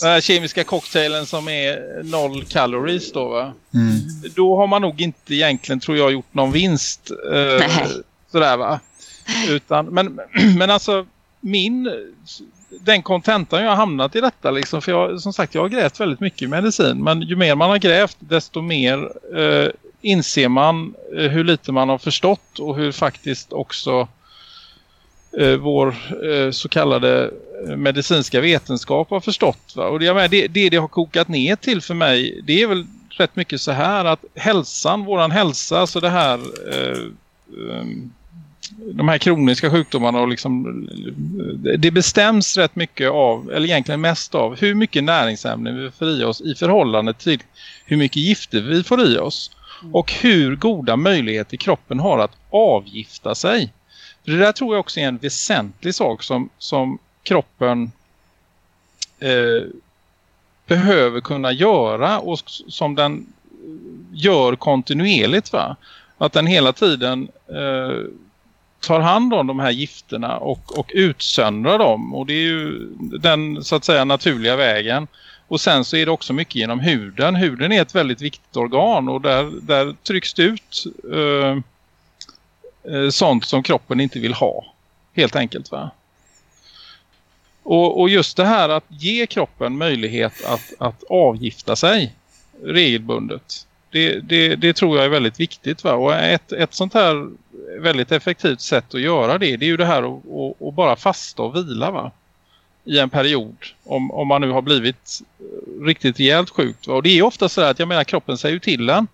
Den här kemiska cocktailen som är noll calories då va? Mm. Då har man nog inte egentligen tror jag gjort någon vinst. Eh, sådär va? Utan, men, men alltså min den kontentan jag har hamnat i detta liksom, för jag, som sagt jag har grävt väldigt mycket i medicin men ju mer man har grävt desto mer eh, inser man eh, hur lite man har förstått och hur faktiskt också eh, vår eh, så kallade medicinska vetenskap har förstått. Va? Och det, det, det det har kokat ner till för mig det är väl rätt mycket så här att hälsan, våran hälsa, alltså det här eh, ehm, de här kroniska sjukdomarna och liksom, det bestäms rätt mycket av, eller egentligen mest av, hur mycket näringsämnen vi får i oss i förhållande till hur mycket gifter vi får i oss. Mm. Och hur goda möjligheter kroppen har att avgifta sig. För det där tror jag också är en väsentlig sak som, som kroppen eh, behöver kunna göra och som den eh, gör kontinuerligt va? Att den hela tiden eh, tar hand om de här gifterna och, och utsöndrar dem och det är ju den så att säga naturliga vägen. Och sen så är det också mycket genom huden. Huden är ett väldigt viktigt organ och där, där trycks det ut eh, eh sånt som kroppen inte vill ha. Helt enkelt va? Och, och, just det här att ge kroppen möjlighet att, att avgifta sig regelbundet. Det, det, det, tror jag är väldigt viktigt. Va? Och ett, ett sånt här väldigt effektivt sätt att göra det, det är ju det här att, att, att bara fasta och vila. Va? i en period om, om man nu har blivit riktigt rejält sjukt. Va? Och det är ofta så att jag menar kroppen säger ju till en.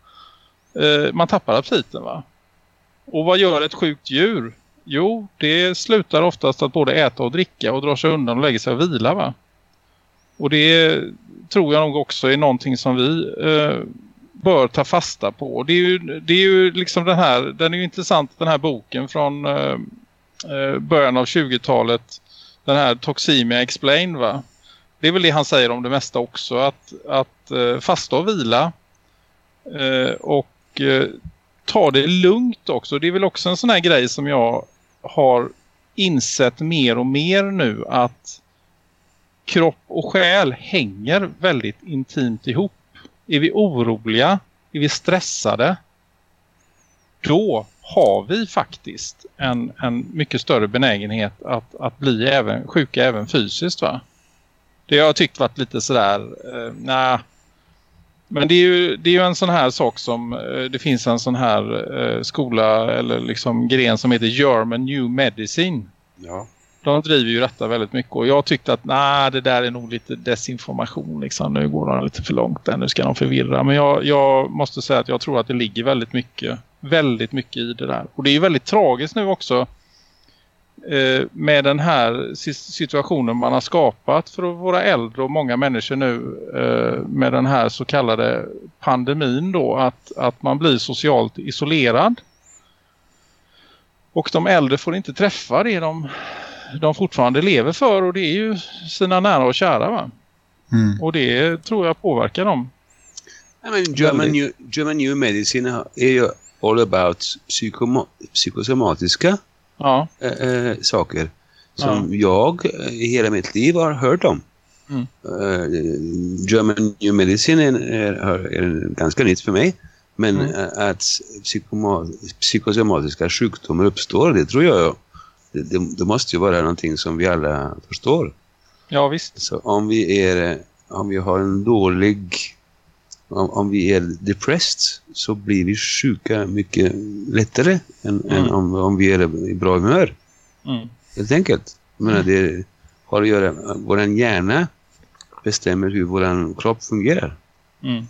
Eh, man tappar aptiten va. Och vad gör ett sjukt djur? Jo, det slutar oftast att både äta och dricka och drar sig undan och lägger sig och vila va. Och det tror jag nog också är någonting som vi eh, bör ta fasta på. Det är ju, det är ju liksom den här, den är ju intressant den här boken från eh, eh början av 20-talet. Den här Toxemia Explained va. Det är väl det han säger om det mesta också. Att, att eh, fasta och vila. Eh, och eh, ta det lugnt också. Det är väl också en sån här grej som jag har insett mer och mer nu att kropp och själ hänger väldigt intimt ihop. Är vi oroliga, är vi stressade, då har vi faktiskt en, en mycket större benägenhet att, att bli även, sjuka även fysiskt va? Det har jag tyckt varit lite sådär, eh, nej. Men det är, ju, det är ju en sån här sak som, eh, det finns en sån här eh, skola eller liksom gren som heter German New Medicine. Ja. De driver ju detta väldigt mycket och jag tyckte att nej, det där är nog lite desinformation liksom. Nu går de lite för långt där, nu ska de förvirra. Men jag, jag måste säga att jag tror att det ligger väldigt mycket, väldigt mycket i det där. Och det är ju väldigt tragiskt nu också med den här si- situationen man har skapat för våra äldre och många människor nu eh, med den här så kallade pandemin då att, att man blir socialt isolerad. Och de äldre får inte träffa det de, de fortfarande lever för och det är ju sina nära och kära va? Mm. Och det tror jag påverkar dem. I mean, German, new, German New Medicine är ju all about psykoma, psykosomatiska Ja, eh, saker som jag eh, i hela mitt liv har hört om. Mm. Eh, German New Medicine är, är, är ganska nytt för mig. Men Mm. att psykosomatiska sjukdomar uppstår, det tror jag det, det, det måste ju vara någonting som vi alla förstår. ja visst. Så om vi är om vi har en dålig om, om vi är depressed så blir vi sjuka mycket lättare än, Mm. än om, om vi är i bra humör. Mm. Helt enkelt. Jag menar, det har att göra vår hjärna bestämmer hur vår kropp fungerar. Mm.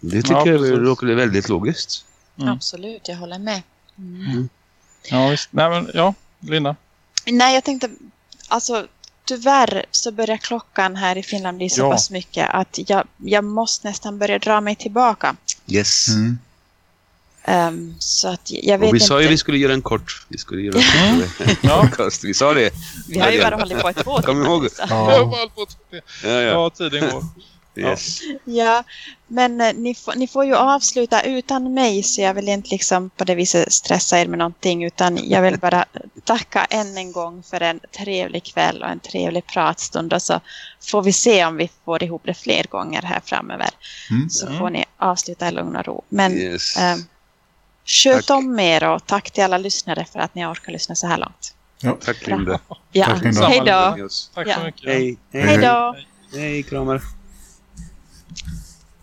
Det tycker Ja, jag låter väldigt logiskt. Mm. Absolut, jag håller med. Mm. Ja visst. Nej men ja, Linda. Nej, jag tänkte, alltså tyvärr så börjar klockan här i Finland bli så Ja. pass mycket att jag, jag måste nästan börja dra mig tillbaka. Yes. Mm. Ehm, så att jag vet Och vi inte. sa ju att vi skulle göra en kort. Vi skulle göra en podcast. Vi sa det. Vi har ju bara hållit på i två Kom ihåg. så. Jag har Ja. Ja, ja. Ja, tiden går. Yes. Ja, men eh, ni, får, ni får ju avsluta utan mig så jag vill inte liksom på det viset stressa er med någonting utan jag vill bara tacka än en gång för en trevlig kväll och en trevlig pratstund och så får vi se om vi får ihop det fler gånger här framöver. Mm. Så Mm. får ni avsluta i lugn och ro. Men yes. eh, sköt Tack. om er och tack till alla lyssnare för att ni orkar lyssna så här långt. Tack Linda. Ja, Tack, Linda. hej då. Tack Ja. så mycket. Hej. Hej. Hej då. Hej, kramar.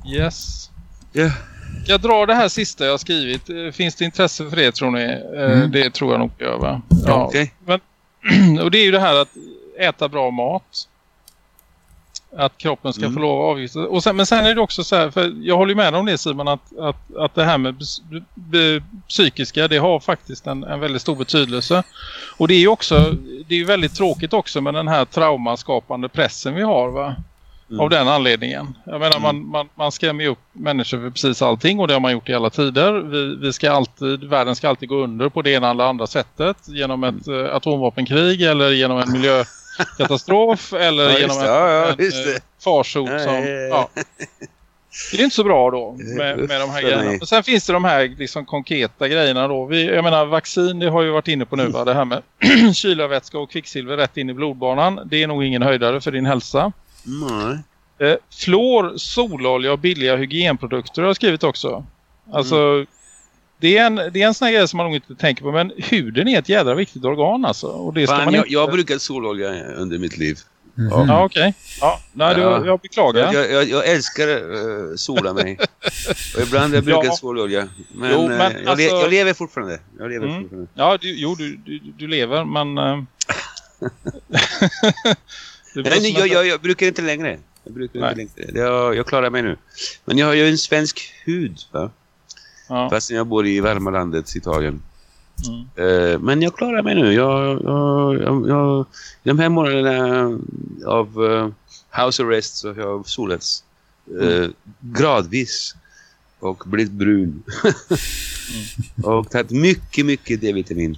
Yes. Ja. Jag drar det här sista jag har skrivit. Finns det intresse för det tror ni? Eh, Mm. Det tror jag nog gör va? Ja. Okej. Och det är ju det här att äta bra mat. Att kroppen ska Mm. få lov att avgifta. Och sen, men sen är det också så här, för jag håller ju med om det Simon, att, att, att det här med psykiska, det har faktiskt en, en väldigt stor betydelse. Och det är ju också, det är ju väldigt tråkigt också med den här traumaskapande pressen vi har va? Mm. Av den anledningen. Jag menar man, man, man skrämmer ju upp människor för precis allting och det har man gjort i alla tider. Vi, vi ska alltid, världen ska alltid gå under på det ena eller andra sättet. Genom ett Mm. eh, atomvapenkrig eller genom en miljökatastrof eller Ja, genom det. en, Ja, en eh, farsot Ja, som... ja. Det är inte så bra då med, med de här grejerna. Och sen finns det de här liksom konkreta grejerna då. Vi, jag menar vaccin, det har ju varit inne på nu va? Det här med kylarvätska och kvicksilver rätt in i blodbanan. Det är nog ingen höjdare för din hälsa. Nej. Eh, flor, sololja och billiga hygienprodukter har jag skrivit också. Alltså, det är en, det är en sån här grej som man nog inte tänker på. Men huden är ett jädra viktigt organ alltså. Och det ska Fan, man jag, inte... jag har brukat sololja under mitt liv. Mhm. Ja, okej. Ja, nej, Ja. Du, jag beklagar. Jag, jag, jag älskar uh, sola mig. Och ibland jag brukat Ja. sololja. Men, Jo, men jag, le, alltså- jag lever fortfarande. Jag lever Mm. fortfarande. Ja, du, jo, du, du, du lever, men... blir Nej, nej, jag, jag, jag brukar inte längre. Jag brukar Nej. inte längre. Jag, jag klarar mig nu. Men jag har ju en svensk hud, va? ja. Fast jag bor i varma landet Italien. Mm. Eh, men jag klarar mig nu. Jag, jag, jag, de här månaderna av eh, house arrest så har jag solats eh, gradvis och blivit brun. och tagit mycket, mycket D-vitamin.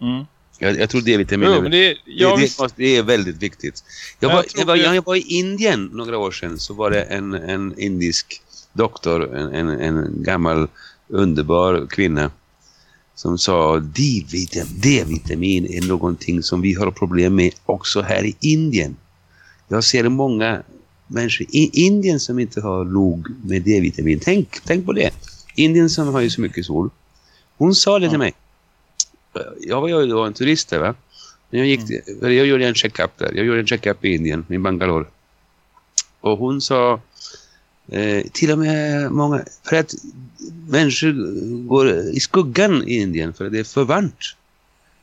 Mm. Jag, jag tror D-vitamin Jo, är, men det, det, jag, det, det är väldigt viktigt. Jag var, jag, var, det- jag var i Indien några år sedan så var det en, en indisk doktor, en, en, en gammal underbar kvinna som sa D-vitamin, D-vitamin är någonting som vi har problem med också här i Indien. Jag ser många människor i Indien som inte har nog med D-vitamin. Tänk, tänk på det. Indien som har ju så mycket sol. Hon sa det till mig. Jag var ju då en turist där va. Men jag, gick, till- jag gjorde en check-up där. Jag gjorde en check-up i Indien, i Bangalore. Och hon sa eh, till och med många, för att människor går i skuggan i Indien för att det är för varmt.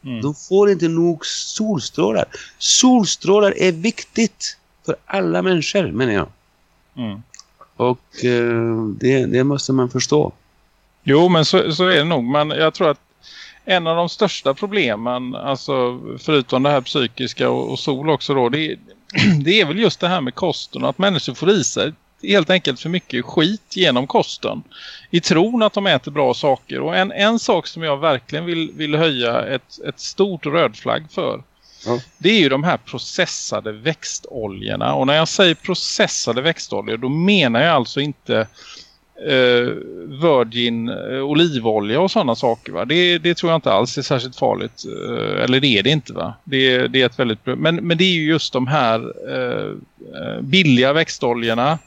Mm. De får inte nog solstrålar. Solstrålar är viktigt för alla människor menar jag. mm. Och eh, det, det måste man förstå. Jo, men så, så är det nog. Men jag tror att en av de största problemen, alltså förutom det här psykiska och, och sol också då, det, är- det är väl just det här med kosten. Att människor får i sig helt enkelt för mycket skit genom kosten. I tron att de äter bra saker. Och en, en sak som jag verkligen vill, vill höja ett, ett stort rödflagg för. Ja. Det är ju de här processade växtoljorna. Och när jag säger processade växtoljor då menar jag alltså inte eh, virgin eh, olivolja och sådana saker va. Det, det tror jag inte alls är särskilt farligt. Eh, eller det är det inte va. Det, det är ett väldigt men, men det är ju just de här eh, eh, billiga växtoljorna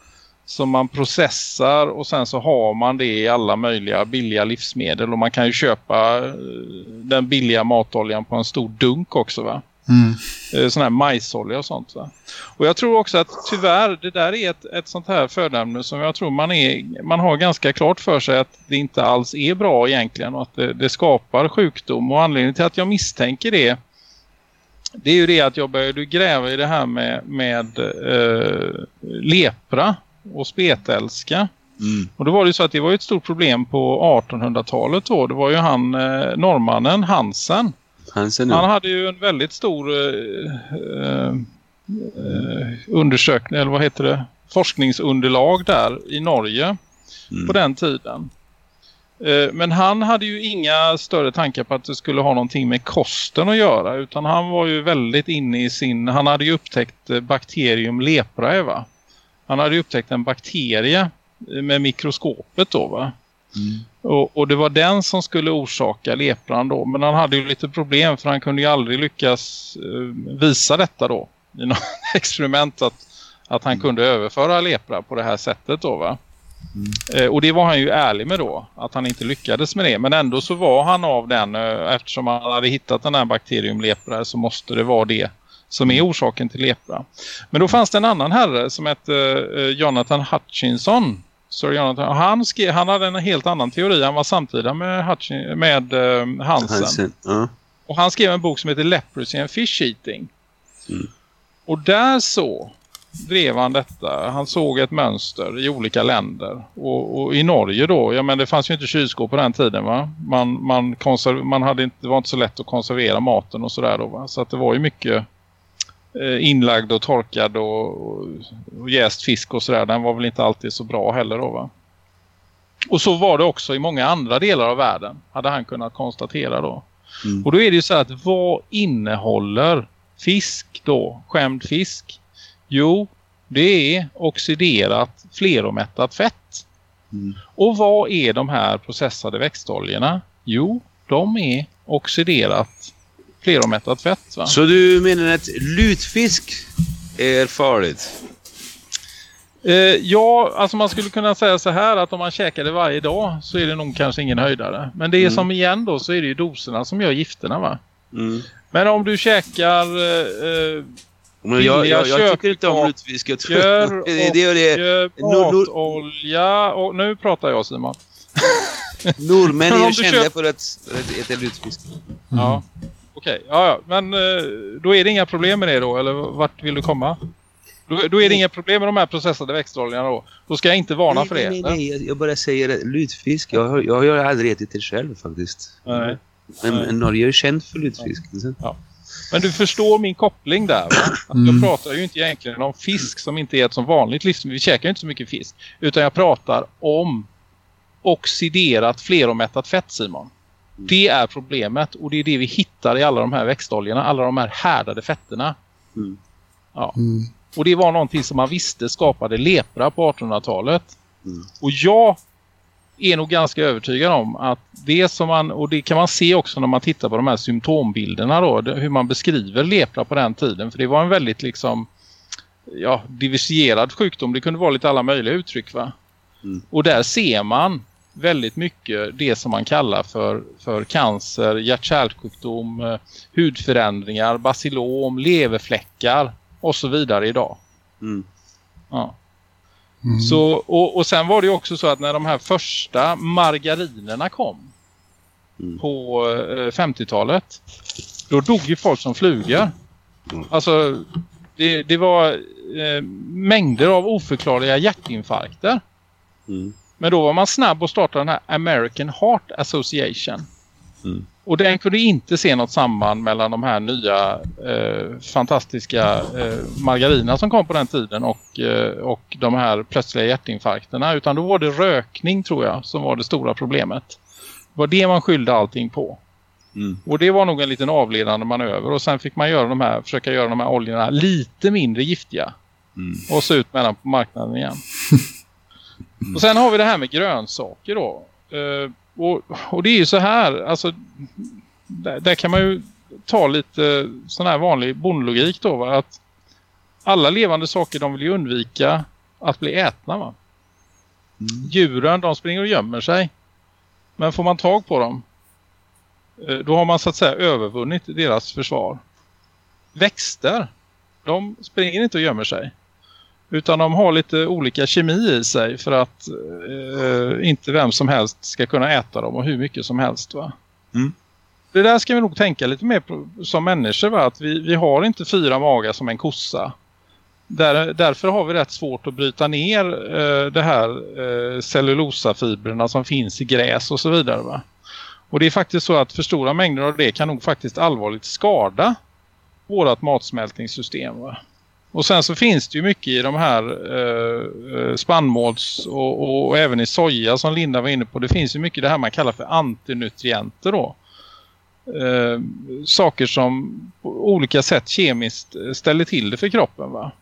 som man processar och sen så har man det i alla möjliga billiga livsmedel och man kan ju köpa eh, den billiga matoljan på en stor dunk också va Mm. eh, sån här majsolja och sånt. Va? Och jag tror också att tyvärr det där är ett, ett sånt här födoämne som jag tror man, är, man har ganska klart för sig att det inte alls är bra egentligen och att det, det skapar sjukdom. Och anledningen till att jag misstänker det det är ju det att jag började gräva i det här med, med eh, lepra och spetälska. Och då var det ju så att det var ett stort problem på 1800-talet då. Det var ju han, eh, norrmannen Hansen. Hansen. Han hade ju en väldigt stor eh, eh, eh, undersökning, eller vad heter det? Forskningsunderlag där i Norge Mm. på den tiden. Eh, Men han hade ju inga större tankar på att det skulle ha någonting med kosten att göra. Utan han var ju väldigt inne i sin... Han hade ju upptäckt eh, bakterium leprae va? Han hade ju upptäckt en bakterie eh, med mikroskopet då va? Och, och det var den som skulle orsaka lepran då. Men han hade ju lite problem för han kunde ju aldrig lyckas eh, visa detta då. I något experiment att, att han kunde överföra lepra på det här sättet då va. Eh, och det var han ju ärlig med då. Att han inte lyckades med det. Men ändå så var han av den. Eh, eftersom han hade hittat den här bakterium lepra så måste det vara det som är orsaken till lepra. Men då fanns det en annan herre som hette Jonathan Hutchinson. Sir Jonathan. Och Han, skrev, han hade en helt annan teori. Han var samtida med, Hutchin, med eh, Hansen. Hansen. Ja. Och han skrev en bok som heter Leprosy and Fish Eating. Mm. Och där så drev han detta. Han såg ett mönster i olika länder. Och, och i Norge då, ja men det fanns ju inte kylskåp på den tiden va. Man, man, konserv, man hade inte, det var inte så lätt att konservera maten och sådär då va. Så att det var ju mycket inlagd och torkad och, och, och jäst fisk och sådär. Den var väl inte alltid så bra heller då va. Och så var det också i många andra delar av världen. Hade han kunnat konstatera då. Mm. Och då är det ju så att vad innehåller fisk då? Skämd fisk? Jo, det är oxiderat fleromättat fett. Mm. Och vad är de här processade växtoljorna? Jo, de är oxiderat fleromättat fett va? Så du menar att lutfisk är farligt? Eh, ja, alltså man skulle kunna säga så här att om man käkar det varje dag så är det nog kanske ingen höjdare. Men det är Mm. som igen då så är det ju doserna som gör gifterna va? Mm. Men om du käkar eh, eh, Men jag, jag, jag tycker inte om lutfisk. Jag tror Gör det, det, är det. matolja och nu pratar jag Simon. Norrmän är kända köper- för att, för att äta lutfisk. Ja. Okej, ja, ja. Men eh, då är det inga problem med det då? Eller vart vill du komma? Då, då är det inga problem med de här processade växtoljorna då? Då ska jag inte varna nej, för det? nej, eller? nej, jag- bara säger lutfisk. Jag har, jag har aldrig ätit det själv faktiskt. Nej. Men, Nej. men Norge är ju känt för lutfisk. Men du förstår min koppling där va? Att Mm. Jag pratar ju inte egentligen om fisk som inte är ett som vanligt livsmedel. Vi käkar ju inte så mycket fisk. Utan jag pratar om oxiderat fleromättat fett Simon. Det är problemet och det är det vi hittar i alla de här växtoljorna. Alla de här härdade fetterna. Mm. Ja. Mm. Och det var någonting som man visste skapade lepra på 1800-talet. Mm. Och jag är nog ganska övertygad om att det som man, och det kan man se också när man tittar på de här symptombilderna då, hur man beskriver lepra på den tiden. För det var en väldigt liksom, ja, diversifierad sjukdom. Det kunde vara lite alla möjliga uttryck va. Mm. Och där ser man väldigt mycket det som man kallar för, för cancer, hjärt-kärlsjukdom, eh, hudförändringar, bacillom, leverfläckar och så vidare idag. Mm. Ja. Mm. Så, och, och sen var det ju också så att när de här första margarinerna kom Mm. på eh, 50-talet då dog ju folk som flugor. Mm. Alltså det, det var eh, mängder av oförklarliga hjärtinfarkter. Mm. Men då var man snabb att starta den här American Heart Association. Mm. Och den kunde inte se något samband mellan de här nya eh, fantastiska eh, margarinerna som kom på den tiden och, eh, och de här plötsliga hjärtinfarkterna. Utan då var det rökning tror jag som var det stora problemet. Det var det man skyllde allting på. Mm. Och det var nog en liten avledande manöver. Och sen fick man göra de här, försöka göra de här oljorna lite mindre giftiga. Mm. Och så ut med den på marknaden igen. och sen har vi det här med grönsaker då. Eh, och, och det är ju så här, alltså där, där kan man ju ta lite sån här vanlig bondlogik då va? att alla levande saker de vill ju undvika att bli ätna va. Mm. Djuren de springer och gömmer sig. Men får man tag på dem eh, då har man så att säga övervunnit deras försvar. Växter de springer inte och gömmer sig. Utan de har lite olika kemi i sig för att eh, inte vem som helst ska kunna äta dem och hur mycket som helst va. Mm. Det där ska vi nog tänka lite mer på som människor va. Att vi, vi har inte fyra magar som en kossa. Där, därför har vi rätt svårt att bryta ner eh, det här eh, cellulosafibrerna som finns i gräs och så vidare va. Och det är faktiskt så att för stora mängder av det kan nog faktiskt allvarligt skada vårat matsmältningssystem va. Och sen så finns det ju mycket i de här eh, eh, spannmåls och, och, och även i soja som Linda var inne på. Det finns ju mycket det här man kallar för antinutrienter då. Eh, saker som på olika sätt kemiskt eh, ställer till det för kroppen va.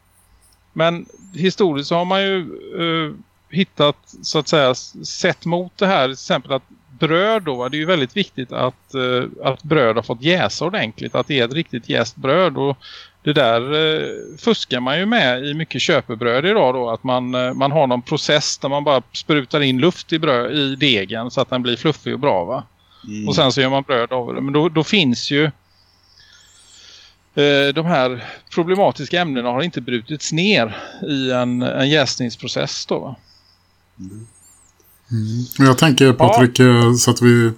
Men historiskt så har man ju eh, hittat så att säga sett mot det här till exempel att bröd då, det är ju väldigt viktigt att, eh, att bröd har fått jäsa ordentligt, att det är ett riktigt jäst bröd och det där eh, fuskar man ju med i mycket köpebröd idag då, att man, eh, man har någon process där man bara sprutar in luft i, bröd, i degen så att den blir fluffig och bra va. Mm. Och sen så gör man bröd av det. Men då, då finns ju eh, de här problematiska ämnena har inte brutits ner i en, en jäsningsprocess då va. Mm. Och Jag tänker Patrik eh, så att vi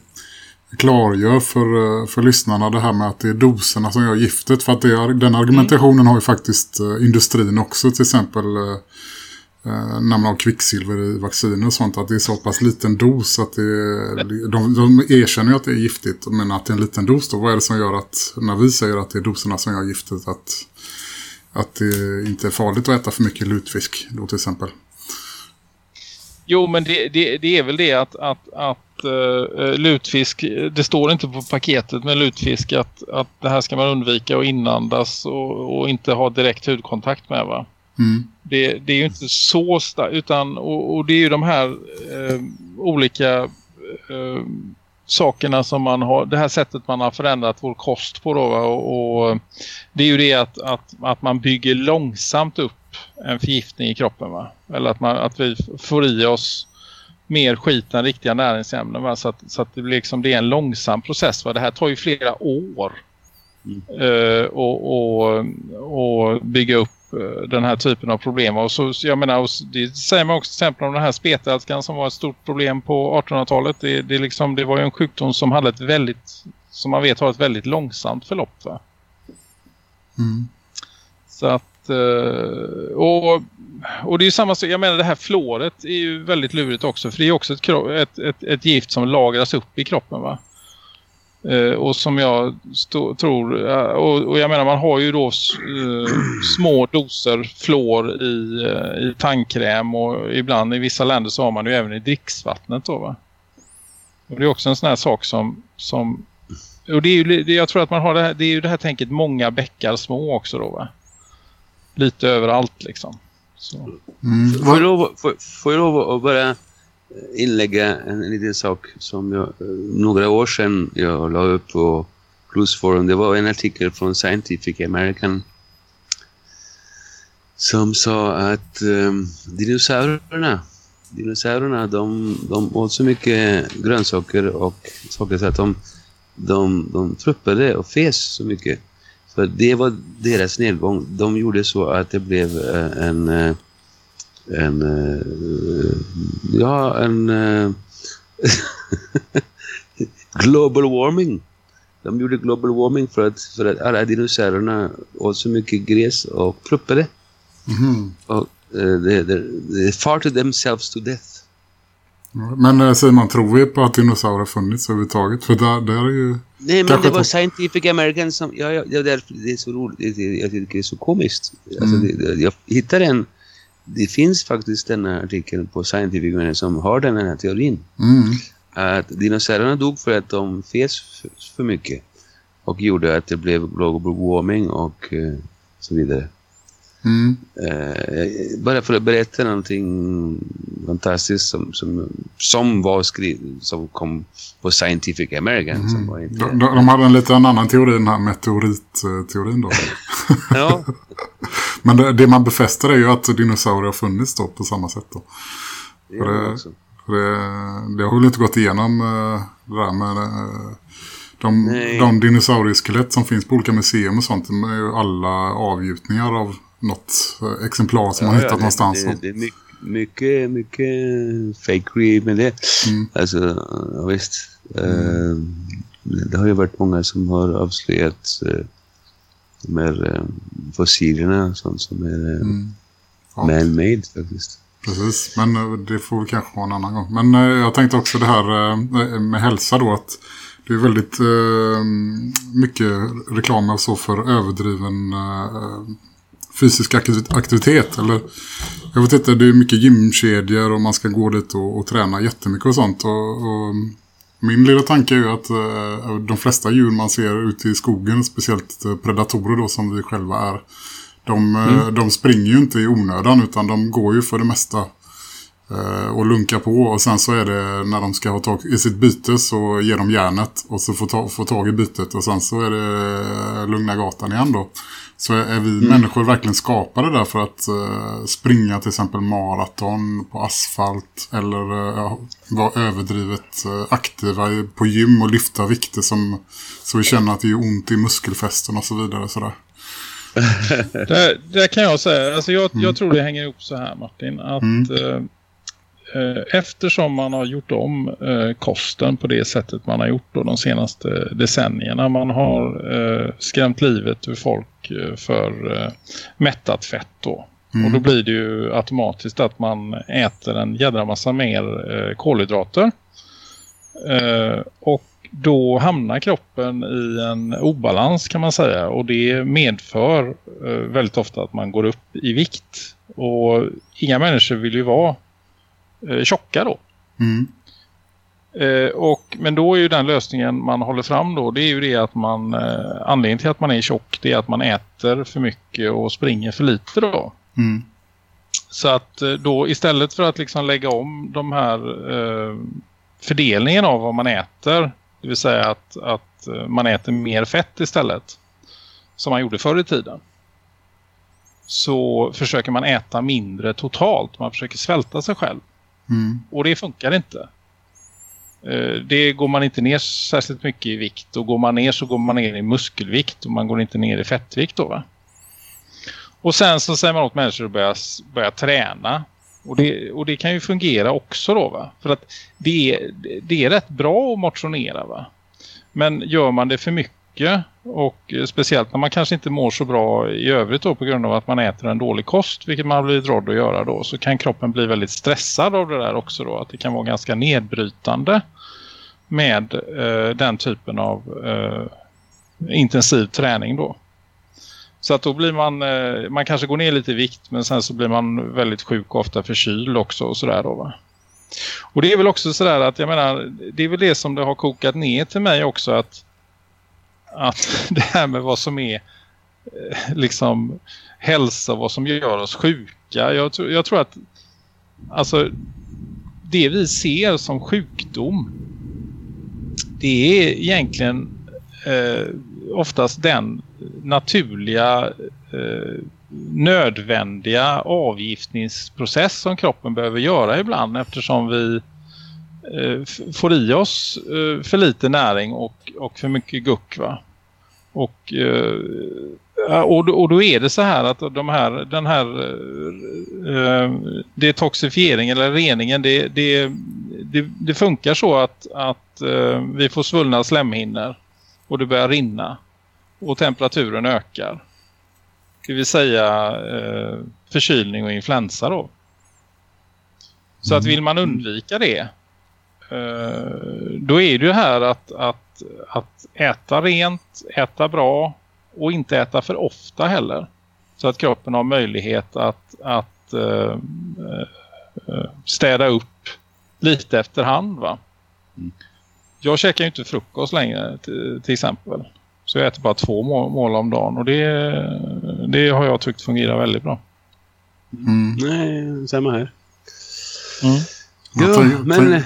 klargör för, eh, för lyssnarna det här med att det är doserna som gör giftet. För att det är, den argumentationen har ju faktiskt eh, industrin också till exempel eh, eh, när man har kvicksilver i vacciner och sånt. Att det är så pass liten dos att det, de, de erkänner ju att det är giftigt. Men att det är en liten dos då, vad är det som gör att när vi säger att det är doserna som gör giftet att, att det inte är farligt att äta för mycket lutfisk då till exempel. Jo, men det, det, det är väl det att, att, att uh, lutfisk, det står inte på paketet med lutfisk att, att det här ska man undvika och inandas och, och inte ha direkt hudkontakt med va? Mm. Det, det är ju inte så starkt utan och, och det är ju de här eh, olika eh, sakerna som man har, det här sättet man har förändrat vår kost på då? Och, och det är ju det att, att, att man bygger långsamt upp en förgiftning i kroppen va? Eller att, man, att vi får i oss mer skit än riktiga näringsämnen va? Så, att, så att det blir liksom, det är en långsam process va? Det här tar ju flera år eh, och, och, och bygga upp eh, den här typen av problem. Och så, jag menar, det säger man också till exempel om den här spetälskan som var ett stort problem på 1800-talet. Det, det, liksom, det var ju en sjukdom som hade ett väldigt som man vet har ett väldigt långsamt förlopp va. Mm. Så att eh, och, och det är ju samma sak, jag menar det här fluoret är ju väldigt lurigt också för det är också ett, ett, ett, ett gift som lagras upp i kroppen va. Eh, och som jag tror, eh, och, och jag menar man har ju då eh, små doser fluor i, eh, i tandkräm och ibland i vissa länder så har man ju även i dricksvattnet då va. Och det är också en sån här sak som, som och det är ju, det, jag tror att man har det här, det är ju det här tänket många bäckar små också då va. Lite överallt liksom. Så. Mm. Får jag, lov, får, får jag lov att bara inlägga en liten sak som jag, eh, några år sedan jag la upp på Plusforum. Det var en artikel från Scientific American som sa att um, dinosaurierna, dinosaurierna de, de åt så mycket grönsaker och saker så att de, de, de truppade och fes så mycket. Så det var deras nedgång. De gjorde så att det blev eh, en eh, en eh, ja en global warming. De gjorde global warming för att, för att alla dinosaurierna åt så mycket gräs och truppade. Mhm. Och eh, they, they, they farted themselves to death. Men eh, Simon, tror vi på att dinosaurier funnits överhuvudtaget? För där, där är ju... Nej, men det var Scientific American som... Ja, ja, ja därför, det är så roligt. Det, det, jag tycker det är så komiskt. Alltså, Mm. det, det, jag hittade en... Det finns faktiskt denna artikel på Scientific American som har den här teorin. Mm. att dinosaurierna dog för att de fes för, för mycket och gjorde att det blev global warming och eh, så vidare. Mm. Eh, bara för att berätta någonting fantastiskt som, som, som var skri- som kom på Scientific American. Som var inte, De, de, de hade en lite annan teori, den här meteoritteorin då. ja, Men det, det man befäster är ju att dinosaurier har funnits då på samma sätt då. det det. För det, det har väl inte gått igenom eh, det där med eh, de, Nej. de dinosaurieskelett som finns på olika museum och sånt. De är ju alla avgjutningar av något eh, exemplar som man hittat det, någonstans. Det, det är mycket, mycket, mycket fakery med det. Mm. Alltså, ja, visst. Eh, det har ju varit många som har avslöjat eh, de här eh, fossilerna och sånt som är eh, Mm. Ja. man-made faktiskt. Precis, men eh, det får vi kanske ha en annan gång. Men eh, jag tänkte också det här eh, med hälsa då att det är väldigt eh, mycket reklam och så för överdriven eh, fysisk aktiv- aktivitet. Eller, jag vet inte, det är mycket gymkedjor och man ska gå dit och, och träna jättemycket och sånt. Och, och min lilla tanke är ju att eh, de flesta djur man ser ute i skogen, speciellt eh, predatorer då som vi själva är, de, eh, de springer ju inte i onödan utan de går ju för det mesta eh, och lunkar på och sen så är det när de ska ha tag i sitt byte så ger de järnet och så får, ta, får tag i bytet och sen så är det lugna gatan igen då. Så är vi människor verkligen skapade där för att eh, springa till exempel maraton på asfalt eller eh, vara överdrivet eh, aktiva på gym och lyfta vikter som, så vi känner att det är ont i muskelfästen och så vidare. Sådär. Där, där kan jag säga, alltså jag, jag tror det hänger ihop så här Martin, att Mm. Eh, eftersom man har gjort om eh, kosten på det sättet man har gjort då de senaste decennierna, man har eh, skrämt livet ur folk för mättat fett då. Mm. Och då blir det ju automatiskt att man äter en jädra massa mer kolhydrater. Och då hamnar kroppen i en obalans kan man säga. Och det medför väldigt ofta att man går upp i vikt. Och inga människor vill ju vara eh, tjocka då. Mm. Eh, och, men då är ju den lösningen man håller fram då, det är ju det att man, eh, anledningen till att man är tjock det är att man äter för mycket och springer för lite då. Mm. Så att eh, då istället för att liksom lägga om de här eh, fördelningen av vad man äter, det vill säga att, att eh, man äter mer fett istället, som man gjorde förr i tiden, så försöker man äta mindre totalt. Man försöker svälta sig själv. Mm. Och det funkar inte. Eh, det går man inte ner särskilt mycket i vikt. Och går man ner så går man ner i muskelvikt. Och man går inte ner i fettvikt då va. Och sen så säger man åt människor att börja, börja träna. Och det, och det kan ju fungera också då va. För att det är, det är rätt bra att motionera va. Men gör man det för mycket och eh, speciellt när man kanske inte mår så bra i övrigt då på grund av att man äter en dålig kost, vilket man har blivit rådd att göra då, så kan kroppen bli väldigt stressad av det där också då. Att det kan vara ganska nedbrytande med eh, den typen av eh, intensiv träning då. Så att då blir man, eh, man kanske går ner lite i vikt men sen så blir man väldigt sjuk och ofta förkyld också och sådär då va. Och det är väl också sådär att jag menar, det är väl det som det har kokat ner till mig också att, att det här med vad som är eh, liksom hälsa, vad som gör oss sjuka. Jag, tror- jag tror att alltså det vi ser som sjukdom det är egentligen eh, oftast den naturliga eh, nödvändiga avgiftningsprocess som kroppen behöver göra ibland eftersom vi eh, får i oss eh, för lite näring och, och för mycket guck va. Och, eh, och, då- och då är det så här att de här, den här eh, eh, detoxifiering eller reningen det, det, det, det funkar så att, att eh, vi får svullna slemhinnor och det börjar rinna och temperaturen ökar. Det vill säga eh, förkylning och influensa då. Så att vill man undvika det eh, då är det ju här att, att, att äta rent, äta bra och inte äta för ofta heller. Så att kroppen har möjlighet att, att eh, eh, städa upp lite efterhand va. Jag käkar ju inte frukost längre till, till exempel. Så jag äter bara två må- mål om dagen och det, det har jag tyckt fungerar väldigt bra. Mm. Nej, samma här. Jag Ja, men eh,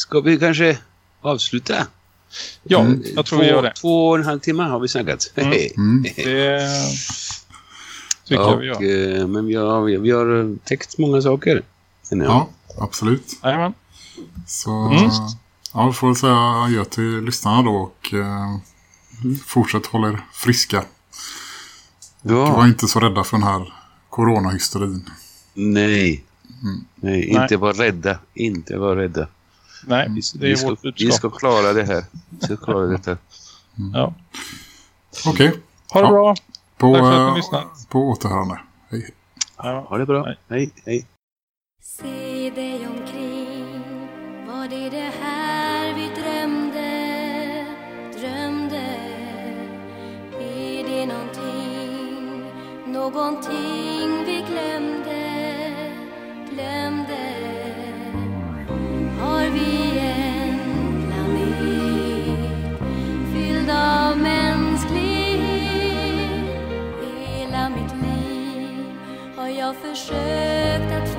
ska vi kanske avsluta? Ja, Mm. jag tror två, vi gör det. Två och en halv timme har vi snackat. Mm. Mm. Det tycker jag vi gör. Och, eh, men vi har, vi, har täckt många saker. Ja, absolut. Jajamän. Så Mm. ja, vi får säga adjö till lyssnarna då och eh, fortsätt hålla er friska. Ja. Var inte så rädda för den här coronahysterin. Nej. Mm. Nej, inte vara rädda. Inte vara rädda. Nej, Vi, det är vi, ska, vårt vi budskap. ska klara det här. Vi ska klara detta. Ja. Okej, Ha det Ja. bra. på, Tack för att ni eh, lyssnade. på återhörande. Hej. Ja. Ha det bra. Nej. Hej, hej. Se dig omkring, var det det här vi drömde, drömde? Är det någonting, någonting har jag försökt